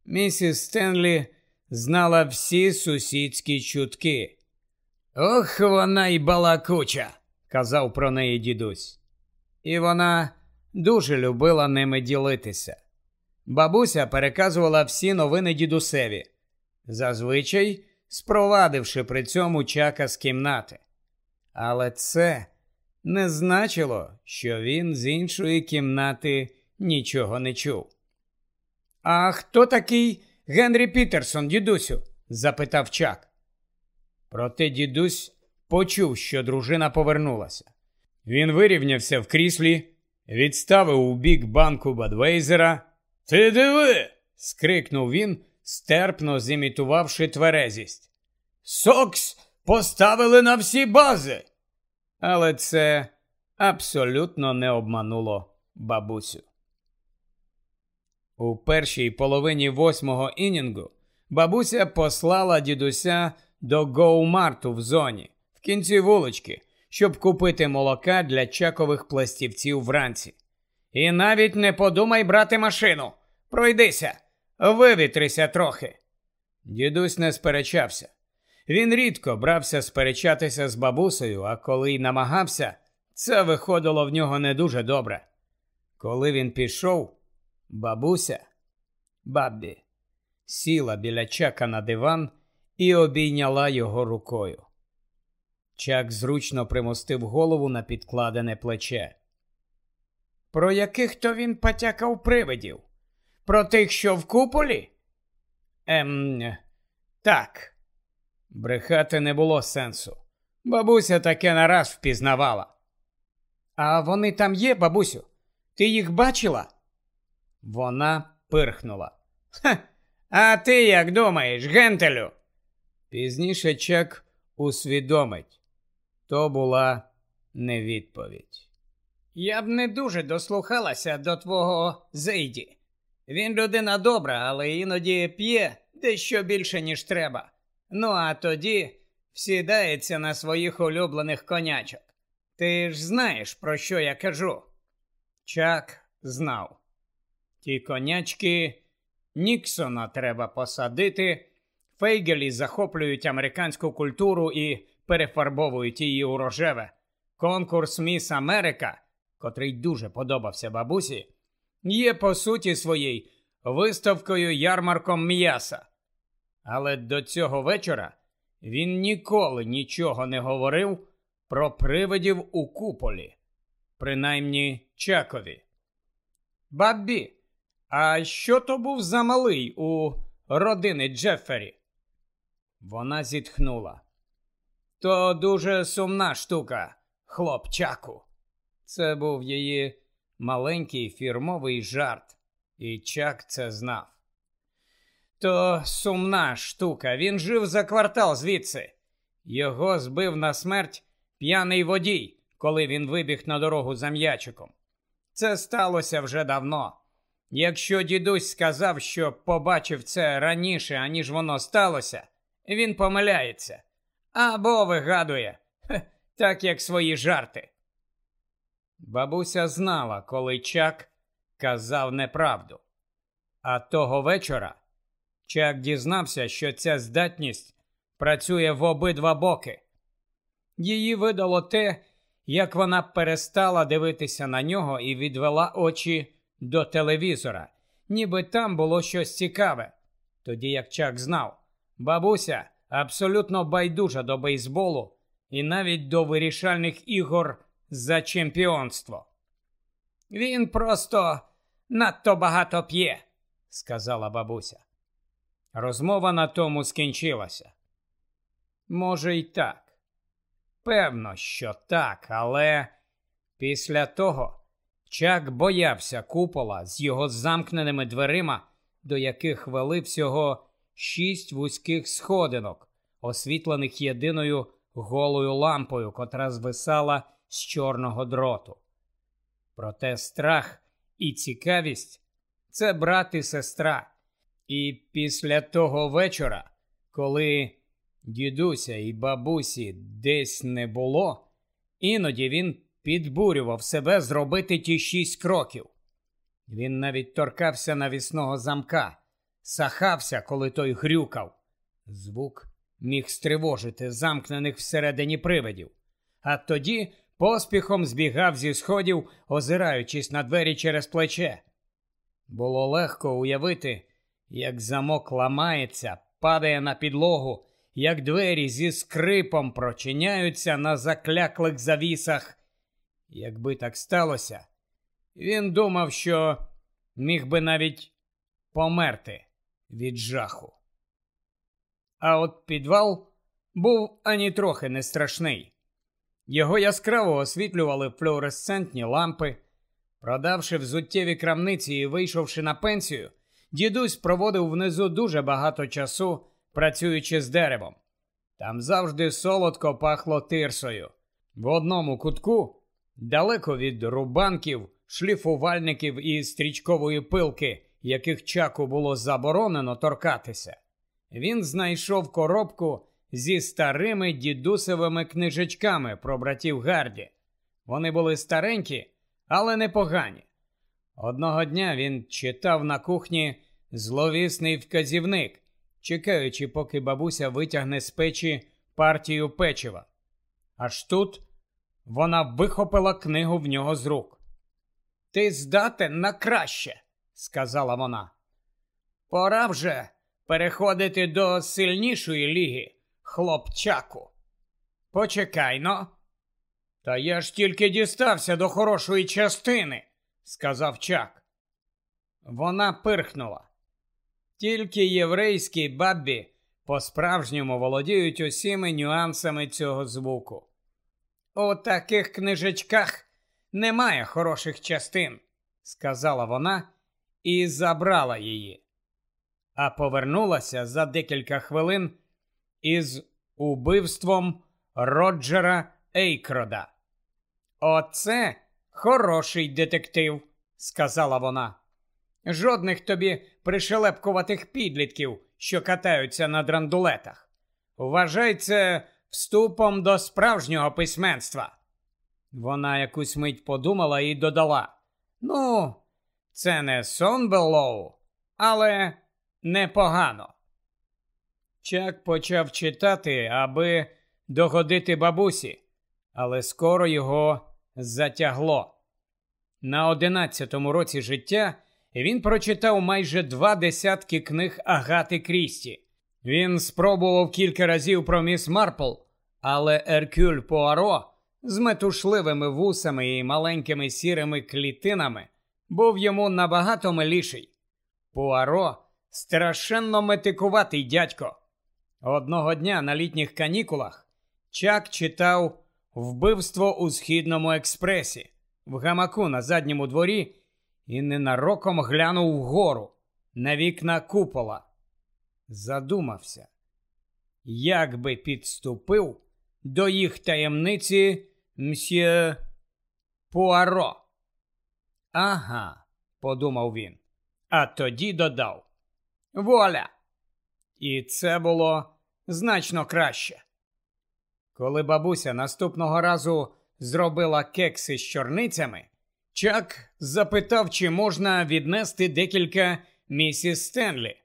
Місіс Стенлі знала всі сусідські чутки. Ох, вона й балакуча, казав про неї дідусь. І вона дуже любила ними ділитися. Бабуся переказувала всі новини дідусеві, зазвичай спровадивши при цьому чака з кімнати. Але це не значило, що він з іншої кімнати нічого не чув. А хто такий Генрі Пітерсон, дідусю? запитав чак. Проте дідусь почув, що дружина повернулася. Він вирівнявся в кріслі, відставив у бік банку Бадвейзера. Ти диви. скрикнув він, стерпно зімітувавши тверезість. Сокс поставили на всі бази. Але це абсолютно не обмануло бабусю. У першій половині восьмого інінгу бабуся послала дідуся до Гоумарту в зоні в кінці вулички, щоб купити молока для чакових пластівців вранці. І навіть не подумай брати машину. Пройдися, вивітрися трохи. Дідусь не сперечався. Він рідко брався сперечатися з бабусею, а коли й намагався, це виходило в нього не дуже добре. Коли він пішов, бабуся, бабі, сіла біля чака на диван і обійняла його рукою. Чак зручно примостив голову на підкладене плече. Про яких то він потякав привидів? Про тих, що в куполі? Ем, так. Брехати не було сенсу. Бабуся таке нараз впізнавала. А вони там є, бабусю? Ти їх бачила? Вона пирхнула. Ха, а ти як думаєш, гентелю? Пізніше Чек усвідомить. То була не відповідь. Я б не дуже дослухалася до твого Зейді. Він людина добра, але іноді п'є дещо більше, ніж треба. Ну а тоді всідається на своїх улюблених конячок. Ти ж знаєш, про що я кажу? Чак знав. Ті конячки Ніксона треба посадити, фейгелі захоплюють американську культуру і перефарбовують її у рожеве. Конкурс Міс Америка, котрий дуже подобався бабусі, є по суті своїй виставкою ярмарком м'яса. Але до цього вечора він ніколи нічого не говорив про привидів у куполі, принаймні Чакові. Баббі, а що то був за малий у родини Джеффері? Вона зітхнула. То дуже сумна штука, хлопчаку. Це був її маленький фірмовий жарт, і Чак це знав. То сумна штука, він жив за квартал звідси. Його збив на смерть п'яний водій, коли він вибіг на дорогу за м'ячиком. Це сталося вже давно. Якщо дідусь сказав, що побачив це раніше, аніж воно сталося, він помиляється або вигадує, Хе, так як свої жарти. Бабуся знала, коли Чак казав неправду. А того вечора Чак дізнався, що ця здатність працює в обидва боки. Її видало те, як вона перестала дивитися на нього і відвела очі до телевізора, ніби там було щось цікаве. Тоді як Чак знав, бабуся абсолютно байдужа до бейсболу і навіть до вирішальних ігор за чемпіонство. Він просто надто багато п'є, сказала бабуся. Розмова на тому скінчилася. Може, й так. Певно, що так, але після того Чак боявся купола з його замкненими дверима, до яких вели всього шість вузьких сходинок, освітлених єдиною голою лампою, котра звисала з чорного дроту. Проте страх і цікавість це брат і сестра. І після того вечора, коли дідуся і бабусі десь не було, іноді він підбурював себе зробити ті шість кроків. Він навіть торкався навісного замка, сахався, коли той грюкав. Звук міг стривожити замкнених всередині привидів, а тоді поспіхом збігав зі сходів, озираючись на двері через плече. Було легко уявити, як замок ламається, падає на підлогу, як двері зі скрипом прочиняються на закляклих завісах. Якби так сталося, він думав, що міг би навіть померти від жаху. А от підвал був ані трохи не страшний. Його яскраво освітлювали флуоресцентні лампи. Продавши взуттєві крамниці і вийшовши на пенсію, дідусь проводив внизу дуже багато часу, працюючи з деревом. Там завжди солодко пахло тирсою. В одному кутку, далеко від рубанків, шліфувальників і стрічкової пилки, яких чаку було заборонено торкатися, він знайшов коробку зі старими дідусевими книжечками про братів Гарді. Вони були старенькі, але непогані. Одного дня він читав на кухні зловісний вказівник, чекаючи, поки бабуся витягне з печі партію печива. Аж тут вона вихопила книгу в нього з рук. Ти здатен на краще, сказала вона. Пора вже переходити до сильнішої ліги, хлопчаку. Почекай но. Та я ж тільки дістався до хорошої частини, сказав Чак. Вона пирхнула. Тільки єврейські бабі по-справжньому володіють усіми нюансами цього звуку. У таких книжечках немає хороших частин, сказала вона і забрала її, а повернулася за декілька хвилин із убивством Роджера Ейкрода. Оце хороший детектив, сказала вона. Жодних тобі пришелепкуватих підлітків, що катаються на драндулетах. Вважай це вступом до справжнього письменства. Вона якусь мить подумала і додала: Ну, це не сон Беллоу, але непогано. Чак почав читати, аби догодити бабусі, але скоро його затягло. На одинадцятому році життя він прочитав майже два десятки книг Агати Крісті. Він спробував кілька разів про міс Марпл, але Еркюль Пуаро з метушливими вусами і маленькими сірими клітинами був йому набагато миліший. Пуаро страшенно метикуватий дядько. Одного дня на літніх канікулах Чак читав Вбивство у східному експресі в гамаку на задньому дворі і ненароком глянув вгору на вікна купола. Задумався, як би підступив до їх таємниці мсьє Пуаро. Ага, подумав він, а тоді додав Воля! І це було значно краще. Коли бабуся наступного разу зробила кекси з чорницями, Чак запитав, чи можна віднести декілька місіс Стенлі.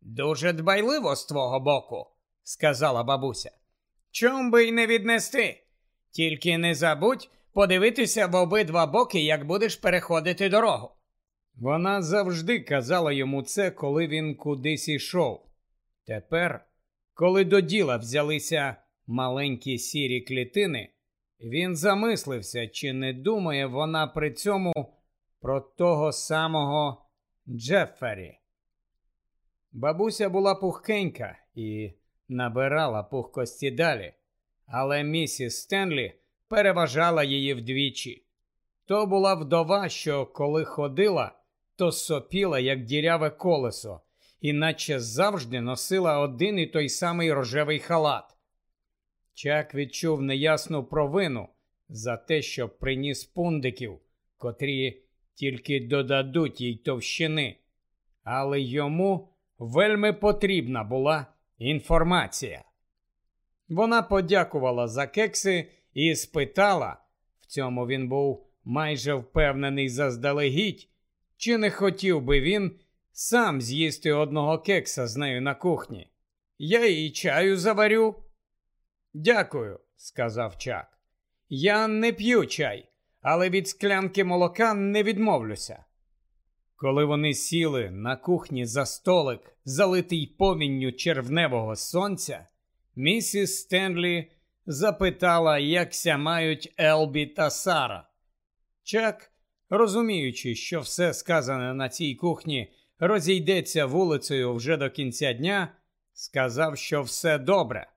Дуже дбайливо з твого боку, сказала бабуся. Чом би й не віднести? Тільки не забудь подивитися в обидва боки, як будеш переходити дорогу. Вона завжди казала йому це, коли він кудись ішов. Тепер, коли до діла взялися маленькі сірі клітини, він замислився, чи не думає вона при цьому про того самого Джеффері. Бабуся була пухкенька і набирала пухкості далі, але місіс Стенлі переважала її вдвічі. То була вдова, що коли ходила, то сопіла, як діряве колесо, іначе завжди носила один і той самий рожевий халат. Чак відчув неясну провину за те, що приніс пундиків, котрі тільки додадуть їй товщини, але йому вельми потрібна була інформація. Вона подякувала за кекси і спитала, в цьому він був майже впевнений заздалегідь, чи не хотів би він сам з'їсти одного кекса з нею на кухні. Я їй чаю заварю. Дякую, сказав Чак. Я не п'ю чай, але від склянки молока не відмовлюся. Коли вони сіли на кухні за столик, залитий повінню червневого сонця, місіс Стенлі запитала, якся мають Елбі та Сара. Чак, розуміючи, що все сказане на цій кухні розійдеться вулицею вже до кінця дня, сказав, що все добре.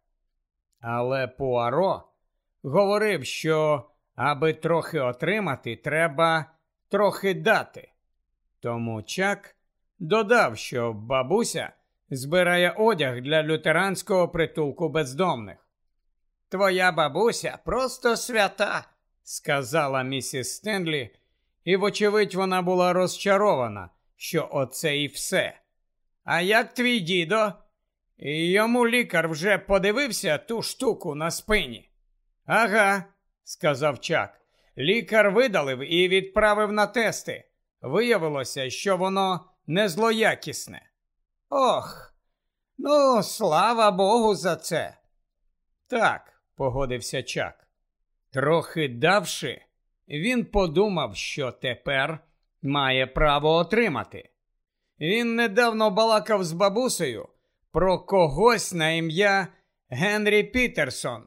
Але Пуаро говорив, що аби трохи отримати, треба трохи дати. Тому Чак додав, що бабуся збирає одяг для лютеранського притулку бездомних. Твоя бабуся просто свята, сказала місіс Стенлі, і, вочевидь, вона була розчарована, що оце і все. А як твій дідо? Йому лікар вже подивився ту штуку на спині. Ага, сказав Чак. Лікар видалив і відправив на тести. Виявилося, що воно не злоякісне. Ох, ну, слава Богу, за це. Так, погодився Чак. Трохи давши, він подумав, що тепер має право отримати. Він недавно балакав з бабусею про когось на ім'я Генрі Пітерсон.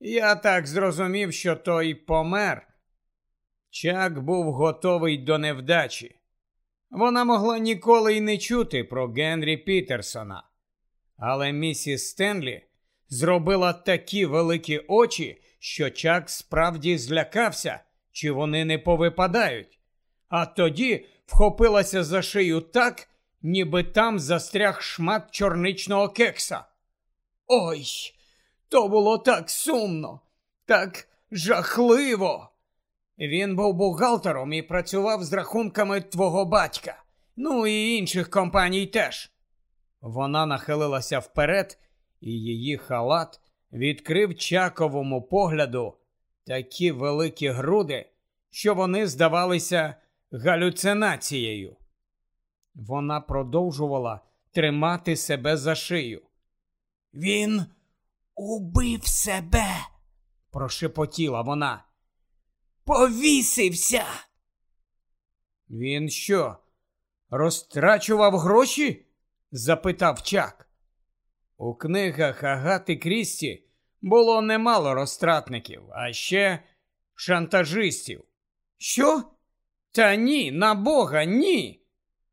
Я так зрозумів, що той помер. Чак був готовий до невдачі. Вона могла ніколи й не чути про Генрі Пітерсона. Але місіс Стенлі зробила такі великі очі, що Чак справді злякався, чи вони не повипадають. А тоді вхопилася за шию так, ніби там застряг шмат чорничного кекса. Ой, то було так сумно, так жахливо. Він був бухгалтером і працював з рахунками твого батька, ну і інших компаній теж. Вона нахилилася вперед, і її халат відкрив чаковому погляду такі великі груди, що вони здавалися галюцинацією. Вона продовжувала тримати себе за шию. Він убив себе, прошепотіла вона. Повісився. Він що? Розтрачував гроші? запитав Чак. У книгах Агати Крісті було немало розтратників, а ще шантажистів. Що? Та ні, на Бога, ні.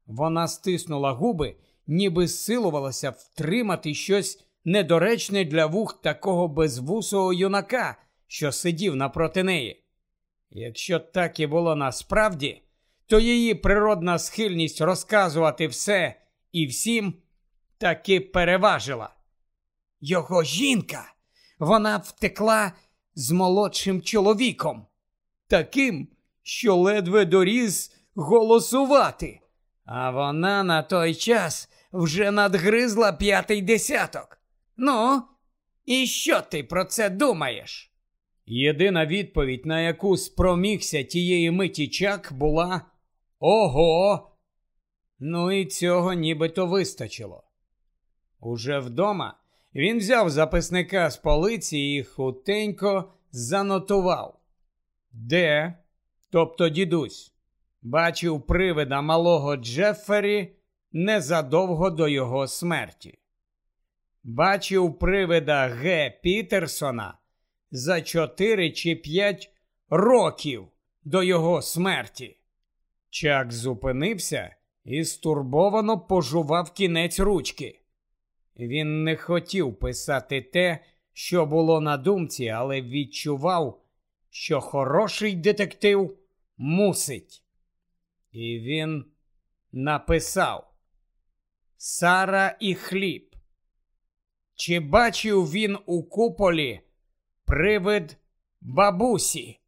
Вона стиснула губи, ніби силувалася втримати щось недоречне для вух такого безвусого юнака, що сидів напроти неї. Якщо так і було насправді, то її природна схильність розказувати все і всім таки переважила. Його жінка, вона втекла з молодшим чоловіком, таким, що ледве доріс голосувати. А вона на той час вже надгризла п'ятий десяток. Ну, і що ти про це думаєш? Єдина відповідь, на яку спромігся тієї миті чак, була Ого. Ну і цього нібито вистачило. Уже вдома Він взяв записника з полиці і хутенько занотував. Де, тобто дідусь, бачив привида малого Джеффері незадовго до його смерті. Бачив привида Г. Пітерсона за 4 чи 5 років до його смерті. Чак зупинився і стурбовано пожував кінець ручки. Він не хотів писати те, що було на думці, але відчував, що хороший детектив мусить. І він написав Сара і хліб. Чи бачив він у куполі привид бабусі?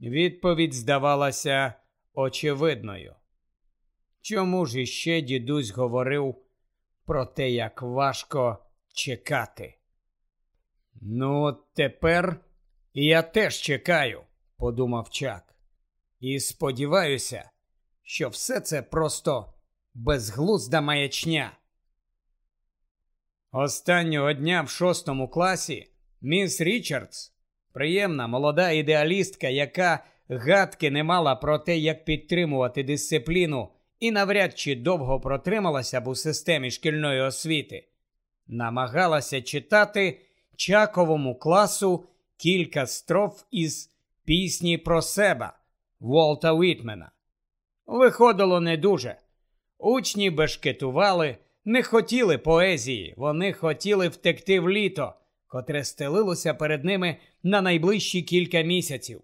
Відповідь здавалася очевидною. Чому ж іще дідусь говорив про те, як важко чекати? Ну, тепер я теж чекаю, подумав Чак, і сподіваюся, що все це просто безглузда маячня. Останнього дня в шостому класі міс Річардс, приємна молода ідеалістка, яка гадки не мала про те, як підтримувати дисципліну, і навряд чи довго протрималася б у системі шкільної освіти, намагалася читати чаковому класу кілька строф із пісні про себе Волта Вітмена. Виходило не дуже. Учні бешкетували, не хотіли поезії, вони хотіли втекти в літо, котре стелилося перед ними на найближчі кілька місяців.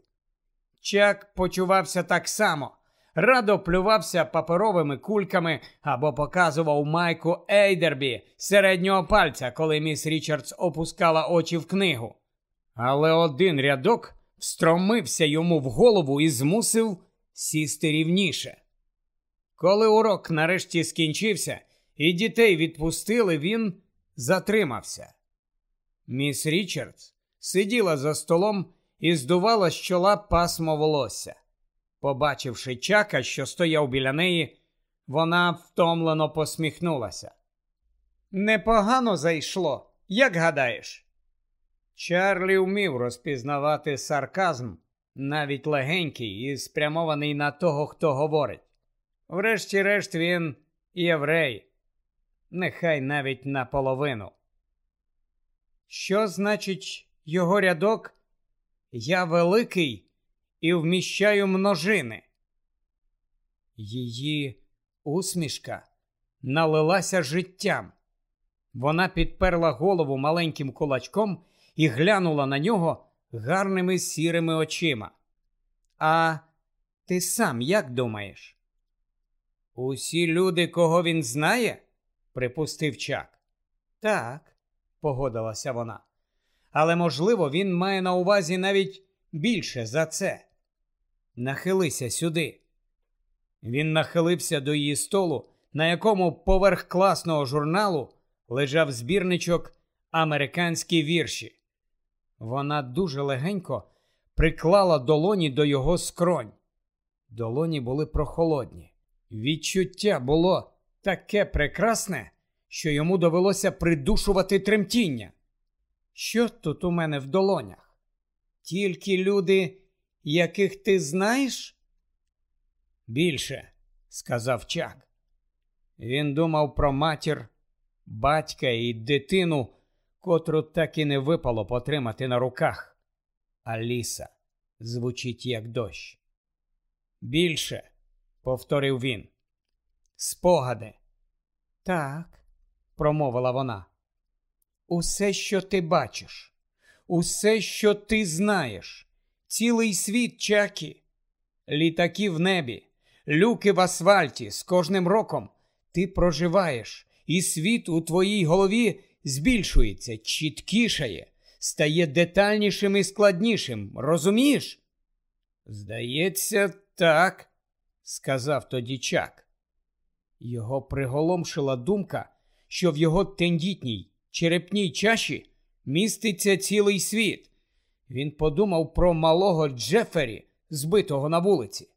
Чак почувався так само, радо плювався паперовими кульками або показував майку Ейдербі середнього пальця, коли міс Річардс опускала очі в книгу. Але один рядок встромився йому в голову і змусив сісти рівніше. Коли урок нарешті скінчився і дітей відпустили, він затримався. Міс Річардс сиділа за столом і здувала з чола пасмо волосся. Побачивши чака, що стояв біля неї, вона втомлено посміхнулася. Непогано зайшло, як гадаєш? Чарлі вмів розпізнавати сарказм, навіть легенький і спрямований на того, хто говорить. Врешті-решт, він єврей, нехай навіть наполовину. Що значить його рядок? Я великий і вміщаю множини. Її усмішка налилася життям. Вона підперла голову маленьким кулачком і глянула на нього гарними сірими очима. А ти сам як думаєш? Усі люди, кого він знає? припустив чак. Так, погодилася вона. Але, можливо, він має на увазі навіть більше за це. Нахилися сюди. Він нахилився до її столу, на якому поверх класного журналу лежав збірничок американські вірші. Вона дуже легенько приклала долоні до його скронь. Долоні були прохолодні. Відчуття було таке прекрасне, що йому довелося придушувати тремтіння. Що тут у мене в долонях? Тільки люди, яких ти знаєш? Більше, сказав Чак. Він думав про матір, батька і дитину, котру так і не випало потримати на руках. Аліса звучить як дощ. Більше, повторив він. Спогади. Так, промовила вона. Усе, що ти бачиш, усе, що ти знаєш, цілий світ чакі, літаки в небі, люки в асфальті з кожним роком ти проживаєш, і світ у твоїй голові збільшується, чіткішає, стає детальнішим і складнішим. Розумієш? Здається, так, сказав тоді чак. Його приголомшила думка, що в його тендітній черепній чаші міститься цілий світ. Він подумав про малого Джефері, збитого на вулиці,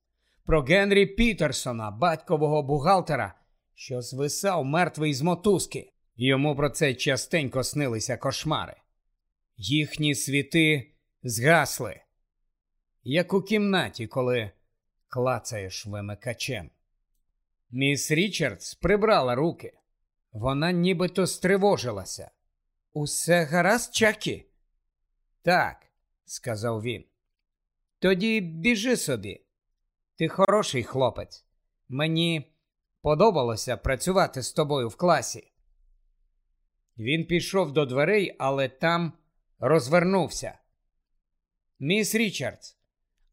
про Генрі Пітерсона, батькового бухгалтера, що звисав мертвий з мотузки. Йому про це частенько снилися кошмари. Їхні світи згасли, як у кімнаті, коли клацаєш вимикачем. Міс Річардс прибрала руки. Вона нібито стривожилася. Усе гаразд, Чакі? Так, сказав він. Тоді біжи собі. Ти хороший хлопець. Мені подобалося працювати з тобою в класі. Він пішов до дверей, але там розвернувся. Міс Річардс,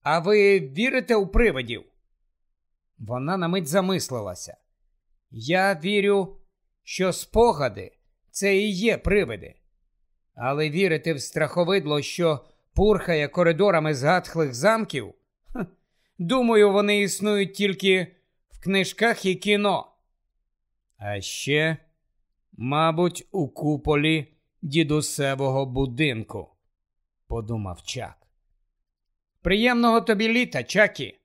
а ви вірите у привидів? Вона на мить замислилася. Я вірю, що спогади це і є привиди. Але вірити в страховидло, що пурхає коридорами згадхлих замків? Ха, думаю, вони існують тільки в книжках і кіно. А ще, мабуть, у куполі дідусевого будинку, подумав Чак. Приємного тобі літа, Чакі.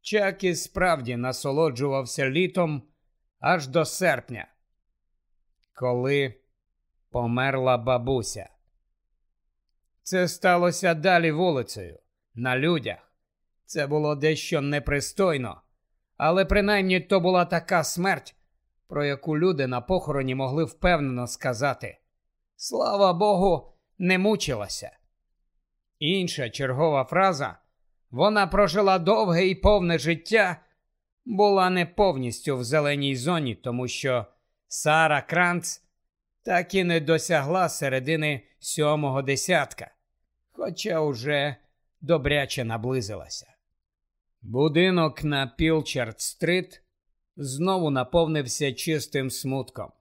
Чакі справді насолоджувався літом аж до серпня, коли померла бабуся. Це сталося далі вулицею, на людях. Це було дещо непристойно, але принаймні то була така смерть, про яку люди на похороні могли впевнено сказати: Слава Богу, не мучилася. Інша чергова фраза вона прожила довге і повне життя, була не повністю в зеленій зоні, тому що Сара Кранц так і не досягла середини сьомого десятка, хоча уже добряче наблизилася. Будинок на Пілчард-стрит знову наповнився чистим смутком,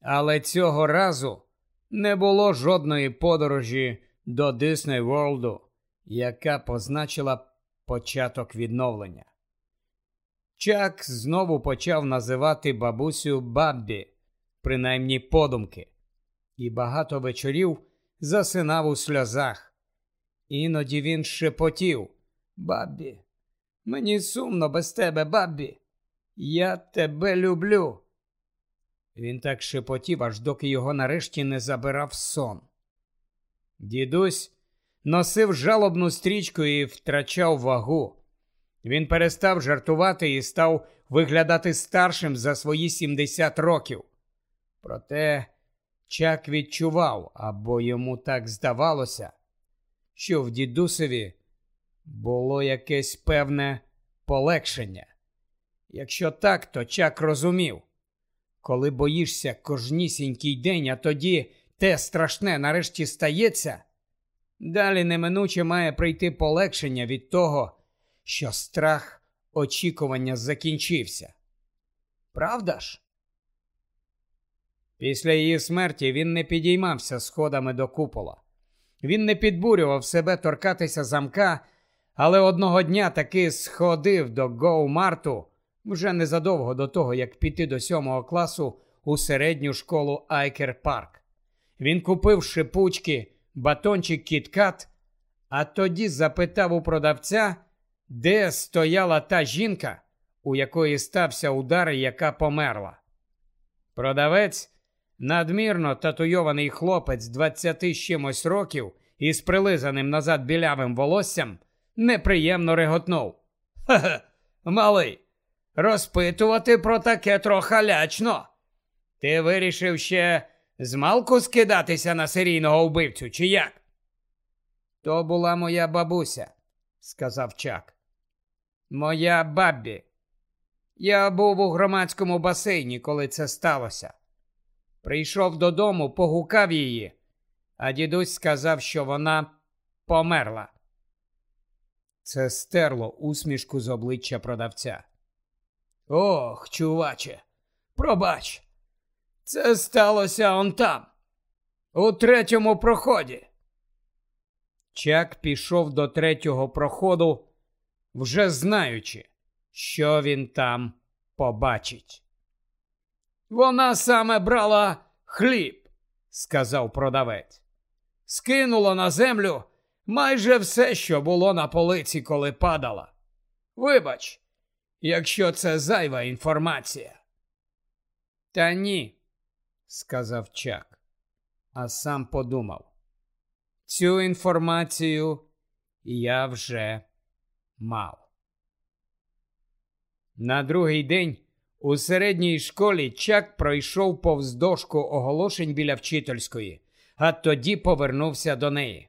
але цього разу не було жодної подорожі до Дисней Ворлду, яка позначила початок відновлення. Чак знову почав називати бабусю Баббі, принаймні подумки, і багато вечорів засинав у сльозах. Іноді він шепотів Баббі, мені сумно без тебе, Баббі. Я тебе люблю. Він так шепотів, аж доки його нарешті не забирав сон. Дідусь носив жалобну стрічку і втрачав вагу. Він перестав жартувати і став виглядати старшим за свої 70 років. Проте Чак відчував, або йому так здавалося, що в дідусеві було якесь певне полегшення. Якщо так, то Чак розумів, коли боїшся кожнісінький день, а тоді те страшне нарешті стається, далі неминуче має прийти полегшення від того, що страх очікування закінчився. Правда ж? Після її смерті він не підіймався сходами до купола. Він не підбурював себе торкатися замка, але одного дня таки сходив до Гоу-Марту вже незадовго до того, як піти до сьомого класу у середню школу Айкер Парк. Він купив шипучки, батончик кіткат, а тоді запитав у продавця, де стояла та жінка, у якої стався удар і яка померла. Продавець, надмірно татуйований хлопець двадцяти з чимось років із прилизаним назад білявим волоссям, неприємно реготнув. Ха-ха, малий, розпитувати про таке трохи лячно. Ти вирішив ще змалку скидатися на серійного вбивцю, чи як? То була моя бабуся, сказав Чак. Моя баббі. Я був у громадському басейні, коли це сталося. Прийшов додому, погукав її, а дідусь сказав, що вона померла. Це стерло усмішку з обличчя продавця. Ох, чуваче, пробач, це сталося он там, у третьому проході. Чак пішов до третього проходу, вже знаючи, що він там побачить. Вона саме брала хліб, сказав продавець. Скинула на землю майже все, що було на полиці, коли падала. Вибач, якщо це зайва інформація. Та ні, сказав Чак, а сам подумав. Цю інформацію я вже мав. На другий день у середній школі Чак пройшов повз дошку оголошень біля вчительської, а тоді повернувся до неї.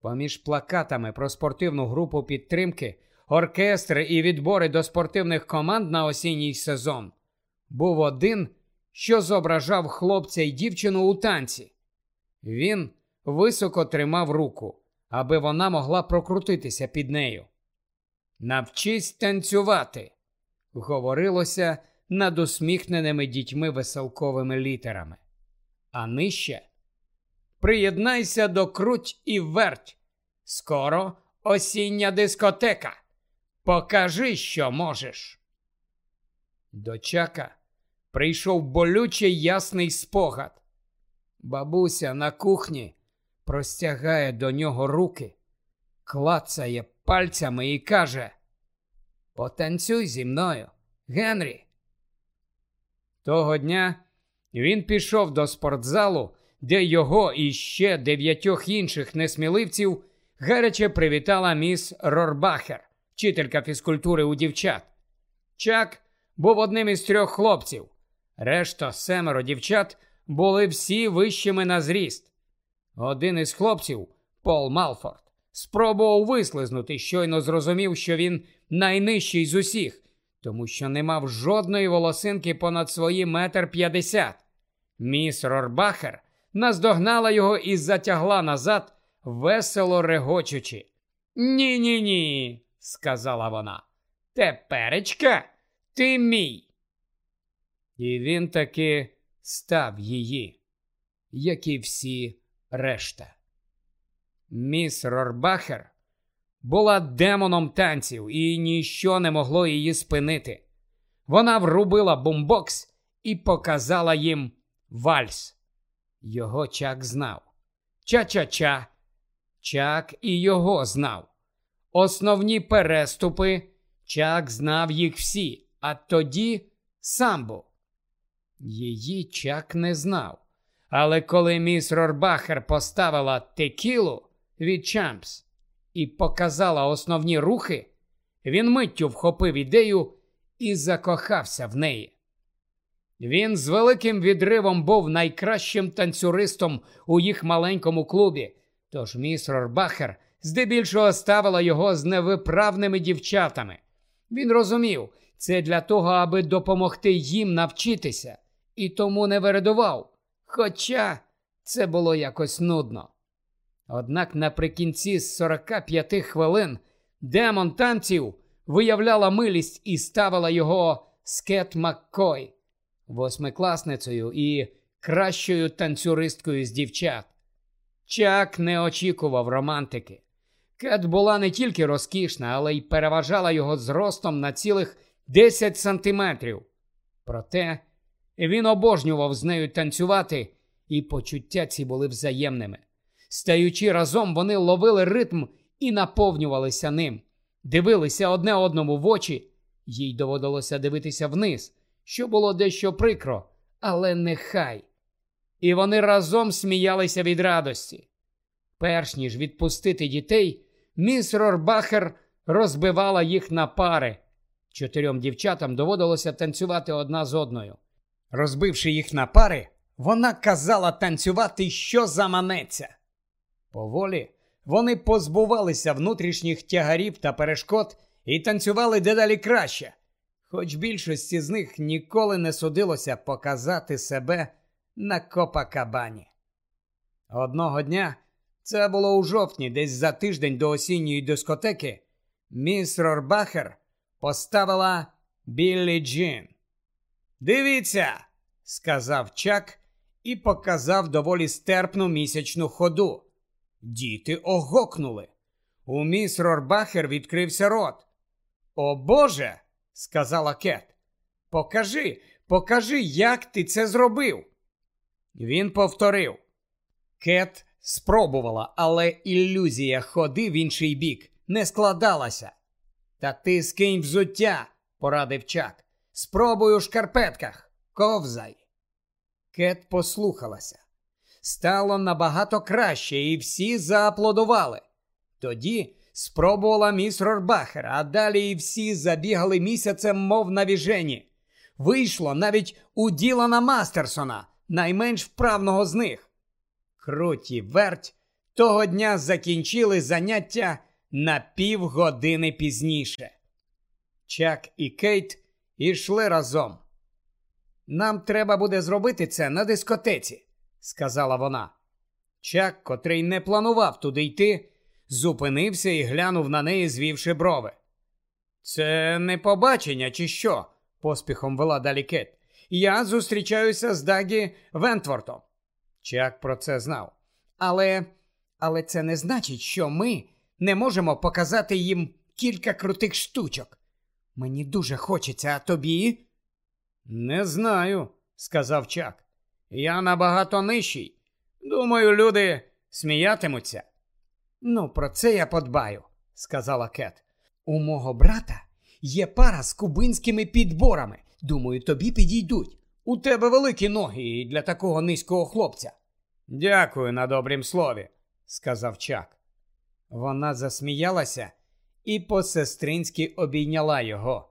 Поміж плакатами про спортивну групу підтримки, оркестри і відбори до спортивних команд на осінній сезон був один, що зображав хлопця й дівчину у танці. Він високо тримав руку, аби вона могла прокрутитися під нею. Навчись танцювати, говорилося над усміхненими дітьми веселковими літерами. А нижче приєднайся до круть і верть. Скоро осіння дискотека. Покажи, що можеш. До Чака прийшов болючий ясний спогад. Бабуся на кухні простягає до нього руки, клацає пальцями і каже: Потанцюй зі мною, Генрі. Того дня він пішов до спортзалу, де його і ще дев'ятьох інших несміливців гаряче привітала міс Рорбахер, вчителька фізкультури у дівчат. Чак був одним із трьох хлопців. Решта семеро дівчат були всі вищими на зріст. Один із хлопців, Пол Малфорд, спробував вислизнути, щойно зрозумів, що він найнижчий з усіх, тому що не мав жодної волосинки понад свої метр п'ятдесят. Міс Рорбахер наздогнала його і затягла назад, весело регочучи. Ні, ні, ні, сказала вона. Теперечка, ти мій. І він таки став її, як і всі решта. Міс Рорбахер була демоном танців, і ніщо не могло її спинити. Вона врубила бумбокс і показала їм вальс. Його Чак знав. Ча-ча-ча. Чак і його знав. Основні переступи Чак знав їх всі, а тоді самбо. Її Чак не знав. Але коли міс Рорбахер поставила текілу від Чампс і показала основні рухи, він миттю вхопив ідею і закохався в неї. Він з великим відривом був найкращим танцюристом у їх маленькому клубі, тож міс Рорбахер здебільшого ставила його з невиправними дівчатами. Він розумів, це для того, аби допомогти їм навчитися, і тому не вередував. Хоча це було якось нудно. Однак наприкінці з 45 хвилин демон танців виявляла милість і ставила його скет Маккой, восьмикласницею і кращою танцюристкою з дівчат. Чак не очікував романтики. Кет була не тільки розкішна, але й переважала його зростом на цілих 10 сантиметрів. Проте він обожнював з нею танцювати, і почуття ці були взаємними. Стаючи разом, вони ловили ритм і наповнювалися ним, дивилися одне одному в очі, їй доводилося дивитися вниз, що було дещо прикро, але нехай. І вони разом сміялися від радості. Перш ніж відпустити дітей, міс Рорбахер розбивала їх на пари. Чотирьом дівчатам доводилося танцювати одна з одною. Розбивши їх на пари, вона казала танцювати, що заманеться. Поволі вони позбувалися внутрішніх тягарів та перешкод і танцювали дедалі краще, хоч більшості з них ніколи не судилося показати себе на Копакабані. Одного дня, це було у жовтні, десь за тиждень до осінньої дискотеки, міс Рорбахер поставила Біллі Джин. Дивіться, сказав Чак і показав доволі стерпну місячну ходу. Діти огокнули. У міс Рорбахер відкрився рот. О Боже, сказала Кет. Покажи, покажи, як ти це зробив. Він повторив. Кет спробувала, але ілюзія ходи в інший бік не складалася. Та ти скинь взуття, порадив Чак. Спробуй у шкарпетках, ковзай. Кет послухалася. Стало набагато краще, і всі зааплодували. Тоді спробувала міс Рорбахер, а далі і всі забігали місяцем, мов на віжені. Вийшло навіть у Ділана Мастерсона, найменш вправного з них. Круті верть того дня закінчили заняття на півгодини пізніше. Чак і Кейт ішли разом. Нам треба буде зробити це на дискотеці, сказала вона. Чак, котрий не планував туди йти, зупинився і глянув на неї, звівши брови. Це не побачення, чи що? поспіхом вела далі Кет. Я зустрічаюся з Дагі Вентвортом. Чак про це знав. Але але це не значить, що ми не можемо показати їм кілька крутих штучок. Мені дуже хочеться, а тобі? Не знаю, сказав Чак. Я набагато нижчий. Думаю, люди сміятимуться. Ну, про це я подбаю, сказала Кет. У мого брата є пара з кубинськими підборами. Думаю, тобі підійдуть. У тебе великі ноги для такого низького хлопця. Дякую на добрім слові, сказав Чак. Вона засміялася і по-сестринськи обійняла його.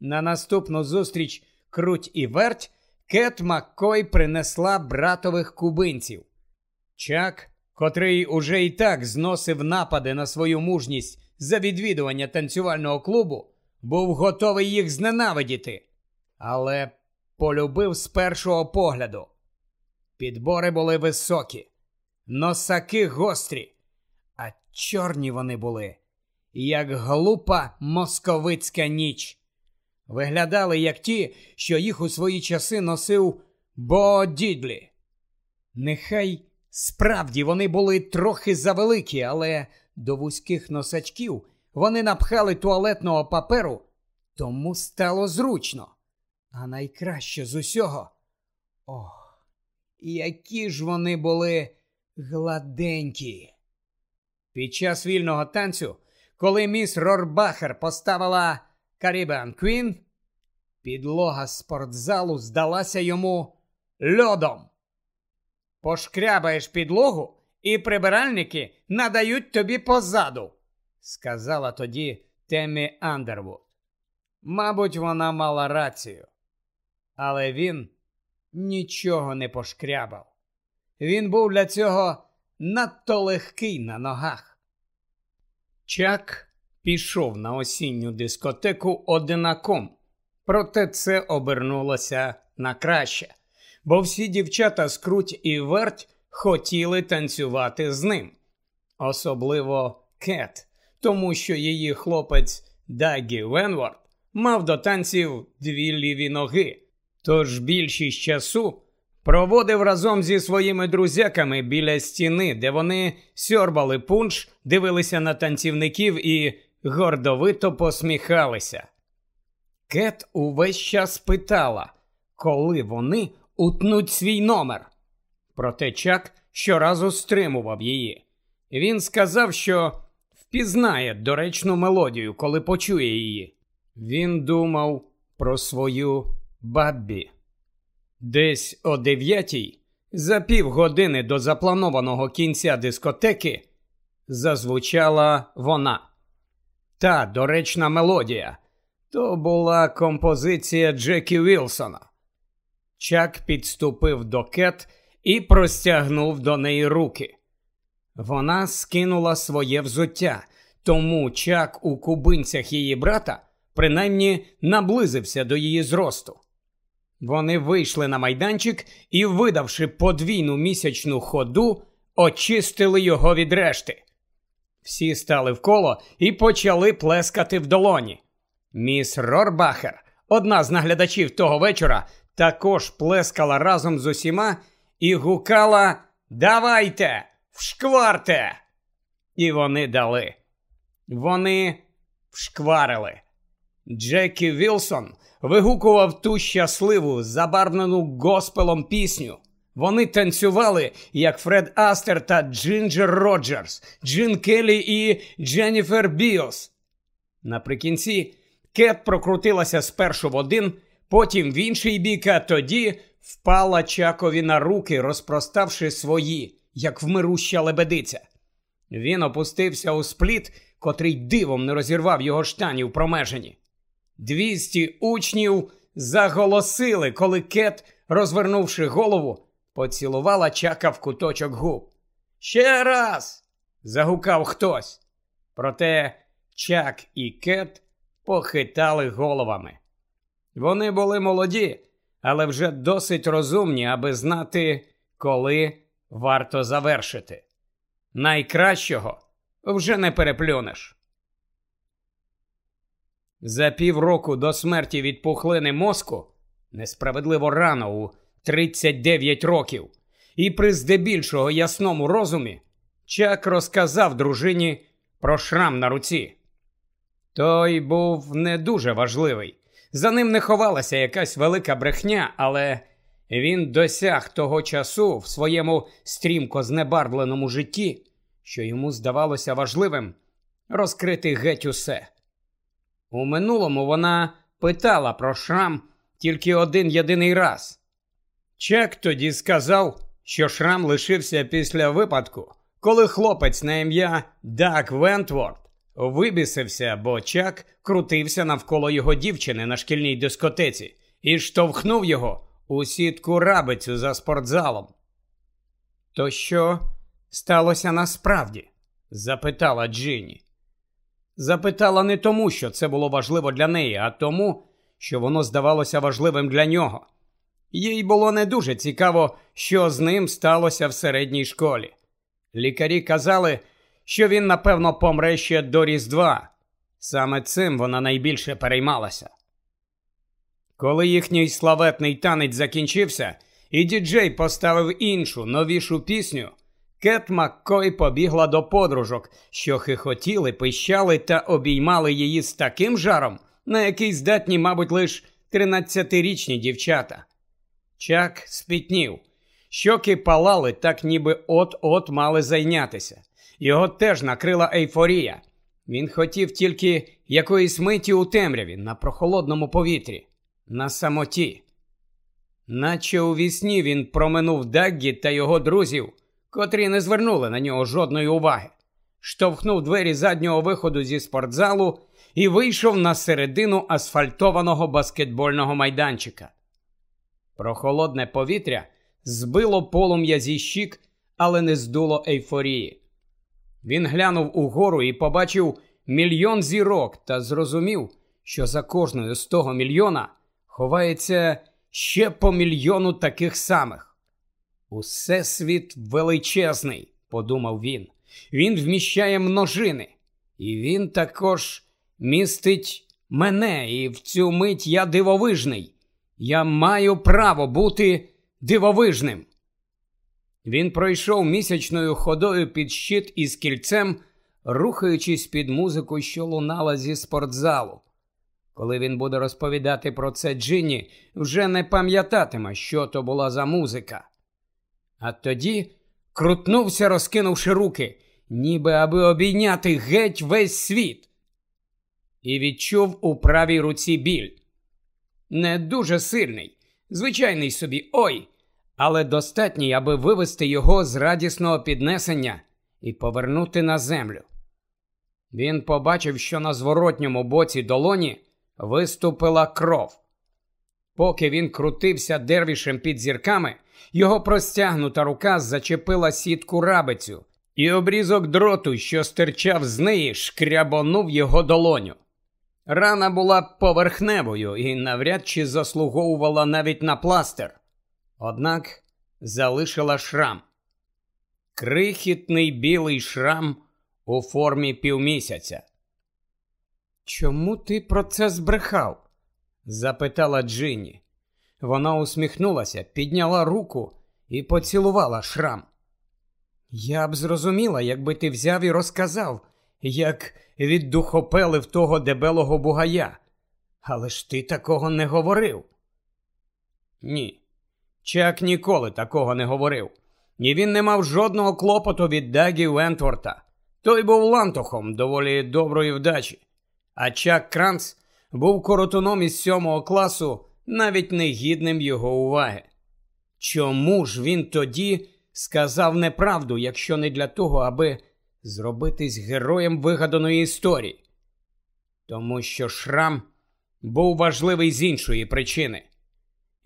На наступну зустріч круть і верть Кет Маккой принесла братових кубинців. Чак, котрий уже і так зносив напади на свою мужність за відвідування танцювального клубу, був готовий їх зненавидіти, але полюбив з першого погляду. Підбори були високі, носаки гострі, а чорні вони були, як глупа московицька ніч. Виглядали як ті, що їх у свої часи носив Бо Дідлі. Нехай справді вони були трохи завеликі, але до вузьких носачків вони напхали туалетного паперу, тому стало зручно. А найкраще з усього. Ох, які ж вони були гладенькі. Під час вільного танцю, коли міс Рорбахер поставила Caribbean Queen, підлога спортзалу здалася йому льодом. Пошкрябаєш підлогу, і прибиральники надають тобі позаду, сказала тоді Темі Андервуд. Мабуть, вона мала рацію, але він нічого не пошкрябав. Він був для цього надто легкий на ногах. Чак пішов на осінню дискотеку одинаком, проте це обернулося на краще, бо всі дівчата з круть і верть хотіли танцювати з ним, особливо Кет, тому що її хлопець Дагі Венворд мав до танців дві ліві ноги, тож більшість часу проводив разом зі своїми друзяками біля стіни, де вони сьорбали пунш, дивилися на танцівників і гордовито посміхалися. Кет увесь час питала, коли вони утнуть свій номер. Проте Чак щоразу стримував її. Він сказав, що впізнає доречну мелодію, коли почує її. Він думав про свою баббі. Десь о дев'ятій, за півгодини до запланованого кінця дискотеки, зазвучала вона. Та доречна мелодія. То була композиція Джекі Вілсона. Чак підступив до кет і простягнув до неї руки. Вона скинула своє взуття, тому чак у кубинцях її брата принаймні наблизився до її зросту. Вони вийшли на майданчик і, видавши подвійну місячну ходу, очистили його від решти. Всі стали в коло і почали плескати в долоні. Міс Рорбахер, одна з наглядачів того вечора, також плескала разом з усіма і гукала Давайте, вшкварте! І вони дали. Вони вшкварили. Джекі Вілсон вигукував ту щасливу, забарвнену госпелом пісню. Вони танцювали, як Фред Астер та Джинджер Роджерс, Джин Келлі і Дженніфер Білз. Наприкінці Кет прокрутилася спершу в один, потім в інший бік, а тоді впала Чакові на руки, розпроставши свої, як вмируща лебедиця. Він опустився у спліт, котрий дивом не розірвав його штанів в промежині. Двісті учнів заголосили, коли Кет, розвернувши голову, поцілувала чака в куточок губ. Ще раз. загукав хтось. Проте Чак і Кет похитали головами. Вони були молоді, але вже досить розумні, аби знати, коли варто завершити. Найкращого вже не переплюнеш. За півроку до смерті від пухлини мозку несправедливо рано у 39 років, і при здебільшого ясному розумі Чак розказав дружині про шрам на руці. Той був не дуже важливий. За ним не ховалася якась велика брехня, але він досяг того часу в своєму стрімко знебарвленому житті, що йому здавалося важливим розкрити геть усе. У минулому вона питала про шрам тільки один єдиний раз. Чек тоді сказав, що шрам лишився після випадку, коли хлопець на ім'я Дак Вентворд вибісився, бо Чак крутився навколо його дівчини на шкільній дискотеці і штовхнув його у сітку рабицю за спортзалом. То що сталося насправді? запитала Джинні. Запитала не тому, що це було важливо для неї, а тому, що воно здавалося важливим для нього. Їй було не дуже цікаво, що з ним сталося в середній школі. Лікарі казали, що він, напевно, помре ще до Різдва. Саме цим вона найбільше переймалася. Коли їхній славетний танець закінчився, і діджей поставив іншу новішу пісню, Кет Маккой побігла до подружок, що хихотіли, пищали та обіймали її з таким жаром, на який здатні, мабуть, лише тринадцятирічні дівчата. Чак спітнів. Щоки палали, так ніби от-от мали зайнятися. Його теж накрила ейфорія. Він хотів тільки якоїсь миті у темряві, на прохолодному повітрі, на самоті. Наче у вісні він проминув Даггі та його друзів, котрі не звернули на нього жодної уваги, штовхнув двері заднього виходу зі спортзалу і вийшов на середину асфальтованого баскетбольного майданчика. Прохолодне повітря збило полум'я зі щік, але не здуло ейфорії. Він глянув угору і побачив мільйон зірок та зрозумів, що за кожною з того мільйона ховається ще по мільйону таких самих. Усе світ величезний, подумав він. Він вміщає множини, і він також містить мене, і в цю мить я дивовижний. Я маю право бути дивовижним. Він пройшов місячною ходою під щит із кільцем, рухаючись під музику, що лунала зі спортзалу. Коли він буде розповідати про це Джинні, вже не пам'ятатиме, що то була за музика. А тоді крутнувся, розкинувши руки, ніби аби обійняти геть весь світ, і відчув у правій руці біль. Не дуже сильний, звичайний собі ой, але достатній, аби вивести його з радісного піднесення і повернути на землю. Він побачив, що на зворотньому боці долоні виступила кров. Поки він крутився дервішем під зірками, його простягнута рука зачепила сітку рабицю, і обрізок дроту, що стирчав з неї, шкрябонув його долоню. Рана була поверхневою і навряд чи заслуговувала навіть на пластир однак залишила шрам. Крихітний білий шрам у формі півмісяця. Чому ти про це збрехав? запитала Джинні. Вона усміхнулася, підняла руку і поцілувала шрам. Я б зрозуміла, якби ти взяв і розказав, як віддухопелив того дебелого бугая. Але ж ти такого не говорив. Ні, Чак ніколи такого не говорив. І він не мав жодного клопоту від Дагі Вентворта. Той був лантухом доволі доброї вдачі. А Чак Кранц був коротуном із сьомого класу, навіть не гідним його уваги. Чому ж він тоді сказав неправду, якщо не для того, аби зробитись героєм вигаданої історії? Тому що Шрам був важливий з іншої причини.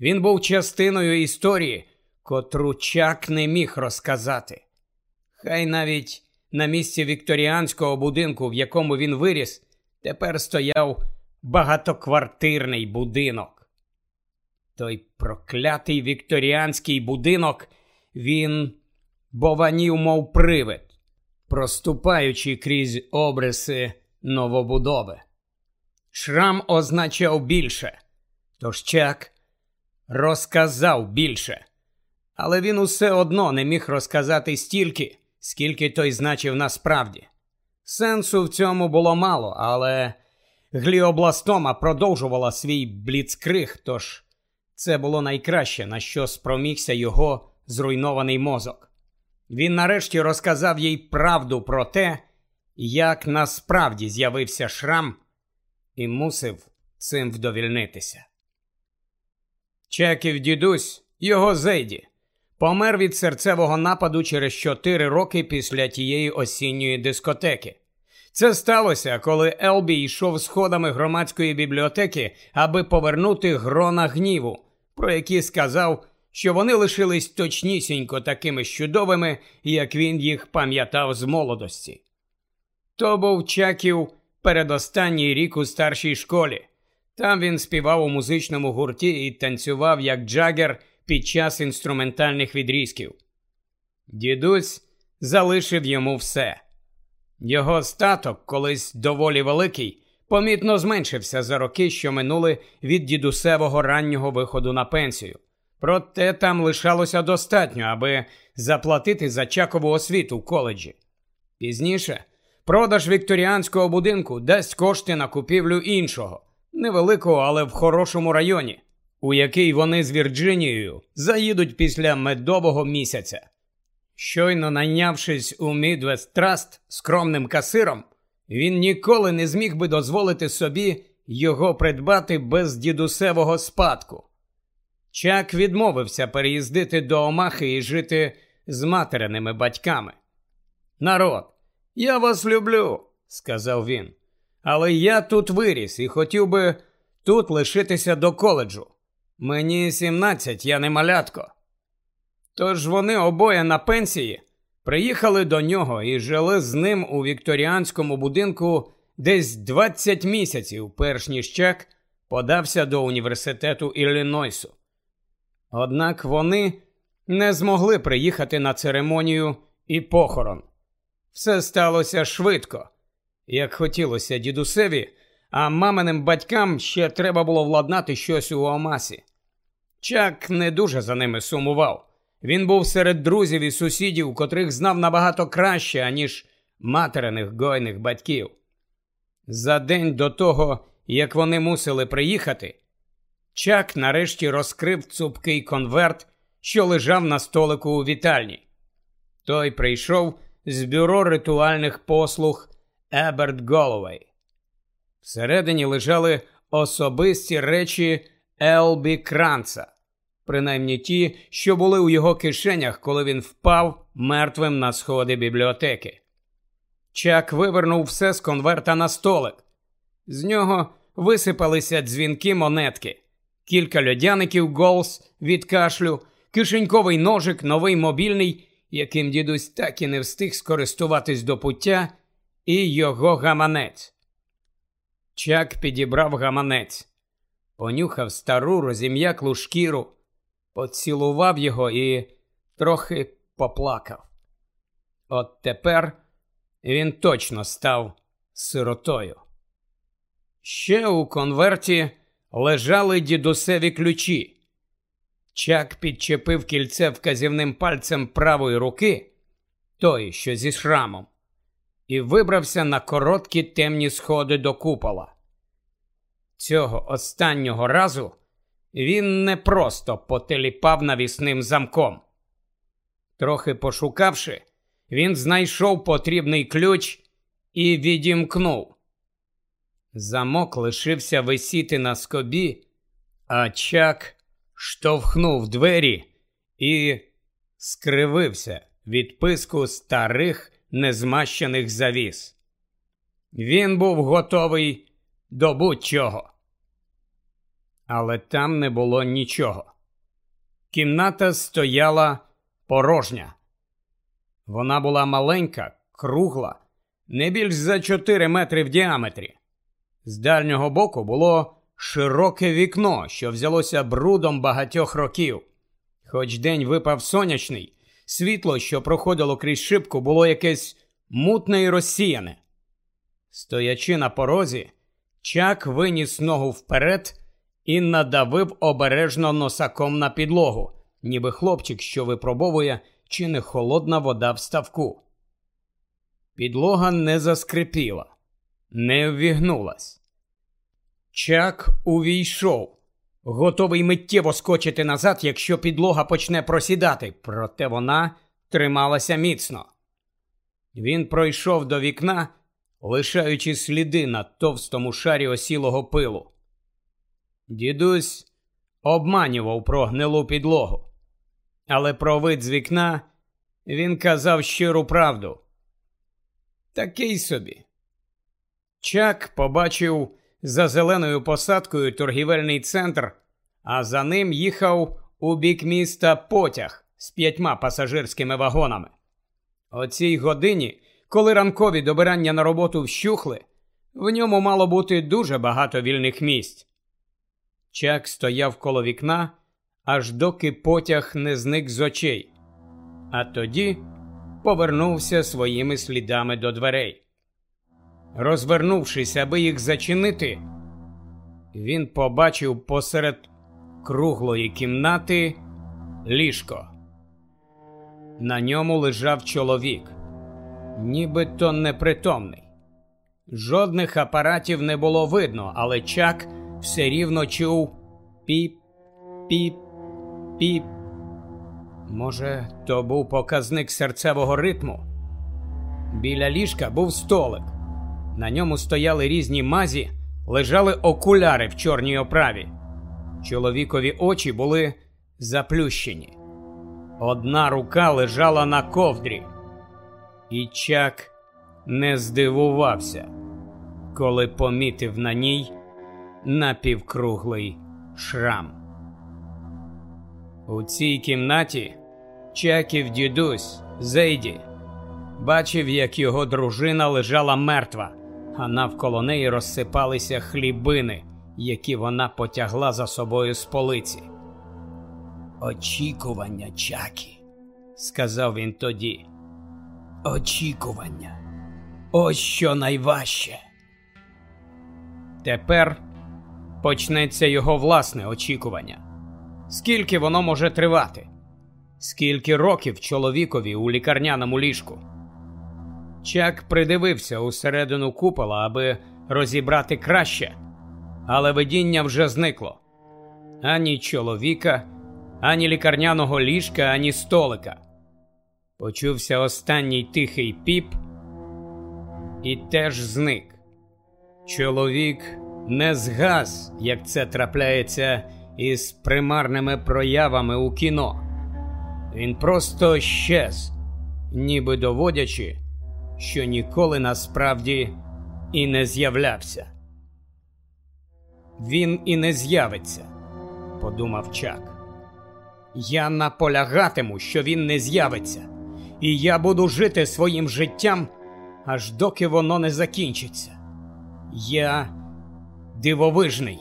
Він був частиною історії, котру Чак не міг розказати. Хай навіть на місці вікторіанського будинку, в якому він виріс, тепер стояв багатоквартирний будинок. Той проклятий вікторіанський будинок він бованів, мов привид, проступаючи крізь обриси новобудови. Шрам означав більше, тож Чак розказав більше, але він усе одно не міг розказати стільки, скільки той значив насправді. Сенсу в цьому було мало, але гліобластома продовжувала свій бліцкриг, тож це було найкраще, на що спромігся його зруйнований мозок. Він нарешті розказав їй правду про те, як насправді з'явився шрам, і мусив цим вдовільнитися. Чеків дідусь, його Зейді, помер від серцевого нападу через чотири роки після тієї осінньої дискотеки. Це сталося, коли Елбі йшов сходами громадської бібліотеки, аби повернути грона гніву, про які сказав, що вони лишились точнісінько такими чудовими, як він їх пам'ятав з молодості. То був Чаків передостанній рік у старшій школі. Там він співав у музичному гурті і танцював як джагер під час інструментальних відрізків. Дідусь залишив йому все. Його статок, колись доволі великий, помітно зменшився за роки, що минули від дідусевого раннього виходу на пенсію. Проте там лишалося достатньо, аби заплатити за чакову освіту в коледжі. Пізніше продаж вікторіанського будинку дасть кошти на купівлю іншого, невеликого, але в хорошому районі, у який вони з Вірджинією заїдуть після медового місяця. Щойно найнявшись у Midwest Trust скромним касиром, він ніколи не зміг би дозволити собі його придбати без дідусевого спадку. Чак відмовився переїздити до Омахи і жити з материними батьками. Народ, я вас люблю, сказав він, але я тут виріс і хотів би тут лишитися до коледжу. Мені 17, я не малятко. Тож вони обоє на пенсії приїхали до нього і жили з ним у вікторіанському будинку десь 20 місяців, перш ніж Чак подався до університету Іллінойсу. Однак вони не змогли приїхати на церемонію і похорон. Все сталося швидко, як хотілося дідусеві, а маминим батькам ще треба було владнати щось у Омасі. Чак не дуже за ними сумував. Він був серед друзів і сусідів, котрих знав набагато краще, аніж материних гойних батьків. За день до того, як вони мусили приїхати, Чак нарешті розкрив цупкий конверт, що лежав на столику у вітальні. Той прийшов з бюро ритуальних послуг Еберт Головей. Всередині лежали особисті речі Елбі Кранца принаймні ті, що були у його кишенях, коли він впав мертвим на сходи бібліотеки. Чак вивернув все з конверта на столик. З нього висипалися дзвінки монетки, кілька льодяників голс від кашлю, кишеньковий ножик, новий мобільний, яким дідусь так і не встиг скористуватись до пуття, і його гаманець. Чак підібрав гаманець, понюхав стару розім'яклу шкіру, поцілував його і трохи поплакав. От тепер він точно став сиротою. Ще у конверті лежали дідусеві ключі. Чак підчепив кільце вказівним пальцем правої руки, той, що зі шрамом, і вибрався на короткі темні сходи до купола. Цього останнього разу він не просто потеліпав навісним замком. Трохи пошукавши, він знайшов потрібний ключ і відімкнув. Замок лишився висіти на скобі, а чак штовхнув двері і скривився від писку старих незмащених завіс. Він був готовий до будь-чого. Але там не було нічого. Кімната стояла порожня. Вона була маленька, кругла, не більш за 4 метри в діаметрі. З дальнього боку було широке вікно, що взялося брудом багатьох років. Хоч день випав сонячний, світло, що проходило крізь шибку, було якесь мутне і розсіяне. Стоячи на порозі, чак виніс ногу вперед і надавив обережно носаком на підлогу, ніби хлопчик, що випробовує, чи не холодна вода в ставку. Підлога не заскрипіла, не ввігнулась. Чак увійшов, готовий миттєво скочити назад, якщо підлога почне просідати, проте вона трималася міцно. Він пройшов до вікна, лишаючи сліди на товстому шарі осілого пилу. Дідусь обманював про гнилу підлогу, але про вид з вікна він казав щиру правду. Такий собі. Чак побачив за зеленою посадкою торгівельний центр, а за ним їхав у бік міста потяг з п'ятьма пасажирськими вагонами. О цій годині, коли ранкові добирання на роботу вщухли, в ньому мало бути дуже багато вільних місць. Чак стояв коло вікна, аж доки потяг не зник з очей, а тоді повернувся своїми слідами до дверей. Розвернувшись, аби їх зачинити, він побачив посеред круглої кімнати ліжко. На ньому лежав чоловік, нібито непритомний. Жодних апаратів не було видно, але чак все рівно чув піп, піп, піп. Може, то був показник серцевого ритму? Біля ліжка був столик. На ньому стояли різні мазі, лежали окуляри в чорній оправі. Чоловікові очі були заплющені. Одна рука лежала на ковдрі, і Чак не здивувався, коли помітив на ній напівкруглий шрам. У цій кімнаті Чаків дідусь Зейді бачив, як його дружина лежала мертва, а навколо неї розсипалися хлібини, які вона потягла за собою з полиці. Очікування, Чакі, сказав він тоді. Очікування. Ось що найважче. Тепер почнеться його власне очікування. Скільки воно може тривати? Скільки років чоловікові у лікарняному ліжку? Чак придивився усередину купола, аби розібрати краще, але видіння вже зникло ані чоловіка, ані лікарняного ліжка, ані столика. Почувся останній тихий піп і теж зник. Чоловік не згас, як це трапляється із примарними проявами у кіно. Він просто щез, ніби доводячи, що ніколи насправді і не з'являвся. Він і не з'явиться, подумав Чак. Я наполягатиму, що він не з'явиться, і я буду жити своїм життям, аж доки воно не закінчиться. Я дивовижний.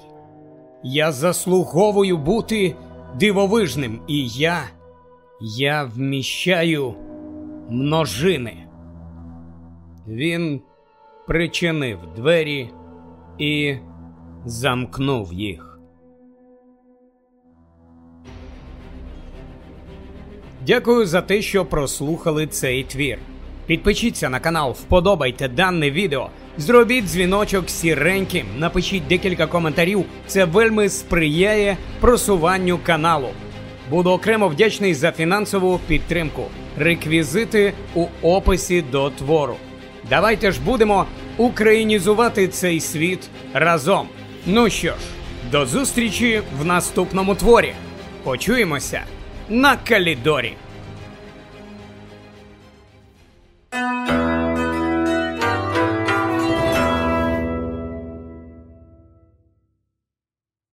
Я заслуговую бути дивовижним, і я, я вміщаю множини. Він причинив двері і замкнув їх. Дякую за те, що прослухали цей твір. Підпишіться на канал, вподобайте дане відео, зробіть дзвіночок сіреньким, напишіть декілька коментарів. Це вельми сприяє просуванню каналу. Буду окремо вдячний за фінансову підтримку. Реквізити у описі до твору. Давайте ж будемо українізувати цей світ разом. Ну що ж, до зустрічі в наступному творі. Почуємося на калідорі.